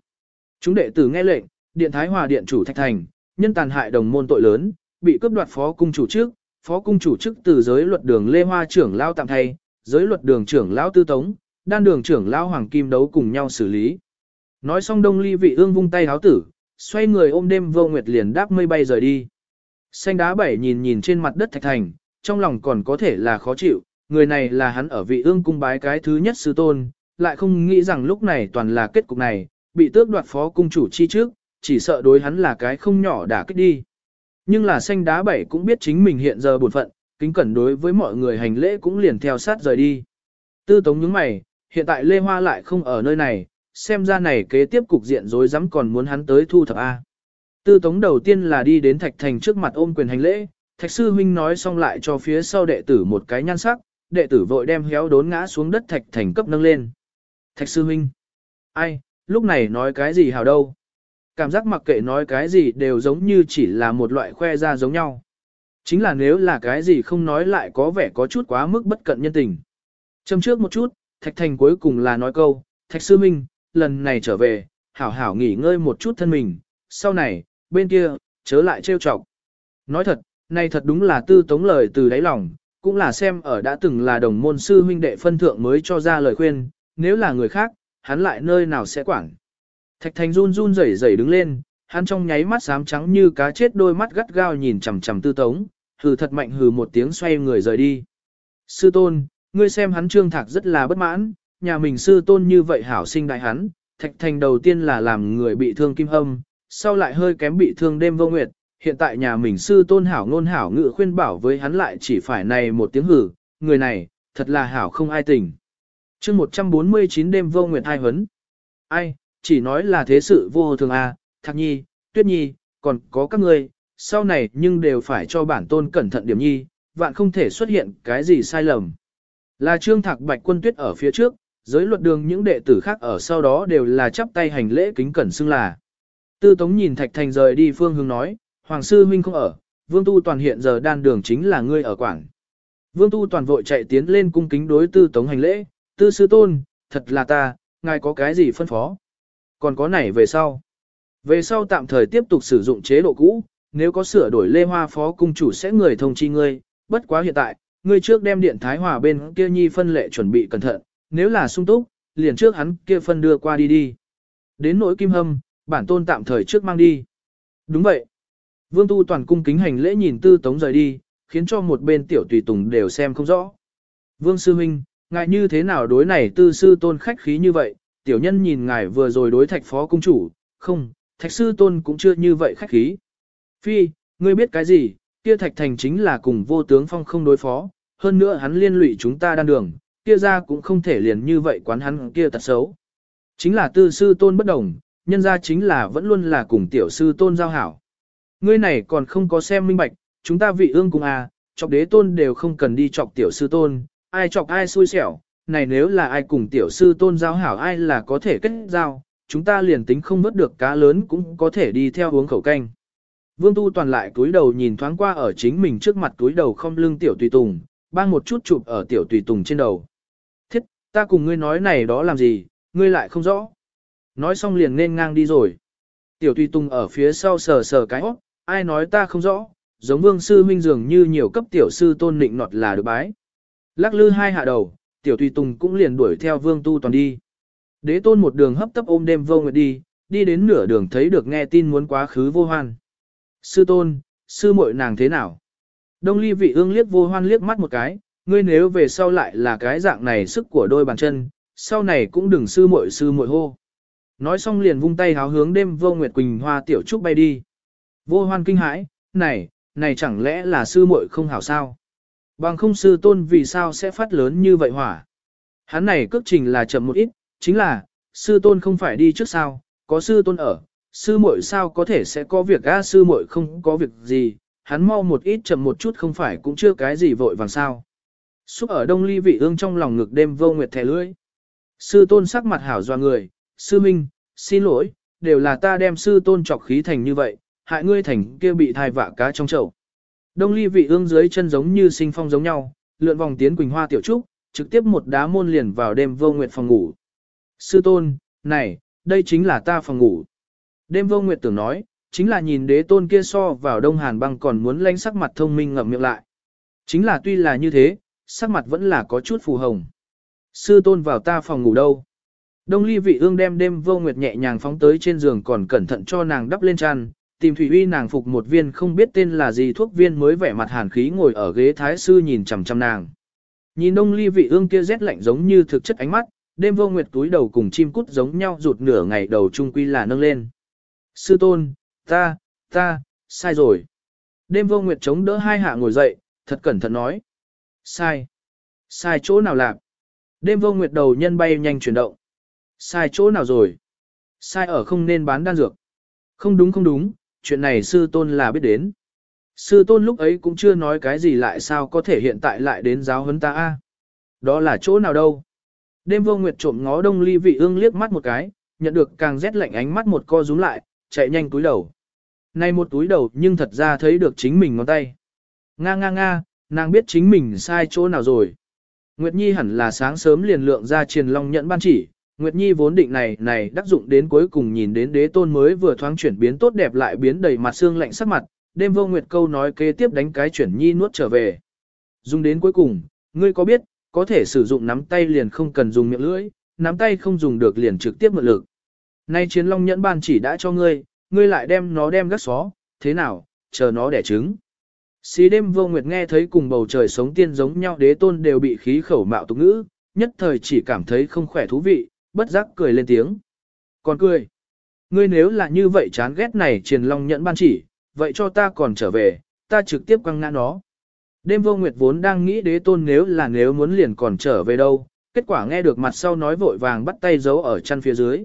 Chúng đệ tử nghe lệnh, điện thái hòa điện chủ thạch thành, nhân tàn hại đồng môn tội lớn, bị cướp đoạt phó cung chủ trước, phó cung chủ chức từ giới luật đường Lê Hoa trưởng lao tạm thay, giới luật đường trưởng lão tư tống, đan đường trưởng lão hoàng kim đấu cùng nhau xử lý. Nói xong đông ly vị ương vung tay háo tử, xoay người ôm đêm vô nguyệt liền đáp mây bay rời đi. Xanh đá bảy nhìn nhìn trên mặt đất thạch thành, trong lòng còn có thể là khó chịu, người này là hắn ở vị ương cung bái cái thứ nhất sư tôn, lại không nghĩ rằng lúc này toàn là kết cục này, bị tước đoạt phó cung chủ chi trước, chỉ sợ đối hắn là cái không nhỏ đã kích đi. Nhưng là xanh đá bảy cũng biết chính mình hiện giờ buồn phận, kính cẩn đối với mọi người hành lễ cũng liền theo sát rời đi. Tư tống những mày, hiện tại Lê Hoa lại không ở nơi này, xem ra này kế tiếp cục diện rối rắm còn muốn hắn tới thu thập A. Tư tống đầu tiên là đi đến Thạch Thành trước mặt ôm quyền hành lễ, Thạch sư huynh nói xong lại cho phía sau đệ tử một cái nhan sắc, đệ tử vội đem héo đốn ngã xuống đất Thạch Thành cấp nâng lên. Thạch sư huynh, ai, lúc này nói cái gì hào đâu. Cảm giác mặc kệ nói cái gì đều giống như chỉ là một loại khoe ra giống nhau. Chính là nếu là cái gì không nói lại có vẻ có chút quá mức bất cận nhân tình. Châm trước một chút, Thạch Thành cuối cùng là nói câu, Thạch Sư Minh, lần này trở về, hảo hảo nghỉ ngơi một chút thân mình, sau này, bên kia, chớ lại trêu chọc. Nói thật, nay thật đúng là tư tống lời từ đáy lòng, cũng là xem ở đã từng là đồng môn sư huynh đệ phân thượng mới cho ra lời khuyên, nếu là người khác, hắn lại nơi nào sẽ quản. Thạch Thành run run rẩy rẩy đứng lên, hắn trong nháy mắt xám trắng như cá chết đôi mắt gắt gao nhìn chằm chằm tư tống, hừ thật mạnh hừ một tiếng xoay người rời đi. Sư tôn, ngươi xem hắn trương thạc rất là bất mãn, nhà mình sư tôn như vậy hảo sinh đại hắn, Thạch Thành đầu tiên là làm người bị thương kim hâm, sau lại hơi kém bị thương đêm vô nguyệt, hiện tại nhà mình sư tôn hảo ngôn hảo ngự khuyên bảo với hắn lại chỉ phải này một tiếng hử, người này, thật là hảo không ai tình. chương 149 đêm vô nguyệt hai huấn. Ai, chỉ nói là thế sự vô thường à, Thạc Nhi, Tuyết Nhi, còn có các ngươi, sau này nhưng đều phải cho bản tôn cẩn thận điểm nhi, vạn không thể xuất hiện cái gì sai lầm. Là Trương Thạc Bạch Quân Tuyết ở phía trước, giới luật đường những đệ tử khác ở sau đó đều là chắp tay hành lễ kính cẩn xưng là. Tư Tống nhìn Thạch Thành rời đi phương hướng nói, Hoàng sư huynh không ở, Vương Tu Toàn hiện giờ đan đường chính là ngươi ở quảng. Vương Tu Toàn vội chạy tiến lên cung kính đối Tư Tống hành lễ, Tư sư tôn, thật là ta, ngài có cái gì phân phó. Còn có này về sau. Về sau tạm thời tiếp tục sử dụng chế độ cũ, nếu có sửa đổi lê hoa phó cung chủ sẽ người thông chi ngươi, bất quá hiện tại, ngươi trước đem điện thái hòa bên kia nhi phân lệ chuẩn bị cẩn thận, nếu là sung túc, liền trước hắn kia phân đưa qua đi đi. Đến nỗi kim hâm, bản tôn tạm thời trước mang đi. Đúng vậy. Vương tu toàn cung kính hành lễ nhìn tư tống rời đi, khiến cho một bên tiểu tùy tùng đều xem không rõ. Vương Sư Minh, ngại như thế nào đối này tư sư tôn khách khí như vậy, tiểu nhân nhìn ngài vừa rồi đối thạch phó cung chủ, không, thạch sư tôn cũng chưa như vậy khách khí. Phi, ngươi biết cái gì, kia thạch thành chính là cùng vô tướng phong không đối phó, hơn nữa hắn liên lụy chúng ta đan đường, kia ra cũng không thể liền như vậy quán hắn kia tật xấu. Chính là tư sư tôn bất đồng, nhân ra chính là vẫn luôn là cùng tiểu sư tôn giao hảo. Ngươi này còn không có xem minh bạch, chúng ta vị ương cùng à, chọc đế tôn đều không cần đi chọc tiểu sư tôn, ai chọc ai xui xẻo, này nếu là ai cùng tiểu sư tôn giao hảo ai là có thể kết giao, chúng ta liền tính không vớt được cá lớn cũng có thể đi theo hướng khẩu canh. Vương Tu toàn lại túi đầu nhìn thoáng qua ở chính mình trước mặt túi đầu không lưng tiểu tùy tùng, bang một chút chụp ở tiểu tùy tùng trên đầu. Thiết, ta cùng ngươi nói này đó làm gì, ngươi lại không rõ. Nói xong liền nên ngang đi rồi. Tiểu tùy tùng ở phía sau sờ sờ cái óc, ai nói ta không rõ, giống vương sư minh dường như nhiều cấp tiểu sư tôn nịnh nọt là được bái. Lắc lư hai hạ đầu, tiểu tùy tùng cũng liền đuổi theo vương tu toàn đi. Đế tôn một đường hấp tấp ôm đêm vô nguyệt đi, đi đến nửa đường thấy được nghe tin muốn quá khứ vô hoan. Sư tôn, sư muội nàng thế nào? Đông ly vị ương liếc vô hoan liếc mắt một cái, ngươi nếu về sau lại là cái dạng này sức của đôi bàn chân, sau này cũng đừng sư muội sư muội hô. Nói xong liền vung tay háo hướng đêm vô nguyệt quỳnh hoa tiểu trúc bay đi. Vô hoan kinh hãi, này, này chẳng lẽ là sư muội không hảo sao? Bằng không sư tôn vì sao sẽ phát lớn như vậy hỏa? Hắn này cước trình là chậm một ít, chính là, sư tôn không phải đi trước sao, có sư tôn ở, sư muội sao có thể sẽ có việc a sư muội không có việc gì, hắn mau một ít chậm một chút không phải cũng chưa cái gì vội vàng sao. Xúc ở đông ly vị ương trong lòng ngực đêm vô nguyệt thẻ lưỡi. Sư tôn sắc mặt hảo doa người, sư minh, xin lỗi, đều là ta đem sư tôn trọc khí thành như vậy, hại ngươi thành kia bị thai vạ cá trong chậu. Đông ly vị ương dưới chân giống như sinh phong giống nhau, lượn vòng tiến quỳnh hoa tiểu trúc, trực tiếp một đá môn liền vào đêm vô nguyệt phòng ngủ. Sư tôn, này, đây chính là ta phòng ngủ. Đêm vô nguyệt tưởng nói, chính là nhìn đế tôn kia so vào đông hàn băng còn muốn lánh sắc mặt thông minh ngậm miệng lại. Chính là tuy là như thế, sắc mặt vẫn là có chút phù hồng. Sư tôn vào ta phòng ngủ đâu. Đông ly vị ương đem đêm vô nguyệt nhẹ nhàng phóng tới trên giường còn cẩn thận cho nàng đắp lên chăn, tìm thủy uy nàng phục một viên không biết tên là gì thuốc viên mới vẻ mặt hàn khí ngồi ở ghế thái sư nhìn chằm chằm nàng. Nhìn đông ly vị ương kia rét lạnh giống như thực chất ánh mắt, đêm vô nguyệt túi đầu cùng chim cút giống nhau rụt nửa ngày đầu trung quy là nâng lên. Sư tôn, ta, ta, sai rồi. Đêm vô nguyệt chống đỡ hai hạ ngồi dậy, thật cẩn thận nói. Sai. Sai chỗ nào lạc? Đêm vô nguyệt đầu nhân bay nhanh chuyển động. Sai chỗ nào rồi? Sai ở không nên bán đan dược. Không đúng không đúng, chuyện này sư tôn là biết đến. Sư tôn lúc ấy cũng chưa nói cái gì lại sao có thể hiện tại lại đến giáo huấn ta a? Đó là chỗ nào đâu? Đêm vô nguyệt trộm ngó đông ly vị ương liếc mắt một cái, nhận được càng rét lạnh ánh mắt một co rúm lại, chạy nhanh túi đầu. Này một túi đầu nhưng thật ra thấy được chính mình ngón tay. Nga nga nga, nàng biết chính mình sai chỗ nào rồi. Nguyệt Nhi hẳn là sáng sớm liền lượng ra triền long nhận ban chỉ. Nguyệt Nhi vốn định này này đắc dụng đến cuối cùng nhìn đến đế tôn mới vừa thoáng chuyển biến tốt đẹp lại biến đầy mặt xương lạnh sắc mặt. Đêm vô Nguyệt câu nói kế tiếp đánh cái chuyển Nhi nuốt trở về. Dùng đến cuối cùng, ngươi có biết, có thể sử dụng nắm tay liền không cần dùng miệng lưỡi, nắm tay không dùng được liền trực tiếp mượn lực. Nay chiến long nhẫn ban chỉ đã cho ngươi, ngươi lại đem nó đem gắt xó, thế nào, chờ nó đẻ trứng. Xí đêm vô nguyệt nghe thấy cùng bầu trời sống tiên giống nhau đế tôn đều bị khí khẩu mạo tục ngữ, nhất thời chỉ cảm thấy không khỏe thú vị, bất giác cười lên tiếng. Còn cười, ngươi nếu là như vậy chán ghét này triền long nhẫn ban chỉ, vậy cho ta còn trở về, ta trực tiếp quăng ngã nó. Đêm vô nguyệt vốn đang nghĩ đế tôn nếu là nếu muốn liền còn trở về đâu, kết quả nghe được mặt sau nói vội vàng bắt tay giấu ở chân phía dưới.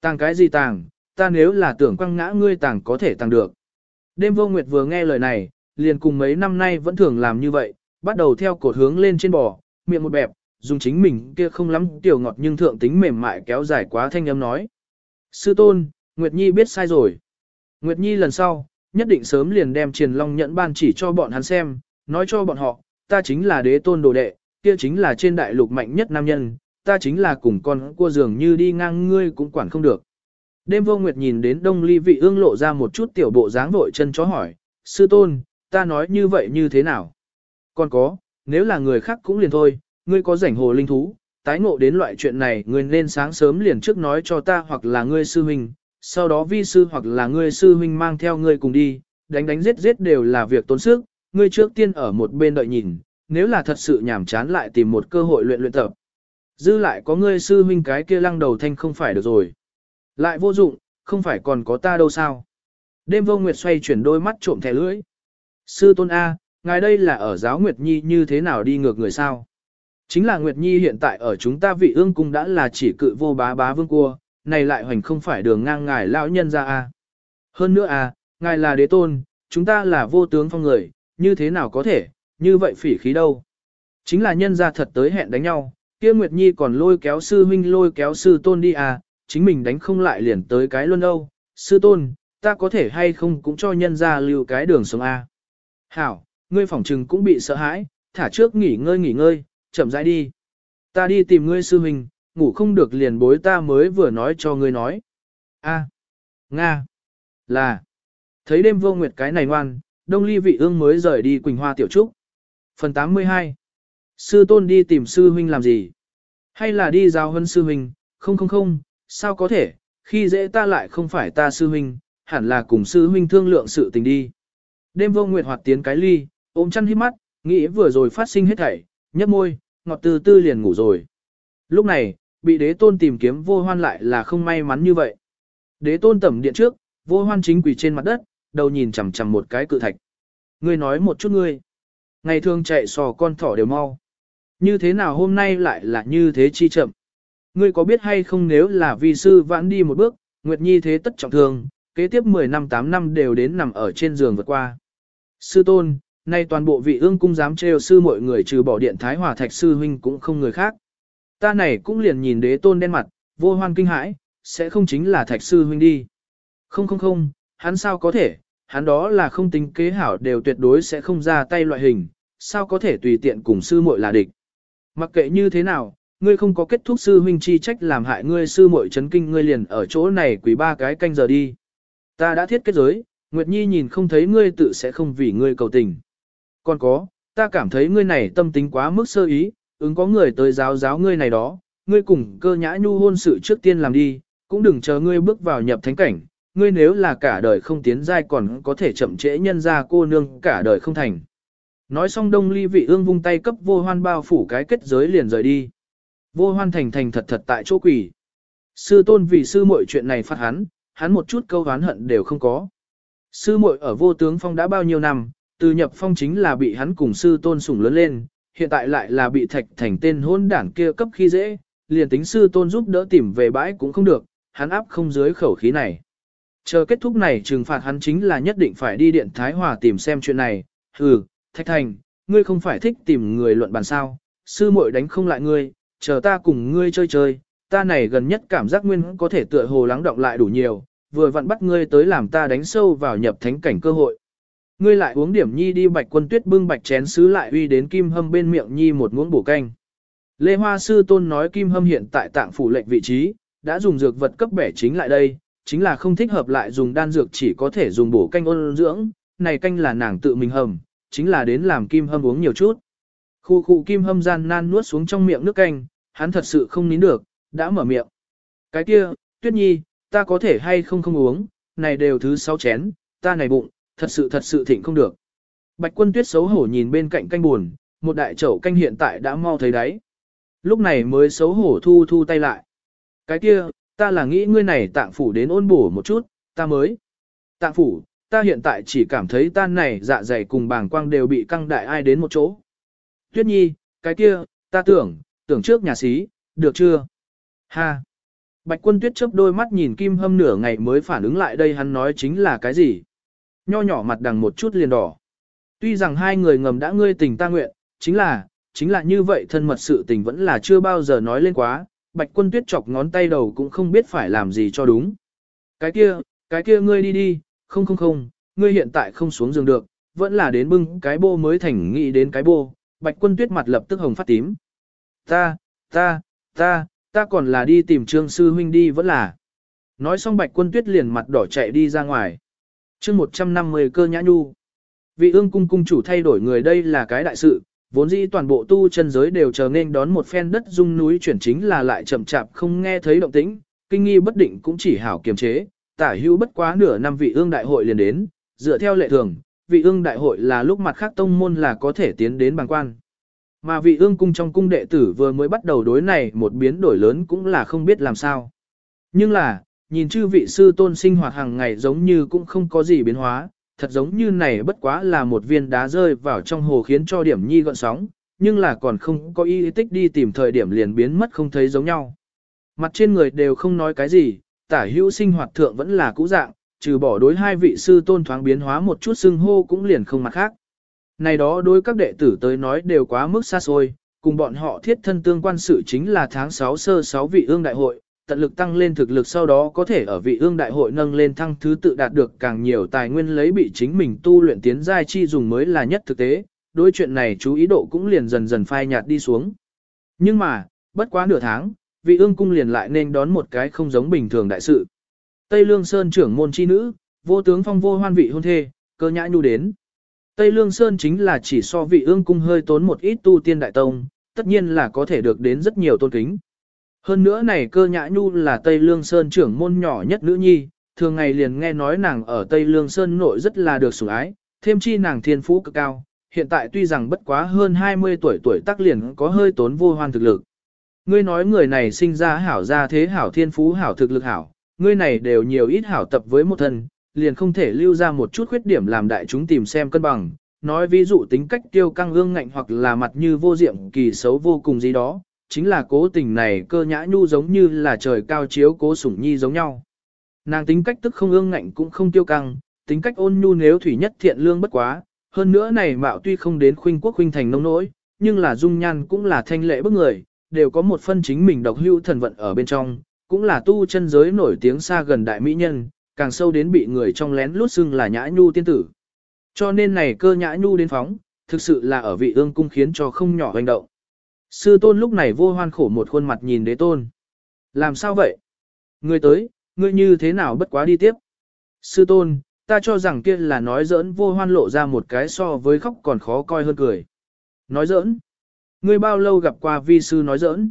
Tàng cái gì tàng, ta nếu là tưởng quăng ngã ngươi tàng có thể tàng được. Đêm vô nguyệt vừa nghe lời này, liền cùng mấy năm nay vẫn thường làm như vậy, bắt đầu theo cột hướng lên trên bò, miệng một bẹp, dùng chính mình kia không lắm tiểu ngọt nhưng thượng tính mềm mại kéo dài quá thanh âm nói. Sư tôn, Nguyệt Nhi biết sai rồi. Nguyệt Nhi lần sau, nhất định sớm liền đem triền long nhẫn ban chỉ cho bọn hắn xem, nói cho bọn họ, ta chính là đế tôn đồ đệ, kia chính là trên đại lục mạnh nhất nam nhân, ta chính là cùng con cua dường như đi ngang ngươi cũng quản không được. Đêm vô nguyệt nhìn đến đông ly vị ương lộ ra một chút tiểu bộ dáng vội chân chó hỏi, sư tôn, ta nói như vậy như thế nào? Còn có, nếu là người khác cũng liền thôi, ngươi có rảnh hồ linh thú, tái ngộ đến loại chuyện này ngươi nên sáng sớm liền trước nói cho ta hoặc là ngươi sư huynh, sau đó vi sư hoặc là ngươi sư huynh mang theo ngươi cùng đi, đánh đánh giết giết đều là việc tốn sức, ngươi trước tiên ở một bên đợi nhìn, nếu là thật sự nhảm chán lại tìm một cơ hội luyện luyện tập. Dư lại có ngươi sư huynh cái kia lăng đầu thanh không phải được rồi. Lại vô dụng, không phải còn có ta đâu sao. Đêm vô nguyệt xoay chuyển đôi mắt trộm thẻ lưỡi. Sư tôn A, ngài đây là ở giáo Nguyệt Nhi như thế nào đi ngược người sao? Chính là Nguyệt Nhi hiện tại ở chúng ta vị ương cung đã là chỉ cự vô bá bá vương cua, này lại hoành không phải đường ngang ngài lão nhân ra A. Hơn nữa A, ngài là đế tôn, chúng ta là vô tướng phong người, như thế nào có thể, như vậy phỉ khí đâu. Chính là nhân ra thật tới hẹn đánh nhau, kia Nguyệt Nhi còn lôi kéo sư huynh lôi kéo sư tôn đi à, chính mình đánh không lại liền tới cái luân đâu. Sư tôn, ta có thể hay không cũng cho nhân ra lưu cái đường sống A. Hảo, ngươi phỏng trừng cũng bị sợ hãi, thả trước nghỉ ngơi nghỉ ngơi, chậm rãi đi. Ta đi tìm ngươi sư huynh, ngủ không được liền bối ta mới vừa nói cho ngươi nói. A. Nga. Là. Thấy đêm vô nguyệt cái này ngoan, đông ly vị ương mới rời đi Quỳnh Hoa Tiểu Trúc. Phần 82 Sư tôn đi tìm sư huynh làm gì? Hay là đi giao huân sư huynh? Không không không, sao có thể, khi dễ ta lại không phải ta sư huynh, hẳn là cùng sư huynh thương lượng sự tình đi. Đêm vô nguyệt hoạt tiến cái ly, ôm chăn hít mắt, nghĩ vừa rồi phát sinh hết thảy, nhấp môi, ngọt từ tư liền ngủ rồi. Lúc này, bị đế tôn tìm kiếm vô hoan lại là không may mắn như vậy. Đế tôn tẩm điện trước, vô hoan chính quỳ trên mặt đất, đầu nhìn chằm chằm một cái cự thạch. Ngươi nói một chút ngươi. Ngày thường chạy sò con thỏ đều mau. Như thế nào hôm nay lại là như thế chi chậm. Ngươi có biết hay không nếu là vi sư vãn đi một bước, Nguyệt Nhi thế tất trọng thương, kế tiếp 10 năm 8 năm đều đến nằm ở trên giường vượt qua. Sư tôn, nay toàn bộ vị ương cung dám trêu sư mọi người trừ bỏ điện thái hòa thạch sư huynh cũng không người khác. Ta này cũng liền nhìn đế tôn đen mặt, vô hoan kinh hãi, sẽ không chính là thạch sư huynh đi. Không không không, hắn sao có thể, hắn đó là không tính kế hảo đều tuyệt đối sẽ không ra tay loại hình, sao có thể tùy tiện cùng sư muội là địch. Mặc kệ như thế nào, ngươi không có kết thúc sư huynh chi trách làm hại ngươi sư muội chấn kinh ngươi liền ở chỗ này quỳ ba cái canh giờ đi. Ta đã thiết kết giới, Nguyệt Nhi nhìn không thấy ngươi tự sẽ không vì ngươi cầu tình. Còn có, ta cảm thấy ngươi này tâm tính quá mức sơ ý, ứng có người tới giáo giáo ngươi này đó, ngươi cùng cơ nhã nhu hôn sự trước tiên làm đi, cũng đừng chờ ngươi bước vào nhập thánh cảnh, ngươi nếu là cả đời không tiến giai còn có thể chậm trễ nhân ra cô nương cả đời không thành. Nói xong đông ly vị ương vung tay cấp vô hoan bao phủ cái kết giới liền rời đi. Vô hoan thành thành thật thật tại chỗ quỷ. Sư tôn vì sư muội chuyện này phát hắn, hắn một chút câu hán hận đều không có. Sư muội ở vô tướng phong đã bao nhiêu năm, từ nhập phong chính là bị hắn cùng sư tôn sủng lớn lên, hiện tại lại là bị thạch thành tên hôn đảng kia cấp khi dễ, liền tính sư tôn giúp đỡ tìm về bãi cũng không được, hắn áp không dưới khẩu khí này. Chờ kết thúc này trừng phạt hắn chính là nhất định phải đi điện Thái Hòa tìm xem chuyện này, hừ, thạch thành, ngươi không phải thích tìm người luận bàn sao, sư muội đánh không lại ngươi, chờ ta cùng ngươi chơi chơi, ta này gần nhất cảm giác nguyên có thể tựa hồ lắng động lại đủ nhiều, vừa vặn bắt ngươi tới làm ta đánh sâu vào nhập thánh cảnh cơ hội. Ngươi lại uống điểm nhi đi bạch quân tuyết bưng bạch chén sứ lại uy đến kim hâm bên miệng nhi một muỗng bổ canh. Lê Hoa Sư Tôn nói kim hâm hiện tại tạng phủ lệnh vị trí, đã dùng dược vật cấp bẻ chính lại đây, chính là không thích hợp lại dùng đan dược chỉ có thể dùng bổ canh ôn dưỡng, này canh là nàng tự mình hầm, chính là đến làm kim hâm uống nhiều chút. Khu khu kim hâm gian nan nuốt xuống trong miệng nước canh, hắn thật sự không nín được, đã mở miệng. Cái kia, tuyết nhi, ta có thể hay không không uống, này đều thứ sáu chén, ta này bụng, thật sự thật sự thịnh không được. Bạch quân tuyết xấu hổ nhìn bên cạnh canh buồn, một đại chậu canh hiện tại đã mau thấy đáy. Lúc này mới xấu hổ thu thu tay lại. Cái kia, ta là nghĩ ngươi này tạng phủ đến ôn bổ một chút, ta mới. Tạng phủ, ta hiện tại chỉ cảm thấy tan này dạ dày cùng bàng quang đều bị căng đại ai đến một chỗ. Tuyết nhi, cái kia, ta tưởng, tưởng trước nhà xí, được chưa? Ha! Bạch quân tuyết chớp đôi mắt nhìn kim hâm nửa ngày mới phản ứng lại đây hắn nói chính là cái gì? Nho nhỏ mặt đằng một chút liền đỏ. Tuy rằng hai người ngầm đã ngươi tình ta nguyện, chính là, chính là như vậy thân mật sự tình vẫn là chưa bao giờ nói lên quá, bạch quân tuyết chọc ngón tay đầu cũng không biết phải làm gì cho đúng. Cái kia, cái kia ngươi đi đi, không không không, ngươi hiện tại không xuống giường được, vẫn là đến bưng cái bô mới thành nghĩ đến cái bô, bạch quân tuyết mặt lập tức hồng phát tím. Ta, ta, ta, ta còn là đi tìm trương sư huynh đi vẫn là. Nói xong bạch quân tuyết liền mặt đỏ chạy đi ra ngoài chương 150 cơ nhã nhu. Vị ương cung cung chủ thay đổi người đây là cái đại sự, vốn dĩ toàn bộ tu chân giới đều chờ nên đón một phen đất dung núi chuyển chính là lại chậm chạp không nghe thấy động tĩnh, kinh nghi bất định cũng chỉ hảo kiềm chế, tả hưu bất quá nửa năm vị ương đại hội liền đến, dựa theo lệ thường, vị ương đại hội là lúc mặt khác tông môn là có thể tiến đến bằng quan. Mà vị ương cung trong cung đệ tử vừa mới bắt đầu đối này một biến đổi lớn cũng là không biết làm sao. Nhưng là, nhìn chư vị sư tôn sinh hoạt hàng ngày giống như cũng không có gì biến hóa, thật giống như này bất quá là một viên đá rơi vào trong hồ khiến cho điểm nhi gọn sóng, nhưng là còn không có ý tích đi tìm thời điểm liền biến mất không thấy giống nhau. Mặt trên người đều không nói cái gì, tả hữu sinh hoạt thượng vẫn là cũ dạng, trừ bỏ đối hai vị sư tôn thoáng biến hóa một chút xưng hô cũng liền không mặt khác. Này đó đối các đệ tử tới nói đều quá mức xa xôi, cùng bọn họ thiết thân tương quan sự chính là tháng 6 sơ 6 vị ương đại hội, tận lực tăng lên thực lực sau đó có thể ở vị ương đại hội nâng lên thăng thứ tự đạt được càng nhiều tài nguyên lấy bị chính mình tu luyện tiến giai chi dùng mới là nhất thực tế, đối chuyện này chú ý độ cũng liền dần dần phai nhạt đi xuống. Nhưng mà, bất quá nửa tháng, vị ương cung liền lại nên đón một cái không giống bình thường đại sự. Tây Lương Sơn trưởng môn chi nữ, vô tướng phong vô hoan vị hôn thê, cơ nhã nhu đến. Tây Lương Sơn chính là chỉ so vị ương cung hơi tốn một ít tu tiên đại tông, tất nhiên là có thể được đến rất nhiều tôn kính. Hơn nữa này cơ nhã nhu là Tây Lương Sơn trưởng môn nhỏ nhất nữ nhi, thường ngày liền nghe nói nàng ở Tây Lương Sơn nội rất là được sủng ái, thêm chi nàng thiên phú cực cao, hiện tại tuy rằng bất quá hơn 20 tuổi tuổi tác liền có hơi tốn vô hoan thực lực. Ngươi nói người này sinh ra hảo gia thế hảo thiên phú hảo thực lực hảo, ngươi này đều nhiều ít hảo tập với một thân, liền không thể lưu ra một chút khuyết điểm làm đại chúng tìm xem cân bằng. Nói ví dụ tính cách tiêu căng ương ngạnh hoặc là mặt như vô diệm kỳ xấu vô cùng gì đó, chính là cố tình này cơ nhã nhu giống như là trời cao chiếu cố sủng nhi giống nhau. Nàng tính cách tức không ương ngạnh cũng không tiêu căng, tính cách ôn nhu nếu thủy nhất thiện lương bất quá, hơn nữa này mạo tuy không đến khuynh quốc khuynh thành nông nỗi, nhưng là dung nhan cũng là thanh lệ bức người, đều có một phân chính mình độc hữu thần vận ở bên trong, cũng là tu chân giới nổi tiếng xa gần đại mỹ nhân, càng sâu đến bị người trong lén lút xưng là nhã nhu tiên tử. Cho nên này cơ nhã nhu đến phóng, thực sự là ở vị ương cung khiến cho không nhỏ hành động. Sư tôn lúc này vô hoan khổ một khuôn mặt nhìn đế tôn. Làm sao vậy? Ngươi tới, ngươi như thế nào bất quá đi tiếp? Sư tôn, ta cho rằng kia là nói giỡn vô hoan lộ ra một cái so với khóc còn khó coi hơn cười. Nói giỡn? Ngươi bao lâu gặp qua vi sư nói giỡn?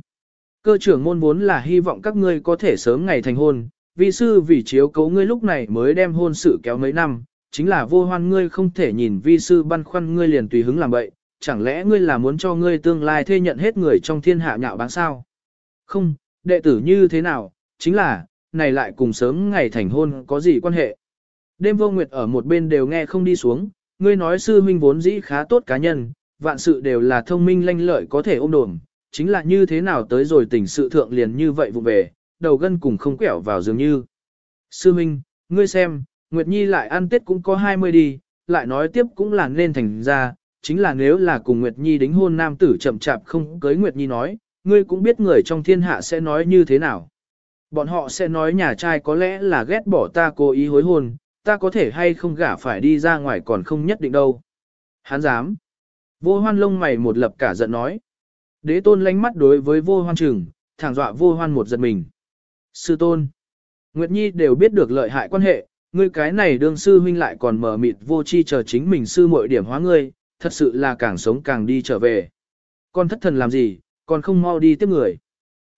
Cơ trưởng môn vốn là hy vọng các ngươi có thể sớm ngày thành hôn, vi sư vì chiếu cấu ngươi lúc này mới đem hôn sự kéo mấy năm, chính là vô hoan ngươi không thể nhìn vi sư băn khoăn ngươi liền tùy hứng làm vậy, chẳng lẽ ngươi là muốn cho ngươi tương lai thuê nhận hết người trong thiên hạ nhạo báng sao? Không, đệ tử như thế nào, chính là, này lại cùng sớm ngày thành hôn có gì quan hệ? Đêm vô nguyệt ở một bên đều nghe không đi xuống, ngươi nói sư huynh vốn dĩ khá tốt cá nhân, vạn sự đều là thông minh lanh lợi có thể ôm đồm, chính là như thế nào tới rồi tình sự thượng liền như vậy vụ về, đầu gân cùng không quẹo vào dường như. Sư huynh, ngươi xem, Nguyệt Nhi lại ăn tết cũng có 20 đi, lại nói tiếp cũng là nên thành ra, chính là nếu là cùng Nguyệt Nhi đính hôn nam tử chậm chạp không cưới Nguyệt Nhi nói, ngươi cũng biết người trong thiên hạ sẽ nói như thế nào. Bọn họ sẽ nói nhà trai có lẽ là ghét bỏ ta cố ý hối hôn, ta có thể hay không gả phải đi ra ngoài còn không nhất định đâu. Hắn dám. Vô hoan lông mày một lập cả giận nói. Đế tôn lánh mắt đối với vô hoan trừng, thẳng dọa vô hoan một giật mình. Sư tôn. Nguyệt Nhi đều biết được lợi hại quan hệ, ngươi cái này đương sư huynh lại còn mở mịt vô chi chờ chính mình sư muội điểm hóa ngươi, thật sự là càng sống càng đi trở về. Con thất thần làm gì, còn không mau đi tiếp người.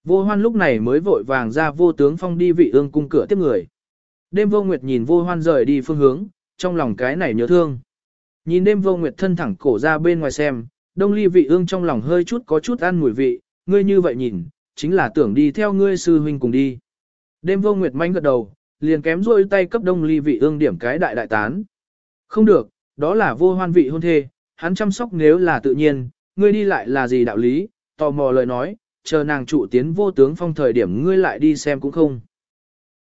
Vô hoan lúc này mới vội vàng ra vô tướng phong đi vị ương cung cửa tiếp người. Đêm vô nguyệt nhìn vô hoan rời đi phương hướng, trong lòng cái này nhớ thương. Nhìn đêm vô nguyệt thân thẳng cổ ra bên ngoài xem, đông ly vị ương trong lòng hơi chút có chút ăn mùi vị, ngươi như vậy nhìn, chính là tưởng đi theo ngươi sư huynh cùng đi. Đêm vô nguyệt manh gật đầu, liền kém rôi tay cấp đông ly vị ương điểm cái đại đại tán. Không được, đó là vô hoan vị hôn thê, hắn chăm sóc nếu là tự nhiên, ngươi đi lại là gì đạo lý, tò mò lời nói, chờ nàng trụ tiến vô tướng phong thời điểm ngươi lại đi xem cũng không.